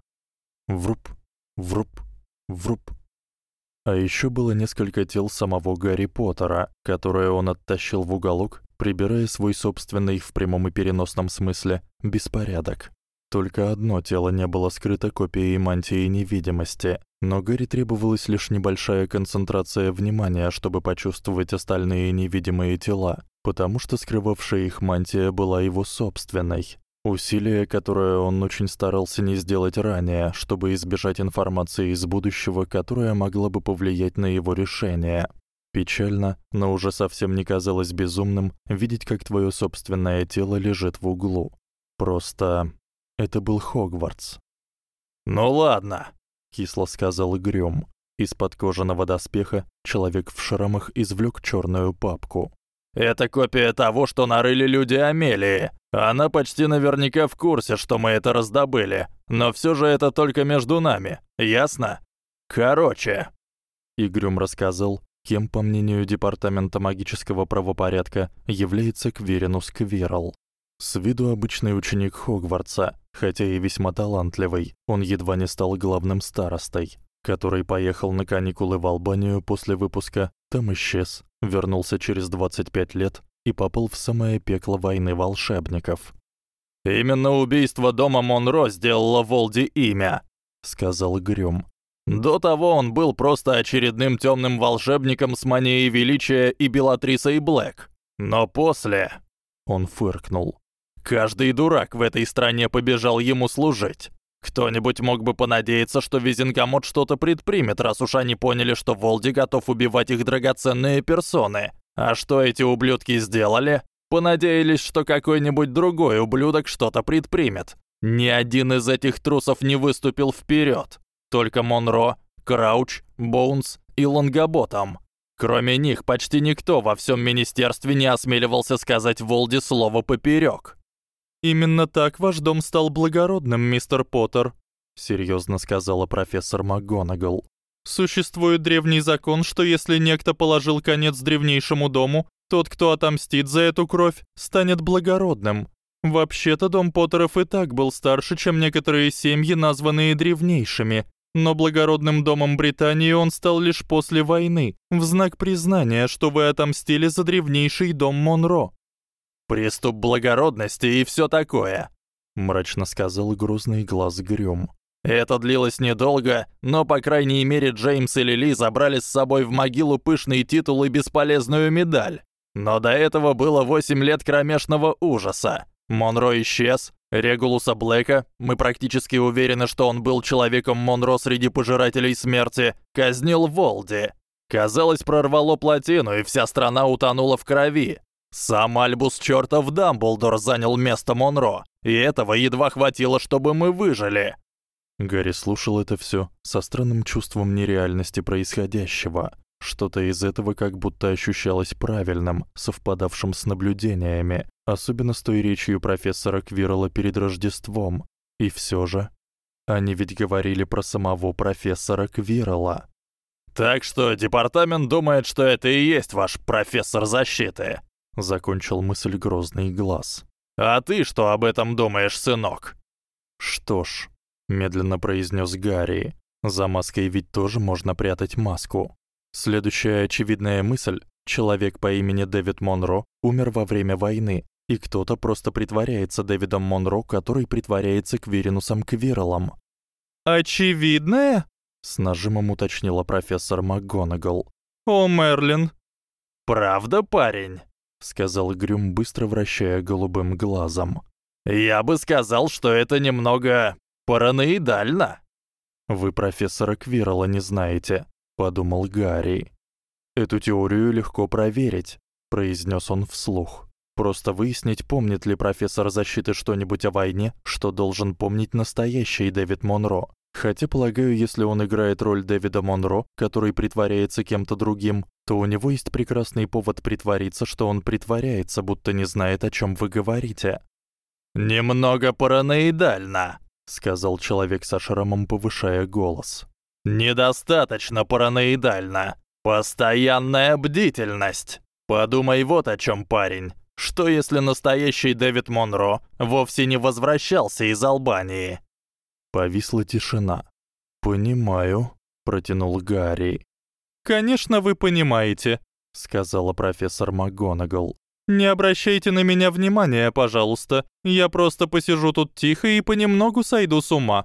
Вруп, вруп, вруп. А ещё было несколько тел самого Гарри Поттера, которые он оттащил в уголок, прибирая свой собственный в прямом и переносном смысле беспорядок. Только одно тело не было скрыто копией мантии невидимости, но Гэри требовалась лишь небольшая концентрация внимания, чтобы почувствовать остальные невидимые тела, потому что скрывавшая их мантия была его собственной. Усилие, которое он очень старался не сделать ранее, чтобы избежать информации из будущего, которая могла бы повлиять на его решение. Печально, но уже совсем не казалось безумным видеть, как твоё собственное тело лежит в углу. Просто это был Хогвартс. «Ну ладно», — кисло сказал Грём. Из-под кожаного доспеха человек в шрамах извлёк чёрную папку. «Это копия того, что нарыли люди Амелии. Она почти наверняка в курсе, что мы это раздобыли, но всё же это только между нами, ясно? Короче...» И Грём рассказал, кем, по мнению Департамента магического правопорядка, является Кверинус Кверл. С виду обычный ученик Хогвартса, хотя и весьма талантливый. Он едва не стал главным старостой, который поехал на каникулы в Албанию после выпуска, там исчез, вернулся через 25 лет и попал в самое пекло войны волшебников. Именно убийство дома Монро сделало Волди имя, сказал Грюм. До того он был просто очередным тёмным волшебником с манией величия и Белатрисой Блэк. Но после он фыркнул. Каждый дурак в этой стране побежал ему служить. Кто-нибудь мог бы понадеяться, что Визенкомот что-то предпримет, раз уж они поняли, что Волди готов убивать их драгоценные персоны. А что эти ублюдки сделали? Понадеялись, что какой-нибудь другой ублюдок что-то предпримет. Ни один из этих трусов не выступил вперед. Только Монро, Крауч, Боунс и Лонгоботом. Кроме них, почти никто во всем министерстве не осмеливался сказать Волди слово поперек. Именно так ваш дом стал благородным, мистер Поттер, серьёзно сказала профессор МакГонагал. Существует древний закон, что если некто положил конец древнейшему дому, тот, кто отомстит за эту кровь, станет благородным. Вообще-то дом Поттеров и так был старше, чем некоторые семьи, названные древнейшими, но благородным домом Британии он стал лишь после войны, в знак признания, что вы отомстили за древнейший дом Монро. Приступ благородности и всё такое, мрачно сказал грузный глаз Грём. Это длилось недолго, но по крайней мере Джеймс и Лили забрали с собой в могилу пышный титул и бесполезную медаль. Но до этого было 8 лет кромешного ужаса. Монро исчез, Регулуса Блэка, мы практически уверены, что он был человеком Монро среди пожирателей смерти, казнил Волди. Казалось, прорвало плотину, и вся страна утонула в крови. Сам Альбус чёртов Дамблдор занял место Монро, и этого едва хватило, чтобы мы выжили. Гарри слушал это всё со странным чувством нереальности происходящего. Что-то из этого как будто ощущалось правильным, совпадавшим с наблюдениями, особенно с той речью профессора Квирла перед Рождеством. И всё же они ведь говорили про самого профессора Квирла. Так что департамент думает, что это и есть ваш профессор защиты, закончил мысль грозный глаз. А ты что об этом думаешь, сынок? Что ж, медленно произнёс Гарри. За маской ведь тоже можно прятать маску. Следующая очевидная мысль: человек по имени Дэвид Монро умер во время войны, и кто-то просто притворяется Дэвидом Монро, который притворяется Квиринусом Квирлом. Очевидное? с нажимом уточнила профессор МакГонагал. О, Мерлин. Правда, парень? Сказал Грюм, быстро вращая голубым глазом. Я бы сказал, что это немного параноидально. Вы профессора Квирла не знаете, подумал Гарри. Эту теорию легко проверить, произнёс он вслух. Просто выяснить, помнит ли профессор защиты что-нибудь о войне, что должен помнить настоящий Дэвид Монро. Хотя, полагаю, если он играет роль Дэвида Монро, который притворяется кем-то другим, то у него есть прекрасный повод притвориться, что он притворяется, будто не знает, о чём вы говорите. Немного параноидально, сказал человек со шрамом, повышая голос. Недостаточно параноидально. Постоянная бдительность. Подумай вот о чём, парень. Что если настоящий Дэвид Монро вовсе не возвращался из Албании? Повисла тишина. "Понимаю", протянул Гарри. "Конечно, вы понимаете", сказала профессор МакГонагал. "Не обращайте на меня внимания, пожалуйста. Я просто посижу тут тихо и понемногу сойду с ума".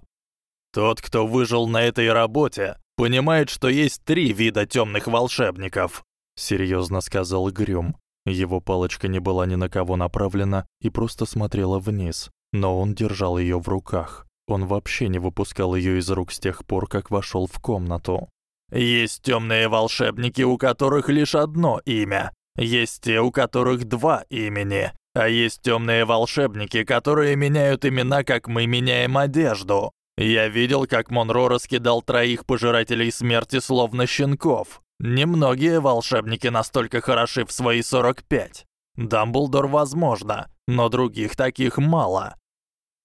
Тот, кто выжил на этой работе, понимает, что есть три вида тёмных волшебников, серьёзно сказал Грюм. Его палочка не была ни на кого направлена и просто смотрела вниз, но он держал её в руках. Он вообще не выпускал её из рук с тех пор, как вошёл в комнату. Есть тёмные волшебники, у которых лишь одно имя. Есть те, у которых два имени. А есть тёмные волшебники, которые меняют имена, как мы меняем одежду. Я видел, как Монро раскидал троих пожирателей смерти словно щенков. Немногие волшебники настолько хороши в свои 45. Дамблдор возможно, но других таких мало.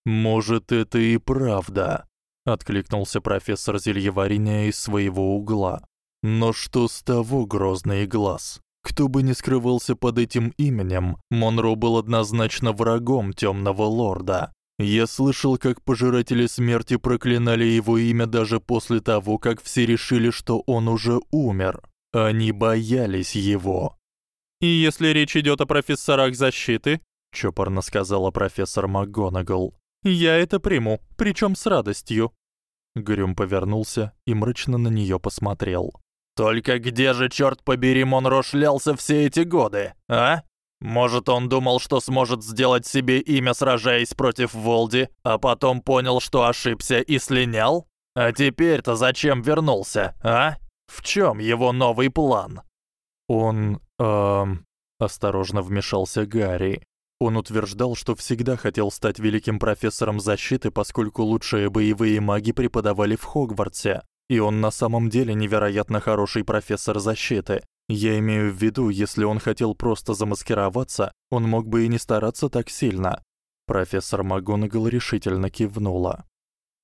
Может, это и правда, откликнулся профессор зельеварения из своего угла. Но что с того, грозный глаз? Кто бы ни скрывался под этим именем, Монро был однозначно врагом Тёмного лорда. Я слышал, как пожиратели смерти проклинали его имя даже после того, как все решили, что он уже умер. Они боялись его. И если речь идёт о профессорах защиты, чопорно сказала профессор МакГонагал, я это приму, причём с радостью. Грюм повернулся и мрачно на неё посмотрел. Только где же чёрт побери Монро шлялся все эти годы, а? Может, он думал, что сможет сделать себе имя, сражаясь против Волди, а потом понял, что ошибся и слинял? А теперь-то зачем вернулся, а? В чём его новый план? Он, эм, осторожно вмешался Гарри. Он утверждал, что всегда хотел стать великим профессором защиты, поскольку лучшие боевые маги преподавали в Хогвартсе, и он на самом деле невероятно хороший профессор защиты. Я имею в виду, если он хотел просто замаскироваться, он мог бы и не стараться так сильно. Профессор МакГонагал решительно кивнула.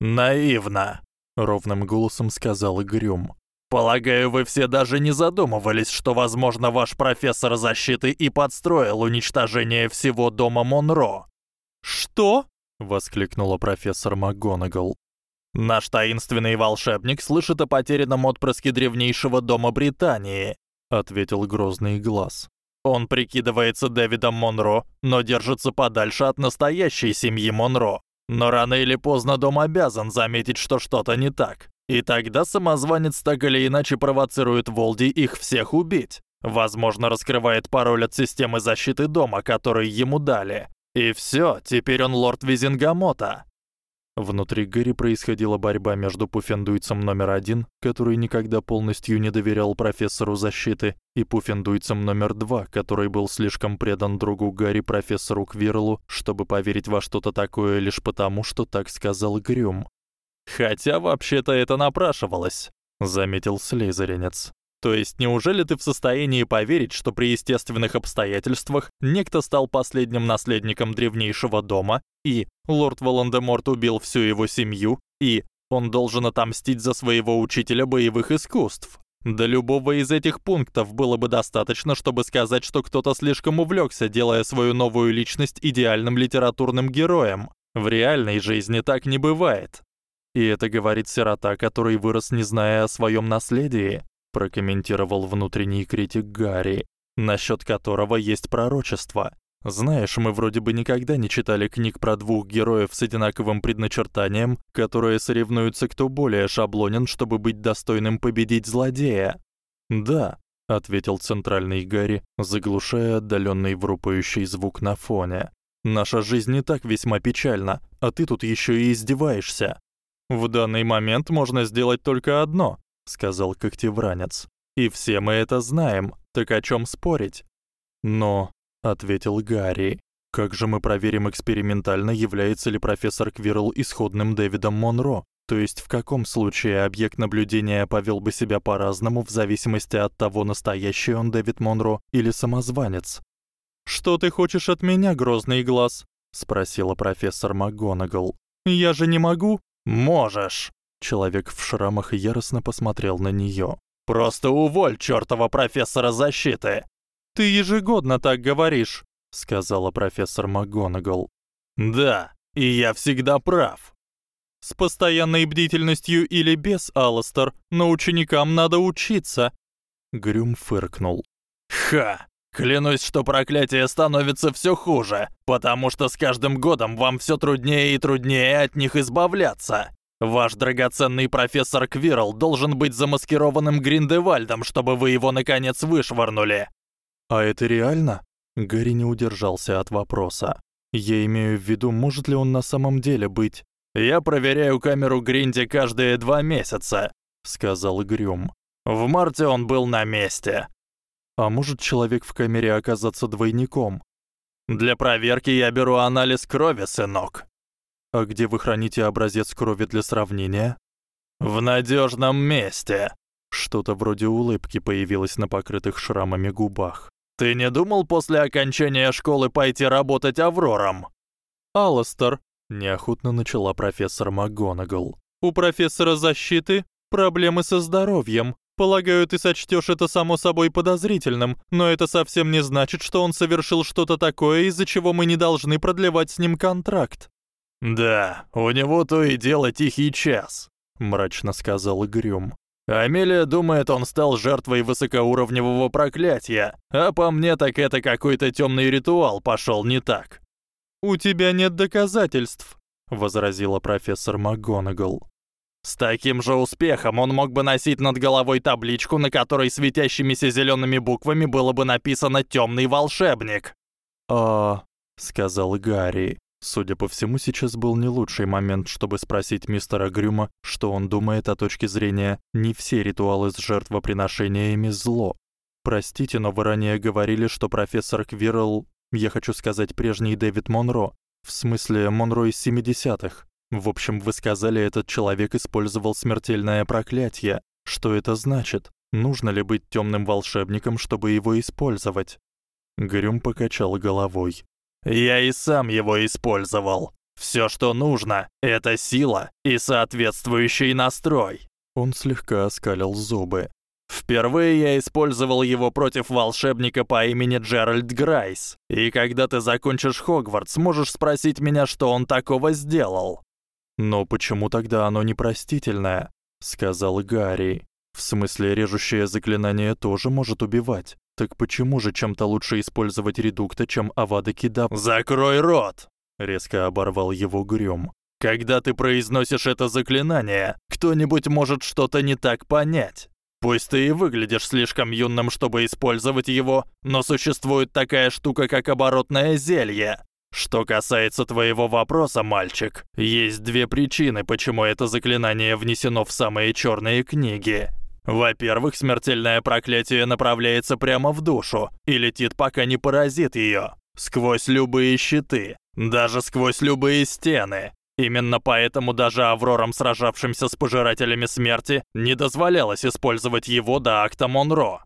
Наивно, ровным голосом сказал Грюм. Полагаю, вы все даже не задумывались, что, возможно, ваш профессор защиты и подстроил уничтожение всего дома Монро. Что? воскликнула профессор МакГонагал. Наш таинственный волшебник слышит о потерянном отпрыске древнейшего дома Британии ответил грозный глаз. Он прикидывается Дэвидом Монро, но держится подальше от настоящей семьи Монро. Но рано или поздно дом обязан заметить, что что-то не так. И тогда самозванец так или иначе провоцирует Волди их всех убить. Возможно, раскрывает пароль от системы защиты дома, который ему дали. И всё, теперь он лорд Визенгамота. Внутри Гэри происходила борьба между пуффендуйцем номер один, который никогда полностью не доверял профессору защиты, и пуффендуйцем номер два, который был слишком предан другу Гарри профессору Квирлу, чтобы поверить во что-то такое лишь потому, что так сказал Грюм. Хотя вообще-то это напрашивалось, заметил слизеринец. То есть неужели ты в состоянии поверить, что при естественных обстоятельствах некто стал последним наследником древнейшего дома, и лорд Волан-де-Морт убил всю его семью, и он должен отомстить за своего учителя боевых искусств? Да любого из этих пунктов было бы достаточно, чтобы сказать, что кто-то слишком увлёкся, делая свою новую личность идеальным литературным героем. В реальной жизни так не бывает. И это говорит сирота, который вырос, не зная о своём наследии прокомментировал внутренний критик Гарри, насчёт которого есть пророчество. Знаешь, мы вроде бы никогда не читали книг про двух героев с одинаковым предначертанием, которые соревнуются, кто более шаблонен, чтобы быть достойным победить злодея. Да, ответил центральный Гарри, заглушая отдалённый врупающий звук на фоне. Наша жизнь не так весьма печальна, а ты тут ещё и издеваешься. В данный момент можно сделать только одно сказал когтевранец. И все мы это знаем. Так о чём спорить? Но, ответил Гарри. Как же мы проверим экспериментально, является ли профессор Квирл исходным Дэвидом Монро? То есть в каком случае объект наблюдения повёл бы себя по-разному в зависимости от того, настоящий он Дэвид Монро или самозванец? Что ты хочешь от меня, грозный глаз? спросила профессор МакГонагал. Я же не могу. Можешь, Человек в шрамах яростно посмотрел на неё. Просто уволь чёртова профессора защиты. Ты ежегодно так говоришь, сказала профессор МакГонагал. Да, и я всегда прав. С постоянной бдительностью или без, Алластер, но ученикам надо учиться. Грюм фыркнул. Ха, клянусь, что проклятие становится всё хуже, потому что с каждым годом вам всё труднее и труднее от них избавляться. Ваш драгоценный профессор Квирл должен быть замаскированным Гриндевальдом, чтобы вы его наконец вышвырнули. А это реально? Гарри не удержался от вопроса. Я имею в виду, может ли он на самом деле быть? Я проверяю камеру Гринди каждые два месяца, сказал Грюм. В марте он был на месте. А может человек в камере оказаться двойником? Для проверки я беру анализ крови, сынок. А где вы храните образец крови для сравнения? В надёжном месте. Что-то вроде улыбки появилось на покрытых шрамами губах. Ты не думал после окончания школы пойти работать аврором? Алластер, неохотно начала профессор МакГонагал. У профессора защиты проблемы со здоровьем. Полагаю, ты сочтёшь это само собой подозрительным, но это совсем не значит, что он совершил что-то такое, из-за чего мы не должны продлевать с ним контракт. Да, у него то и дело тихий час, мрачно сказал Грюм. Амелия думает, он стал жертвой высокоуровневого проклятия, а по мне так это какой-то тёмный ритуал пошёл не так. У тебя нет доказательств, возразила профессор МакГонагал. С таким же успехом он мог бы носить над головой табличку, на которой светящимися зелёными буквами было бы написано «Тёмный волшебник». «А...» — сказал Гарри. Судя по всему, сейчас был не лучший момент, чтобы спросить мистера Грюма, что он думает о точке зрения «не все ритуалы с жертвоприношениями зло». Простите, но вы ранее говорили, что профессор Квирл, я хочу сказать, прежний Дэвид Монро, в смысле Монро из 70-х. В общем, вы сказали, этот человек использовал смертельное проклятие. Что это значит? Нужно ли быть тёмным волшебником, чтобы его использовать? Грюм покачал головой. Я и сам его использовал. Всё, что нужно это сила и соответствующий настрой. Он слегка оскалил зубы. Впервые я использовал его против волшебника по имени Джеральд Грайс. И когда ты закончишь Хогвартс, можешь спросить меня, что он такого сделал. Но почему тогда оно непростительное, сказал Гарри. В смысле, режущее заклинание тоже может убивать. Так почему же чем-то лучше использовать редукта, чем авада кидав? Закрой рот, резко оборвал его Грём. Когда ты произносишь это заклинание, кто-нибудь может что-то не так понять. Пусть ты и выглядишь слишком юным, чтобы использовать его, но существует такая штука, как оборотное зелье. Что касается твоего вопроса, мальчик, есть две причины, почему это заклинание внесено в самые чёрные книги. Во-первых, смертельное проклятие направляется прямо в душу и летит, пока не поразит её, сквозь любые щиты, даже сквозь любые стены. Именно поэтому даже Аврорам, сражавшимся с пожирателями смерти, не дозволялось использовать его до акта Монро.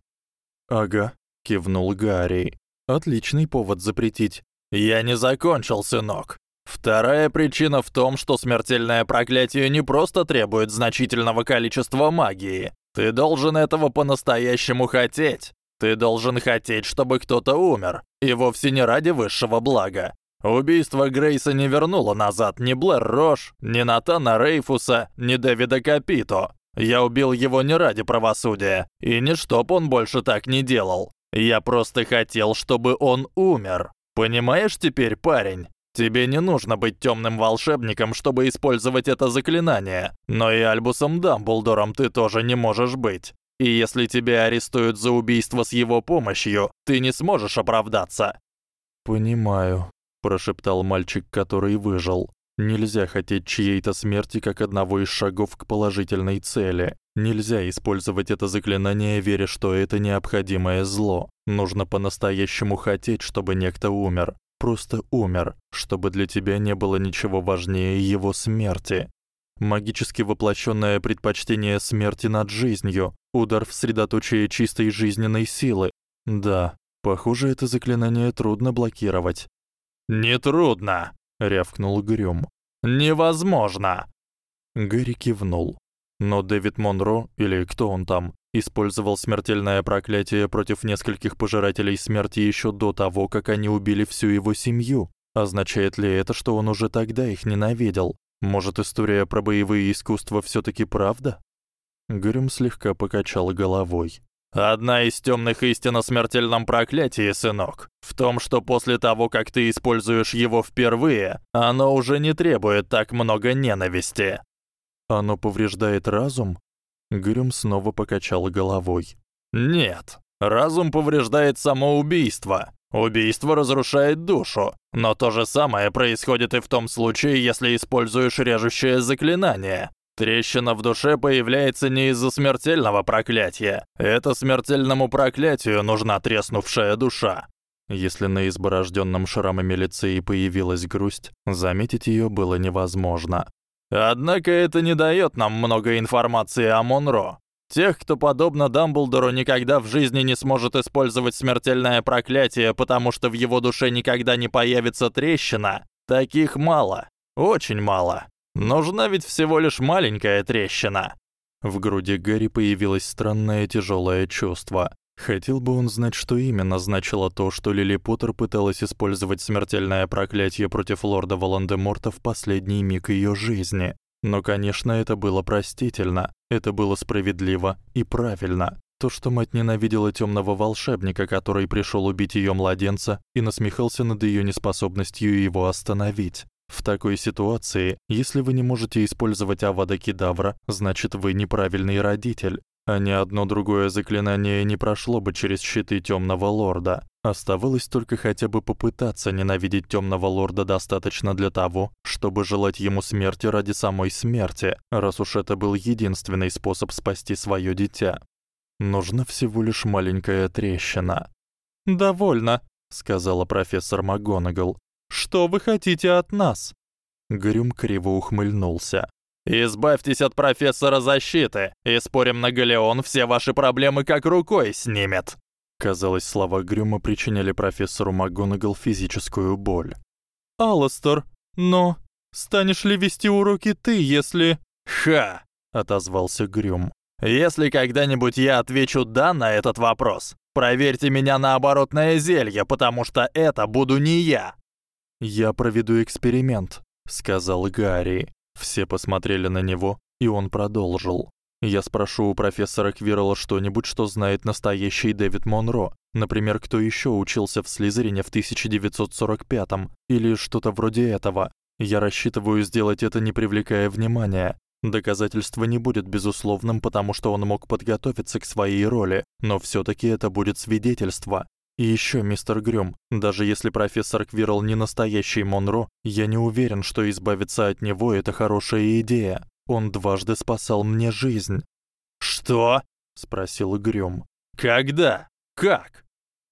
Ага, кивнул Гарри. Отличный повод запретить. Я не закончил, сынок. Вторая причина в том, что смертельное проклятие не просто требует значительного количества магии. Ты должен этого по-настоящему хотеть. Ты должен хотеть, чтобы кто-то умер, и вовсе не ради высшего блага. Убийство Грейса не вернуло назад ни Блэр Рош, ни Натана Рейфуса, ни Дэвида Капито. Я убил его не ради правосудия, и не чтоб он больше так не делал. Я просто хотел, чтобы он умер. Понимаешь теперь, парень? Тебе не нужно быть тёмным волшебником, чтобы использовать это заклинание, но и Альбусом Дамблдором ты тоже не можешь быть. И если тебя арестуют за убийство с его помощью, ты не сможешь оправдаться. Понимаю, прошептал мальчик, который выжил. Нельзя хотеть чьей-то смерти как одного из шагов к положительной цели. Нельзя использовать это заклинание, веря, что это необходимое зло. Нужно по-настоящему хотеть, чтобы некто умер просто умер, чтобы для тебя не было ничего важнее его смерти. Магически воплощённое предпочтение смерти над жизнью, удар в средоточие чистой жизненной силы. Да, похоже, это заклинание трудно блокировать. Не трудно, рявкнул Грюм. Невозможно. Гэри кивнул. Но Дэвид Монро или кто он там, использовал смертельное проклятие против нескольких пожирателей смерти ещё до того, как они убили всю его семью. Означает ли это, что он уже тогда их ненавидел? Может, история про боевые искусства всё-таки правда? Грюм слегка покачал головой. Одна из тёмных истин о смертельном проклятии, сынок, в том, что после того, как ты используешь его впервые, оно уже не требует так много ненависти. Оно повреждает разум? Грюм снова покачал головой. Нет. Разум повреждает самоубийство. Убийство разрушает душу, но то же самое происходит и в том случае, если используешь режущее заклинание. Трещина в душе появляется не из-за смертельного проклятия. Это смертельному проклятию нужна треснувшая душа. Если на изборождённом шрамами лице и появилась грусть, заметить её было невозможно. Однако это не даёт нам много информации о Монро. Тех, кто подобно Дамблдору никогда в жизни не сможет использовать смертельное проклятие, потому что в его душе никогда не появится трещина, таких мало, очень мало. Нужна ведь всего лишь маленькая трещина. В груди Гарри появилось странное тяжёлое чувство. Хотел бы он знать, что именно значило то, что Лили Поттер пыталась использовать смертельное проклятие против лорда Волан-де-Морта в последний миг её жизни. Но, конечно, это было простительно, это было справедливо и правильно. То, что мать ненавидела тёмного волшебника, который пришёл убить её младенца и насмехался над её неспособностью его остановить. В такой ситуации, если вы не можете использовать Авада Кедавра, значит вы неправильный родитель а ни одно другое заклинание не прошло бы через щиты Тёмного лорда. Оставалось только хотя бы попытаться ненавидеть Тёмного лорда достаточно для того, чтобы желать ему смерти ради самой смерти, раз уж это был единственный способ спасти своё дитя. Нужна всего лишь маленькая трещина. "Довольно", сказала профессор МакГонагал. "Что вы хотите от нас?" Грюм криво ухмыльнулся. Избавьтесь от профессора защиты, и спорим на Галеон все ваши проблемы как рукой снимет. Казалось, слова Грюма причиняли профессору МакГонагал физическую боль. Алластер, но станешь ли вести уроки ты, если Ха, отозвался Грюм. Если когда-нибудь я отвечу да на этот вопрос, проверьте меня на оборотное зелье, потому что это буду не я. Я проведу эксперимент, сказал Гарри. Все посмотрели на него, и он продолжил. Я спрошу у профессора Квирла что-нибудь, что знает настоящий Дэвид Монро. Например, кто ещё учился в Слизерине в 1945-м или что-то вроде этого. Я рассчитываю сделать это не привлекая внимания. Доказательство не будет безусловным, потому что он мог подготовиться к своей роли, но всё-таки это будет свидетельство. И ещё, мистер Грём, даже если профессор Квирл не настоящий Монро, я не уверен, что избавиться от него это хорошая идея. Он дважды спасал мне жизнь. Что? спросил Грём. Когда? Как?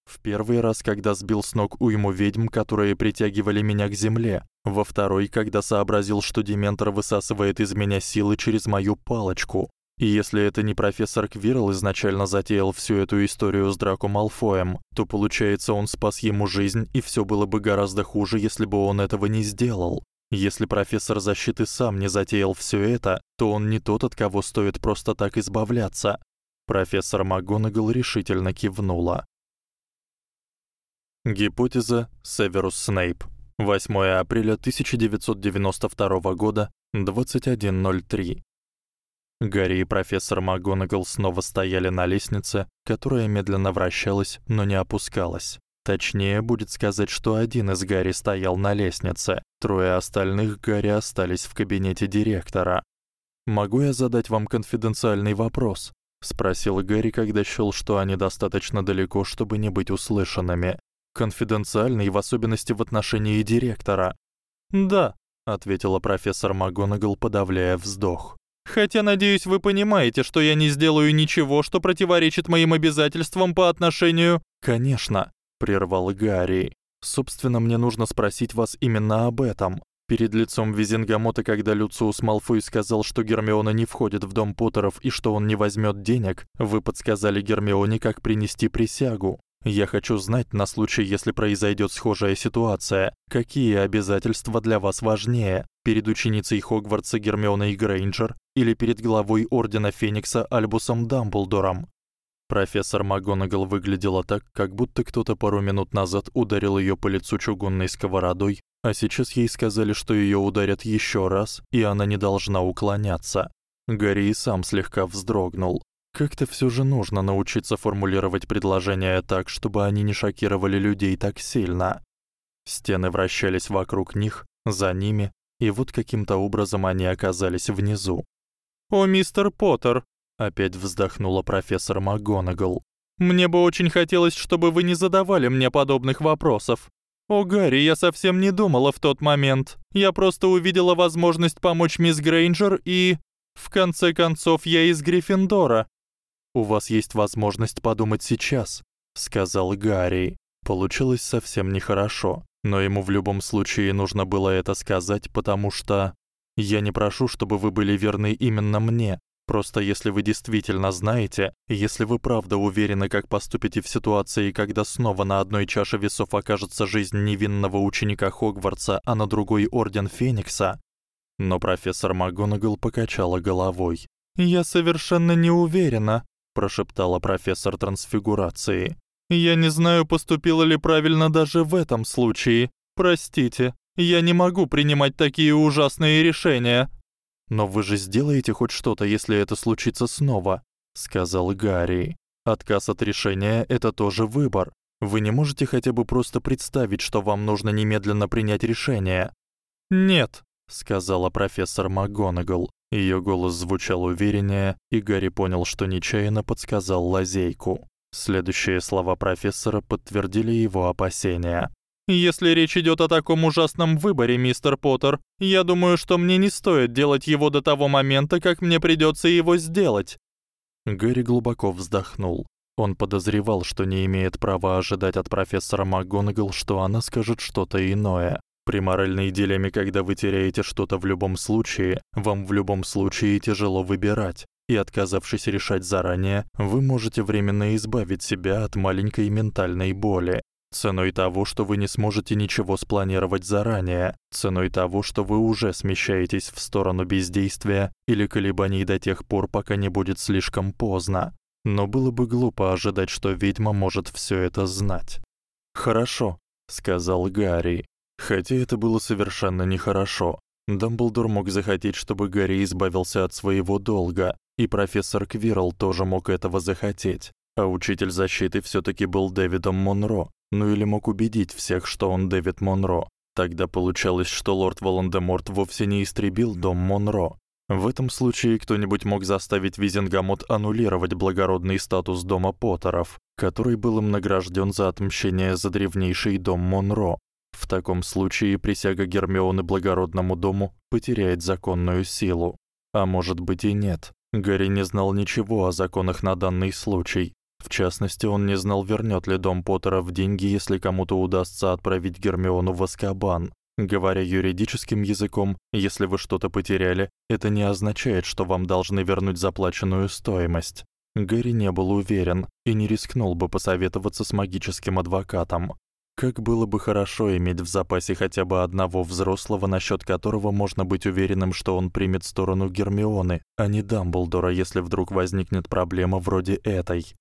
В первый раз, когда сбил с ног уйму ведьм, которые притягивали меня к земле, во второй, когда сообразил, что дементор высасывает из меня силы через мою палочку. И если это не профессор Квирл изначально затеял всю эту историю с Драко Малфоем, то получается, он спас ему жизнь, и всё было бы гораздо хуже, если бы он этого не сделал. Если профессор защиты сам не затеял всё это, то он не тот, от кого стоит просто так избавляться. Профессор МакГонагал решительно кивнула. Гипотеза Северус Снейп. 8 апреля 1992 года, 21:03. Гарри и профессор МакГонагал снова стояли на лестнице, которая медленно вращалась, но не опускалась. Точнее будет сказать, что один из Гарри стоял на лестнице, трое остальных Гарри остались в кабинете директора. Могу я задать вам конфиденциальный вопрос? спросил Гарри, когда счёл, что они достаточно далеко, чтобы не быть услышанными конфиденциальный в особенности в отношении директора. Да, ответила профессор МакГонагал, подавляя вздох. Хотя, надеюсь, вы понимаете, что я не сделаю ничего, что противоречит моим обязательствам по отношению Конечно, прервал Гарри. Собственно, мне нужно спросить вас именно об этом. Перед лицом Визенгамота, когда Люциус Малфой сказал, что Гермиона не входит в дом Поттеров и что он не возьмёт денег, вы подсказали Гермионе, как принести присягу. Я хочу знать на случай, если произойдёт схожая ситуация, какие обязательства для вас важнее: перед ученицей Хогвартса Гермионой Грейнджер или перед главой ордена Феникса Альбусом Дамблдором. Профессор МакГонагал выглядела так, как будто кто-то пару минут назад ударил её по лицу чугунной сковородой, а сейчас ей сказали, что её ударят ещё раз, и она не должна уклоняться. Гарри сам слегка вздрогнул. Как-то всё же нужно научиться формулировать предложения так, чтобы они не шокировали людей так сильно. Стены вращались вокруг них, за ними, и вот каким-то образом они оказались внизу. "О, мистер Поттер", опять вздохнула профессор МакГонагал. "Мне бы очень хотелось, чтобы вы не задавали мне подобных вопросов. О, Гарри, я совсем не думала в тот момент. Я просто увидела возможность помочь мисс Грейнджер и в конце концов я из Гриффиндора. У вас есть возможность подумать сейчас, сказал Гарри. Получилось совсем нехорошо, но ему в любом случае нужно было это сказать, потому что я не прошу, чтобы вы были верны именно мне. Просто если вы действительно знаете, если вы правда уверены, как поступите в ситуации, когда снова на одной чаше весов окажется жизнь невинного ученика Хогвартса, а на другой орден Феникса, но профессор МакГонагал покачала головой. Я совершенно не уверена, прошептала профессор трансфигурации. Я не знаю, поступила ли правильно даже в этом случае. Простите, я не могу принимать такие ужасные решения. Но вы же сделаете хоть что-то, если это случится снова, сказал Гарри. Отказ от решения это тоже выбор. Вы не можете хотя бы просто представить, что вам нужно немедленно принять решение. Нет, сказала профессор МакГонагал. Её голос звучал увереннее, и Гарри понял, что нечаянно подсказал лазейку. Следующие слова профессора подтвердили его опасения. Если речь идёт о таком ужасном выборе, мистер Поттер, я думаю, что мне не стоит делать его до того момента, как мне придётся его сделать. Гарри глубоко вздохнул. Он подозревал, что не имеет права ожидать от профессора МакГонагал, что она скажет что-то иное. При моральной дилемме, когда вы теряете что-то в любом случае, вам в любом случае тяжело выбирать. И отказавшись решать заранее, вы можете временно избавить себя от маленькой ментальной боли, ценой того, что вы не сможете ничего спланировать заранее, ценой того, что вы уже смещаетесь в сторону бездействия или колебаний до тех пор, пока не будет слишком поздно. Но было бы глупо ожидать, что ведьма может всё это знать. Хорошо, сказал Гарри. Хотя это было совершенно нехорошо. Дамблдор мог захотеть, чтобы Гарри избавился от своего долга, и профессор Квирл тоже мог этого захотеть. А учитель защиты всё-таки был Дэвидом Монро. Ну или мог убедить всех, что он Дэвид Монро. Тогда получалось, что лорд Волан-де-Морт вовсе не истребил дом Монро. В этом случае кто-нибудь мог заставить Визенгамот аннулировать благородный статус дома Поттеров, который был им награжден за отмщение за древнейший дом Монро. В таком случае присяга Гермионы благородному дому потеряет законную силу. А может быть и нет. Гарри не знал ничего о законах на данный случай. В частности, он не знал, вернёт ли дом Поттеров деньги, если кому-то удастся отправить Гермиону в Азкабан. Говоря юридическим языком, если вы что-то потеряли, это не означает, что вам должны вернуть заплаченную стоимость. Гарри не был уверен и не рискнул бы посоветоваться с магическим адвокатом. Как было бы хорошо иметь в запасе хотя бы одного взрослого, насчёт которого можно быть уверенным, что он примет сторону Гермионы, а не Дамблдора, если вдруг возникнет проблема вроде этой.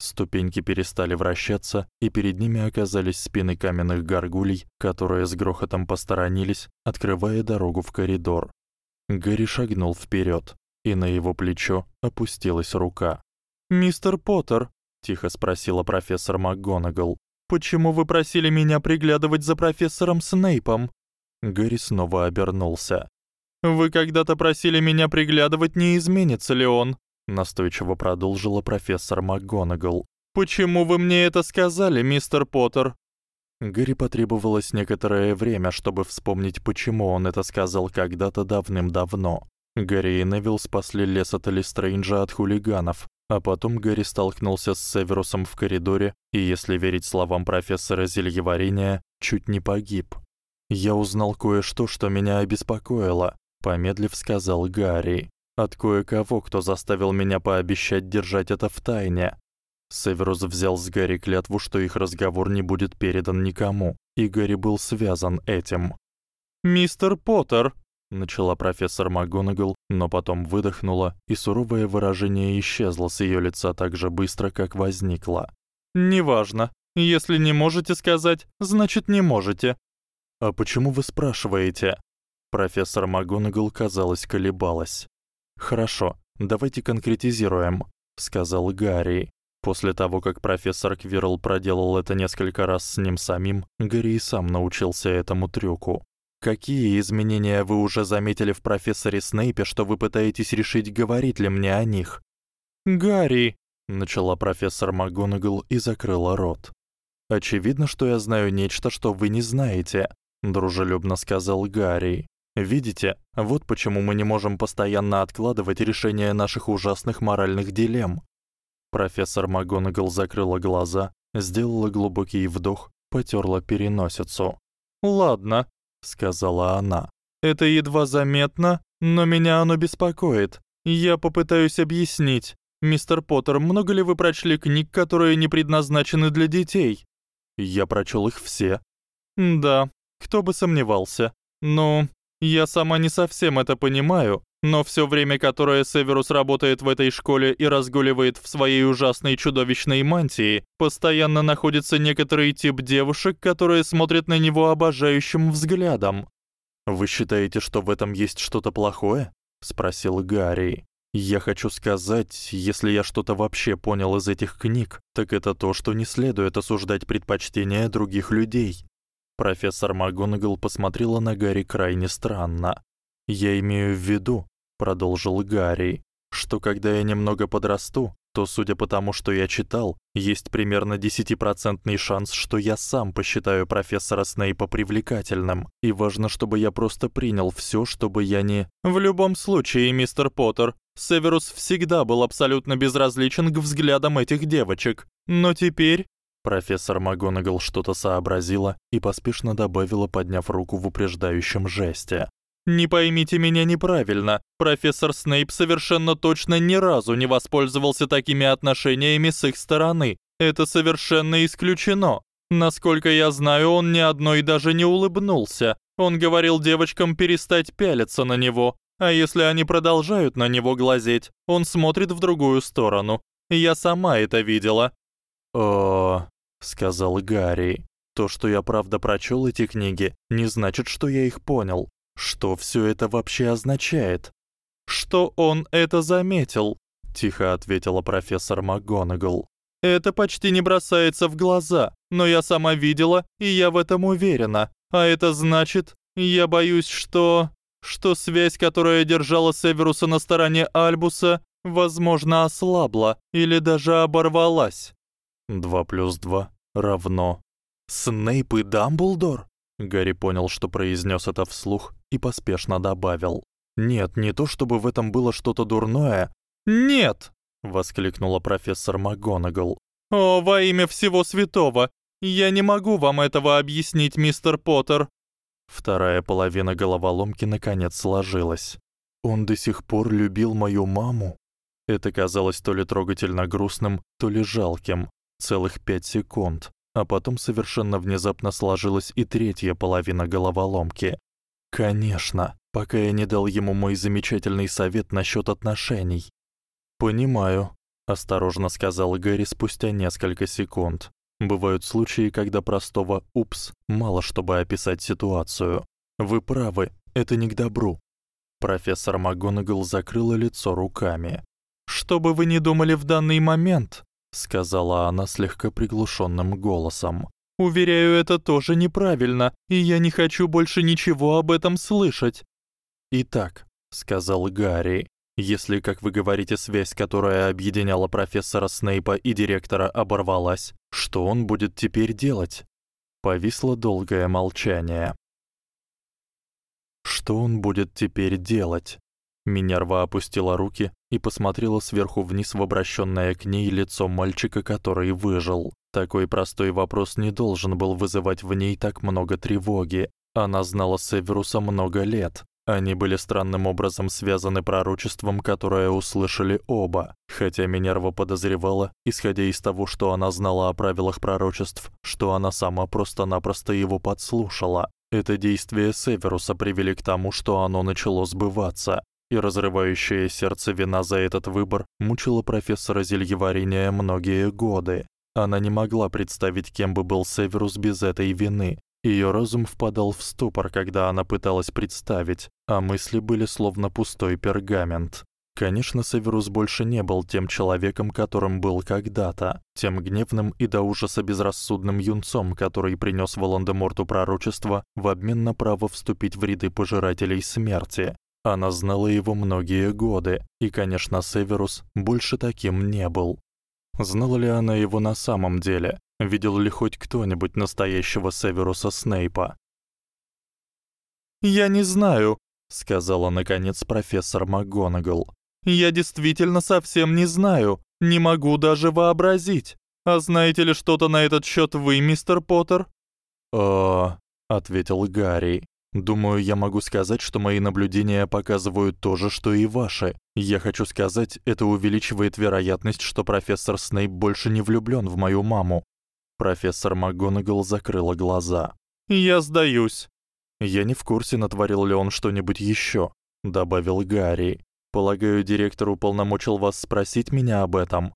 Ступеньки перестали вращаться, и перед ними оказались спины каменных горгулей, которые с грохотом посторонились, открывая дорогу в коридор. Гарри шагнул вперёд, и на его плечо опустилась рука. "Мистер Поттер?" тихо спросила профессор МакГонагал. Почему вы просили меня приглядывать за профессором Снейпом? Гэри снова обернулся. Вы когда-то просили меня приглядывать, не изменится ли он, настойчиво продолжила профессор МакГонагал. Почему вы мне это сказали, мистер Поттер? Гэри потребовалось некоторое время, чтобы вспомнить, почему он это сказал когда-то давным-давно. Гарри и Невилл спасли лес от Лестрейнджа от хулиганов, а потом Гарри столкнулся с Северусом в коридоре, и если верить словам профессора зельеварения, чуть не погиб. Я узнал кое-что, что меня обеспокоило, помедлив сказал Гарри. От кое-кого, кто заставил меня пообещать держать это в тайне. Северус взял с Гарри клятву, что их разговор не будет передан никому, и Гарри был связан этим. Мистер Поттер, начала профессор МакГонагал, но потом выдохнула, и суровое выражение исчезло с её лица так же быстро, как возникло. Неважно. Если не можете сказать, значит не можете. А почему вы спрашиваете? Профессор МакГонагал, казалось, колебалась. Хорошо, давайте конкретизируем, сказал Гарри. После того, как профессор Квирл проделал это несколько раз с ним самим, Гарри сам научился этому трюку. Какие изменения вы уже заметили в профессоре Снейпе, что вы пытаетесь решить, говорить ли мне о них? Гарри, начала профессор МакГонагал и закрыла рот. Очевидно, что я знаю нечто, что вы не знаете, дружелюбно сказал Гарри. Видите, вот почему мы не можем постоянно откладывать решение наших ужасных моральных дилемм. Профессор МакГонагал закрыла глаза, сделала глубокий вдох, потёрла переносицу. Ладно, сказала она. Это едва заметно, но меня оно беспокоит. Я попытаюсь объяснить. Мистер Поттер, много ли вы прочли книг, которые не предназначены для детей? Я прочёл их все. Да, кто бы сомневался. Ну, я сама не совсем это понимаю, но всё время, которое Северус работает в этой школе и разгуливает в своей ужасной чудовищной мантии, постоянно находится некоторый тип девушек, которые смотрят на него обожающим взглядом. Вы считаете, что в этом есть что-то плохое? спросил Гарри. Я хочу сказать, если я что-то вообще понял из этих книг, так это то, что не следует осуждать предпочтения других людей. Профессор МакГонагал посмотрела на Гарри крайне странно. Я имею в виду, продолжил Гарри, что когда я немного подрасту, то, судя по тому, что я читал, есть примерно 10% шанс, что я сам посчитаю профессора Снейпа привлекательным. И важно, чтобы я просто принял всё, чтобы я не В любом случае, мистер Поттер, Северус всегда был абсолютно безразличен к взглядам этих девочек. Но теперь профессор МакГонагал что-то сообразила и поспешно добавила, подняв руку в упреждающем жесте: не поймите меня неправильно. Профессор Снейп совершенно точно ни разу не воспользовался такими отношениями с их стороны. Это совершенно исключено. Насколько я знаю, он ни одной даже не улыбнулся. Он говорил девочкам перестать пялиться на него, а если они продолжают на него глазеть, он смотрит в другую сторону. Я сама это видела. О, сказал Гарри. То, что я правда прочёл эти книги, не значит, что я их понял. Что всё это вообще означает? Что он это заметил? тихо ответила профессор МакГонагал. Это почти не бросается в глаза, но я сама видела, и я в этом уверена. А это значит, я боюсь, что что связь, которая держала Северуса на стороне Альбуса, возможно, ослабла или даже оборвалась. 2 плюс 2 равно Снейп и Дамблдор? Гарри понял, что произнёс это вслух и поспешно добавил: "Нет, не то чтобы в этом было что-то дурное". "Нет!" воскликнула профессор МакГонагал. "О, во имя всего святого, я не могу вам этого объяснить, мистер Поттер". Вторая половина головоломки наконец сложилась. Он до сих пор любил мою маму. Это казалось то ли трогательно грустным, то ли жалким. Целых пять секунд, а потом совершенно внезапно сложилась и третья половина головоломки. Конечно, пока я не дал ему мой замечательный совет насчёт отношений. Понимаю, осторожно сказал Гэри спустя несколько секунд. Бывают случаи, когда простого упс мало чтобы описать ситуацию. Вы правы, это не к добру. Профессор МакГонагал закрыла лицо руками. Что бы вы ни думали в данный момент, сказала она слегка приглушённым голосом. Уверяю, это тоже неправильно, и я не хочу больше ничего об этом слышать. Итак, сказал Гарри, если, как вы говорите, связь, которая объединяла профессора Снейпа и директора, оборвалась, что он будет теперь делать? Повисло долгое молчание. Что он будет теперь делать? Минерва опустила руки и посмотрела сверху вниз в обращённое к ней лицо мальчика, который выжил. Такой простой вопрос не должен был вызывать в ней так много тревоги. Она знала Северуса много лет. Они были странным образом связаны пророчеством, которое услышали оба. Хотя Минерва подозревала, исходя из того, что она знала о правилах пророчеств, что она сама просто-напросто его подслушала. Это действия Северуса привели к тому, что оно начало сбываться и разрывающее сердце вина за этот выбор мучила профессора зельеварения многие годы. Она не могла представить, кем бы был Северус без этой вины. Её разум впадал в ступор, когда она пыталась представить, а мысли были словно пустой пергамент. Конечно, Северус больше не был тем человеком, которым был когда-то, тем гневным и до ужаса безрассудным юнцом, который принёс Волан-де-Морту пророчество в обмен на право вступить в ряды пожирателей смерти. Она знала его многие годы, и, конечно, Северус больше таким не был. Знала ли она его на самом деле? Видел ли хоть кто-нибудь настоящего Северуса Снейпа? "Я не знаю", сказала наконец профессор МакГонагал. "Я действительно совсем не знаю, не могу даже вообразить. А знаете ли что-то на этот счёт вы, мистер Поттер?" "Э", ответил Гарри. Думаю, я могу сказать, что мои наблюдения показывают то же, что и ваши. Я хочу сказать, это увеличивает вероятность, что профессор Снейп больше не влюблён в мою маму. Профессор МакГонагал закрыла глаза. Я сдаюсь. Я не в курсе, натворил ли он что-нибудь ещё, добавил Гарри. Полагаю, директор уполномочил вас спросить меня об этом.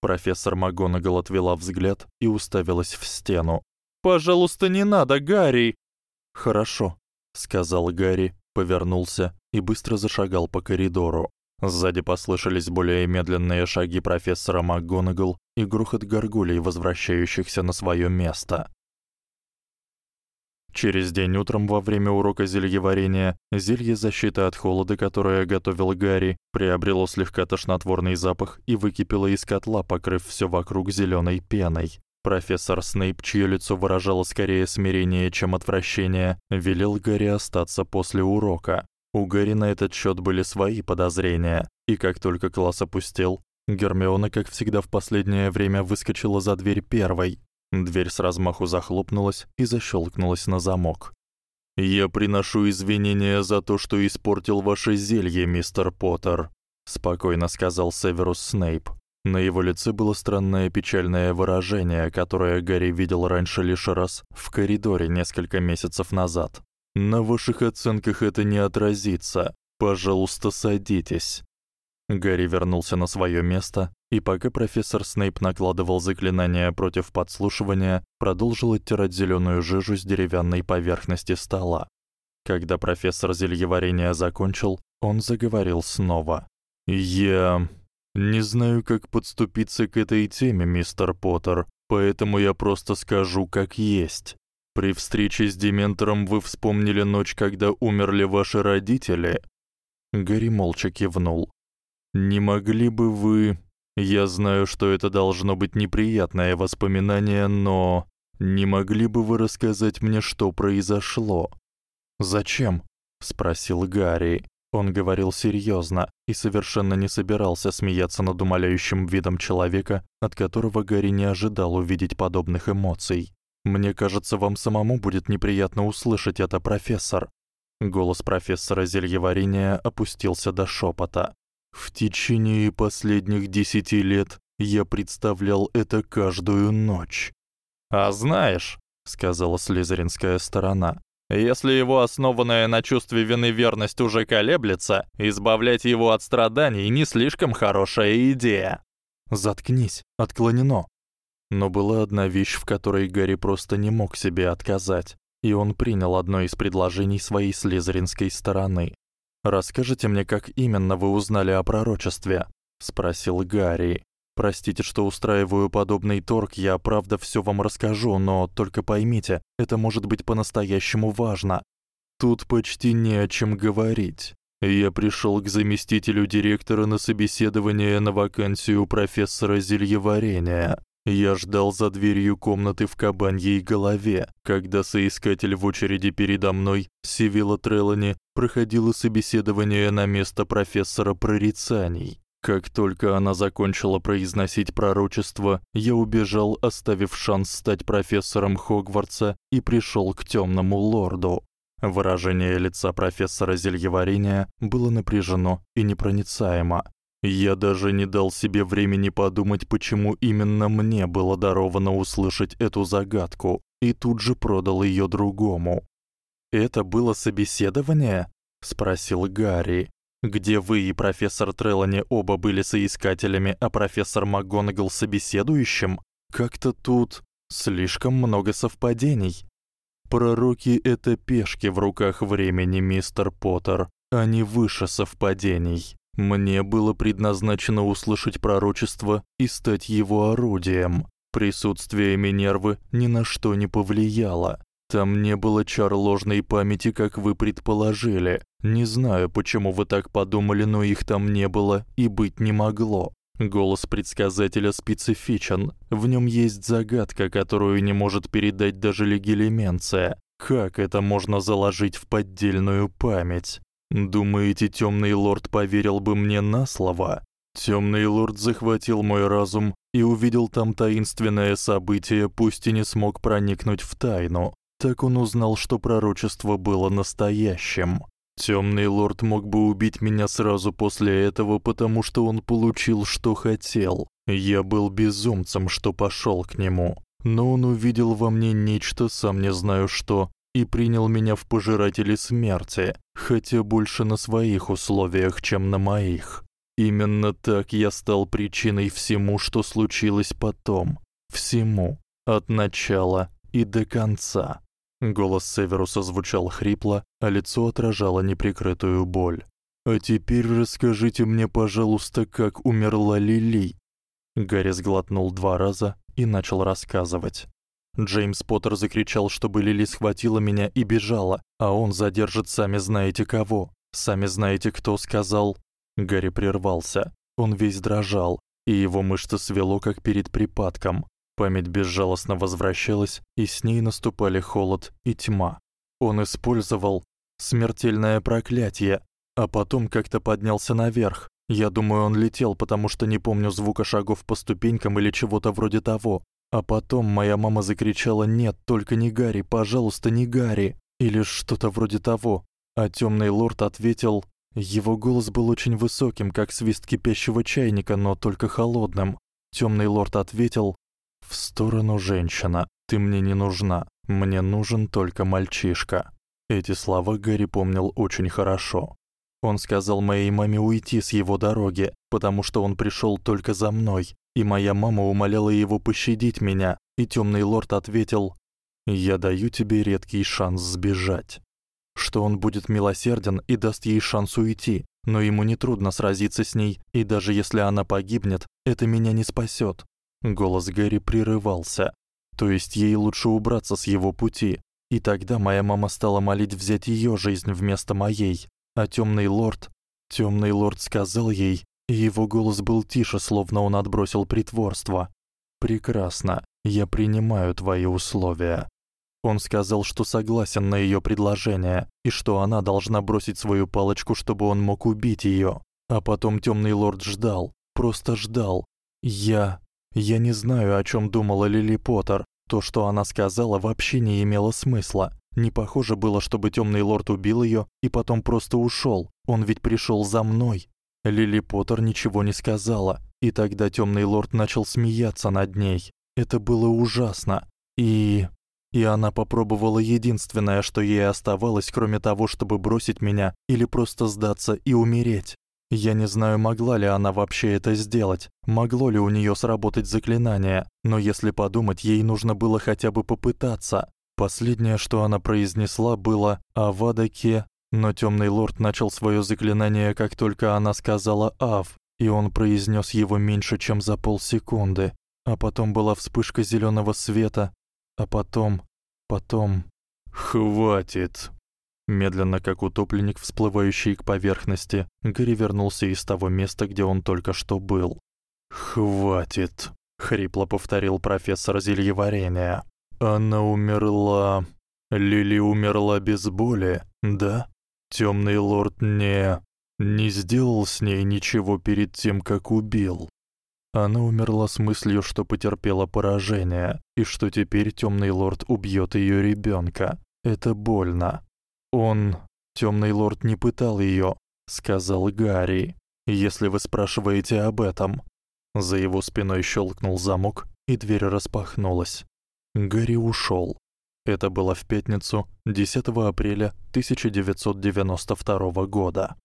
Профессор МакГонагал отвела взгляд и уставилась в стену. Пожалуйста, не надо, Гарри. Хорошо, сказал Гарри, повернулся и быстро зашагал по коридору. Сзади послышались более медленные шаги профессора МакГонагал и грохот горгулей, возвращающихся на своё место. Через день утром во время урока зельеварения зелье защиты от холода, которое готовил Гарри, приобрело слегка тошнотворный запах и выкипело из котла, покрыв всё вокруг зелёной пеной. Профессор Снейп, чье лицо выражало скорее смирение, чем отвращение, велел Гарри остаться после урока. У Гарри на этот счёт были свои подозрения, и как только класс опустел, Гермиона, как всегда в последнее время, выскочила за дверь первой. Дверь с размаху захлопнулась и защёлкнулась на замок. Я приношу извинения за то, что испортил ваше зелье, мистер Поттер, спокойно сказал Северус Снейп. На его лице было странное печальное выражение, которое Гарри видел раньше лишь раз в коридоре несколько месяцев назад. На ваших оценках это не отразится. Пожалуйста, садитесь. Гарри вернулся на своё место, и пока профессор Снейп накладывал заклинания против подслушивания, продолжил оттирать зелёную жижу с деревянной поверхности стола. Когда профессор зельеварения закончил, он заговорил снова. "Я не знаю, как подступиться к этой теме, мистер Поттер, поэтому я просто скажу как есть. При встрече с дементором вы вспомнили ночь, когда умерли ваши родители? Гарри молча кивнул. Не могли бы вы Я знаю, что это должно быть неприятное воспоминание, но не могли бы вы рассказать мне, что произошло? Зачем? спросил Гарри. Он говорил серьёзно и совершенно не собирался смеяться над умоляющим видом человека, от которого Гарри не ожидал увидеть подобных эмоций. Мне кажется, вам самому будет неприятно услышать это, профессор. Голос профессора зельеварения опустился до шёпота. В течение последних десяти лет я представлял это каждую ночь. А знаешь, сказала слизеринская сторона. Если его основанная на чувстве вины верность уже колеблется, избавлять его от страданий не слишком хорошая идея. Заткнись, отклонено. Но была одна вещь, в которой Гарри просто не мог себе отказать, и он принял одно из предложений своей слизеринской стороны. Расскажите мне, как именно вы узнали о пророчестве, спросил Гарри. Простите, что устраиваю подобный торг, я правда всё вам расскажу, но только поймите, это может быть по-настоящему важно. Тут почти не о чем говорить. Я пришёл к заместителю директора на собеседование на вакансию профессора зельеварения. Я ждал за дверью комнаты в кабаньей голове, когда соискатель в очереди передо мной, Сивила Трелани, проходила собеседование на место профессора прорицаний. Как только она закончила произносить пророчество, я убежал, оставив шанс стать профессором Хогвартса, и пришёл к тёмному лорду. Выражение лица профессора зельеварения было напряжено и непроницаемо. Я даже не дал себе времени подумать, почему именно мне было даровано услышать эту загадку, и тут же продал её другому. Это было собеседование? спросил Гарри. Где вы и профессор Трелани оба были соискателями, а профессор МакГонагал собеседующим? Как-то тут слишком много совпадений. Пророки это пешки в руках времени, мистер Поттер, они выше совпадений. Мне было предназначено услышать пророчество и стать его орудием. Присутствие Минервы ни на что не повлияло. Там не было чар ложной памяти, как вы предположили. Не знаю, почему вы так подумали, но их там не было и быть не могло. Голос предсказателя специфичен. В нём есть загадка, которую не может передать даже легилименция. Как это можно заложить в поддельную память? Думаете, тёмный лорд поверил бы мне на слово? Тёмный лорд захватил мой разум и увидел там таинственное событие, пусть и не смог проникнуть в тайну. Так он узнал, что пророчество было настоящим. Тёмный лорд мог бы убить меня сразу после этого, потому что он получил, что хотел. Я был безумцем, что пошёл к нему. Но он увидел во мне нечто, сам не знаю что, и принял меня в пожиратели смерти, хотя больше на своих условиях, чем на моих. Именно так я стал причиной всему, что случилось потом. Всему, от начала и до конца. Голос Северуса звучал хрипло, а лицо отражало неприкрытую боль. А теперь расскажите мне, пожалуйста, как умерла Лили. Гарри сглотнул два раза и начал рассказывать. Джеймс Поттер закричал, чтобы Лили схватила меня и бежала, а он задержит сами знаете кого. Сами знаете, кто сказал. Гарри прервался. Он весь дрожал, и его мышцы свело как перед припадком. Память безжалостно возвращалась, и с ней наступали холод и тьма. Он использовал смертельное проклятие, а потом как-то поднялся наверх. Я думаю, он летел, потому что не помню звука шагов по ступенькам или чего-то вроде того. А потом моя мама закричала: "Нет, только не Гарри, пожалуйста, не Гарри!" или что-то вроде того. А тёмный лорд ответил: его голос был очень высоким, как свист кипящего чайника, но только холодным. Тёмный лорд ответил: в сторону женщина. Ты мне не нужна. Мне нужен только мальчишка. Эти слова Гарри помнил очень хорошо. Он сказал моей маме уйти с его дороги, потому что он пришёл только за мной, и моя мама умоляла его пощадить меня, и тёмный лорд ответил: "Я даю тебе редкий шанс сбежать". Что он будет милосерден и даст ей шанс уйти, но ему не трудно сразиться с ней, и даже если она погибнет, это меня не спасёт. Голос Гэри прерывался. То есть ей лучше убраться с его пути, И тогда моя мама стала молить взять её жизнь вместо моей. А тёмный лорд, тёмный лорд сказал ей, и его голос был тише, словно он отбросил притворство. Прекрасно. Я принимаю твои условия. Он сказал, что согласен на её предложение и что она должна бросить свою палочку, чтобы он мог убить её. А потом тёмный лорд ждал, просто ждал. Я я не знаю, о чём думала Лили Поттер. То, что она сказала, вообще не имело смысла. Не похоже было, чтобы тёмный лорд убил её и потом просто ушёл. Он ведь пришёл за мной. Лили Поттер ничего не сказала, и тогда тёмный лорд начал смеяться над ней. Это было ужасно. И и она попробовала единственное, что ей оставалось, кроме того, чтобы бросить меня или просто сдаться и умереть. Я не знаю, могла ли она вообще это сделать, могло ли у неё сработать заклинание, но если подумать, ей нужно было хотя бы попытаться. Последнее, что она произнесла, было «Авадаке», но тёмный лорд начал своё заклинание, как только она сказала «Ав», и он произнёс его меньше, чем за полсекунды. А потом была вспышка зелёного света, а потом, потом... «Хватит!» Медленно, как утопленник, всплывающий к поверхности, Гарри вернулся из того места, где он только что был. «Хватит!» — хрипло повторил профессор зельеварения. «Она умерла... Лили умерла без боли, да? Тёмный лорд не... не сделал с ней ничего перед тем, как убил. Она умерла с мыслью, что потерпела поражение, и что теперь Тёмный лорд убьёт её ребёнка. Это больно. Он, Тёмный лорд, не пытал её, сказал Гарри. Если вы спрашиваете об этом. За его спиной щёлкнул замок, и дверь распахнулась. Гарри ушёл. Это было в пятницу, 10 апреля 1992 года.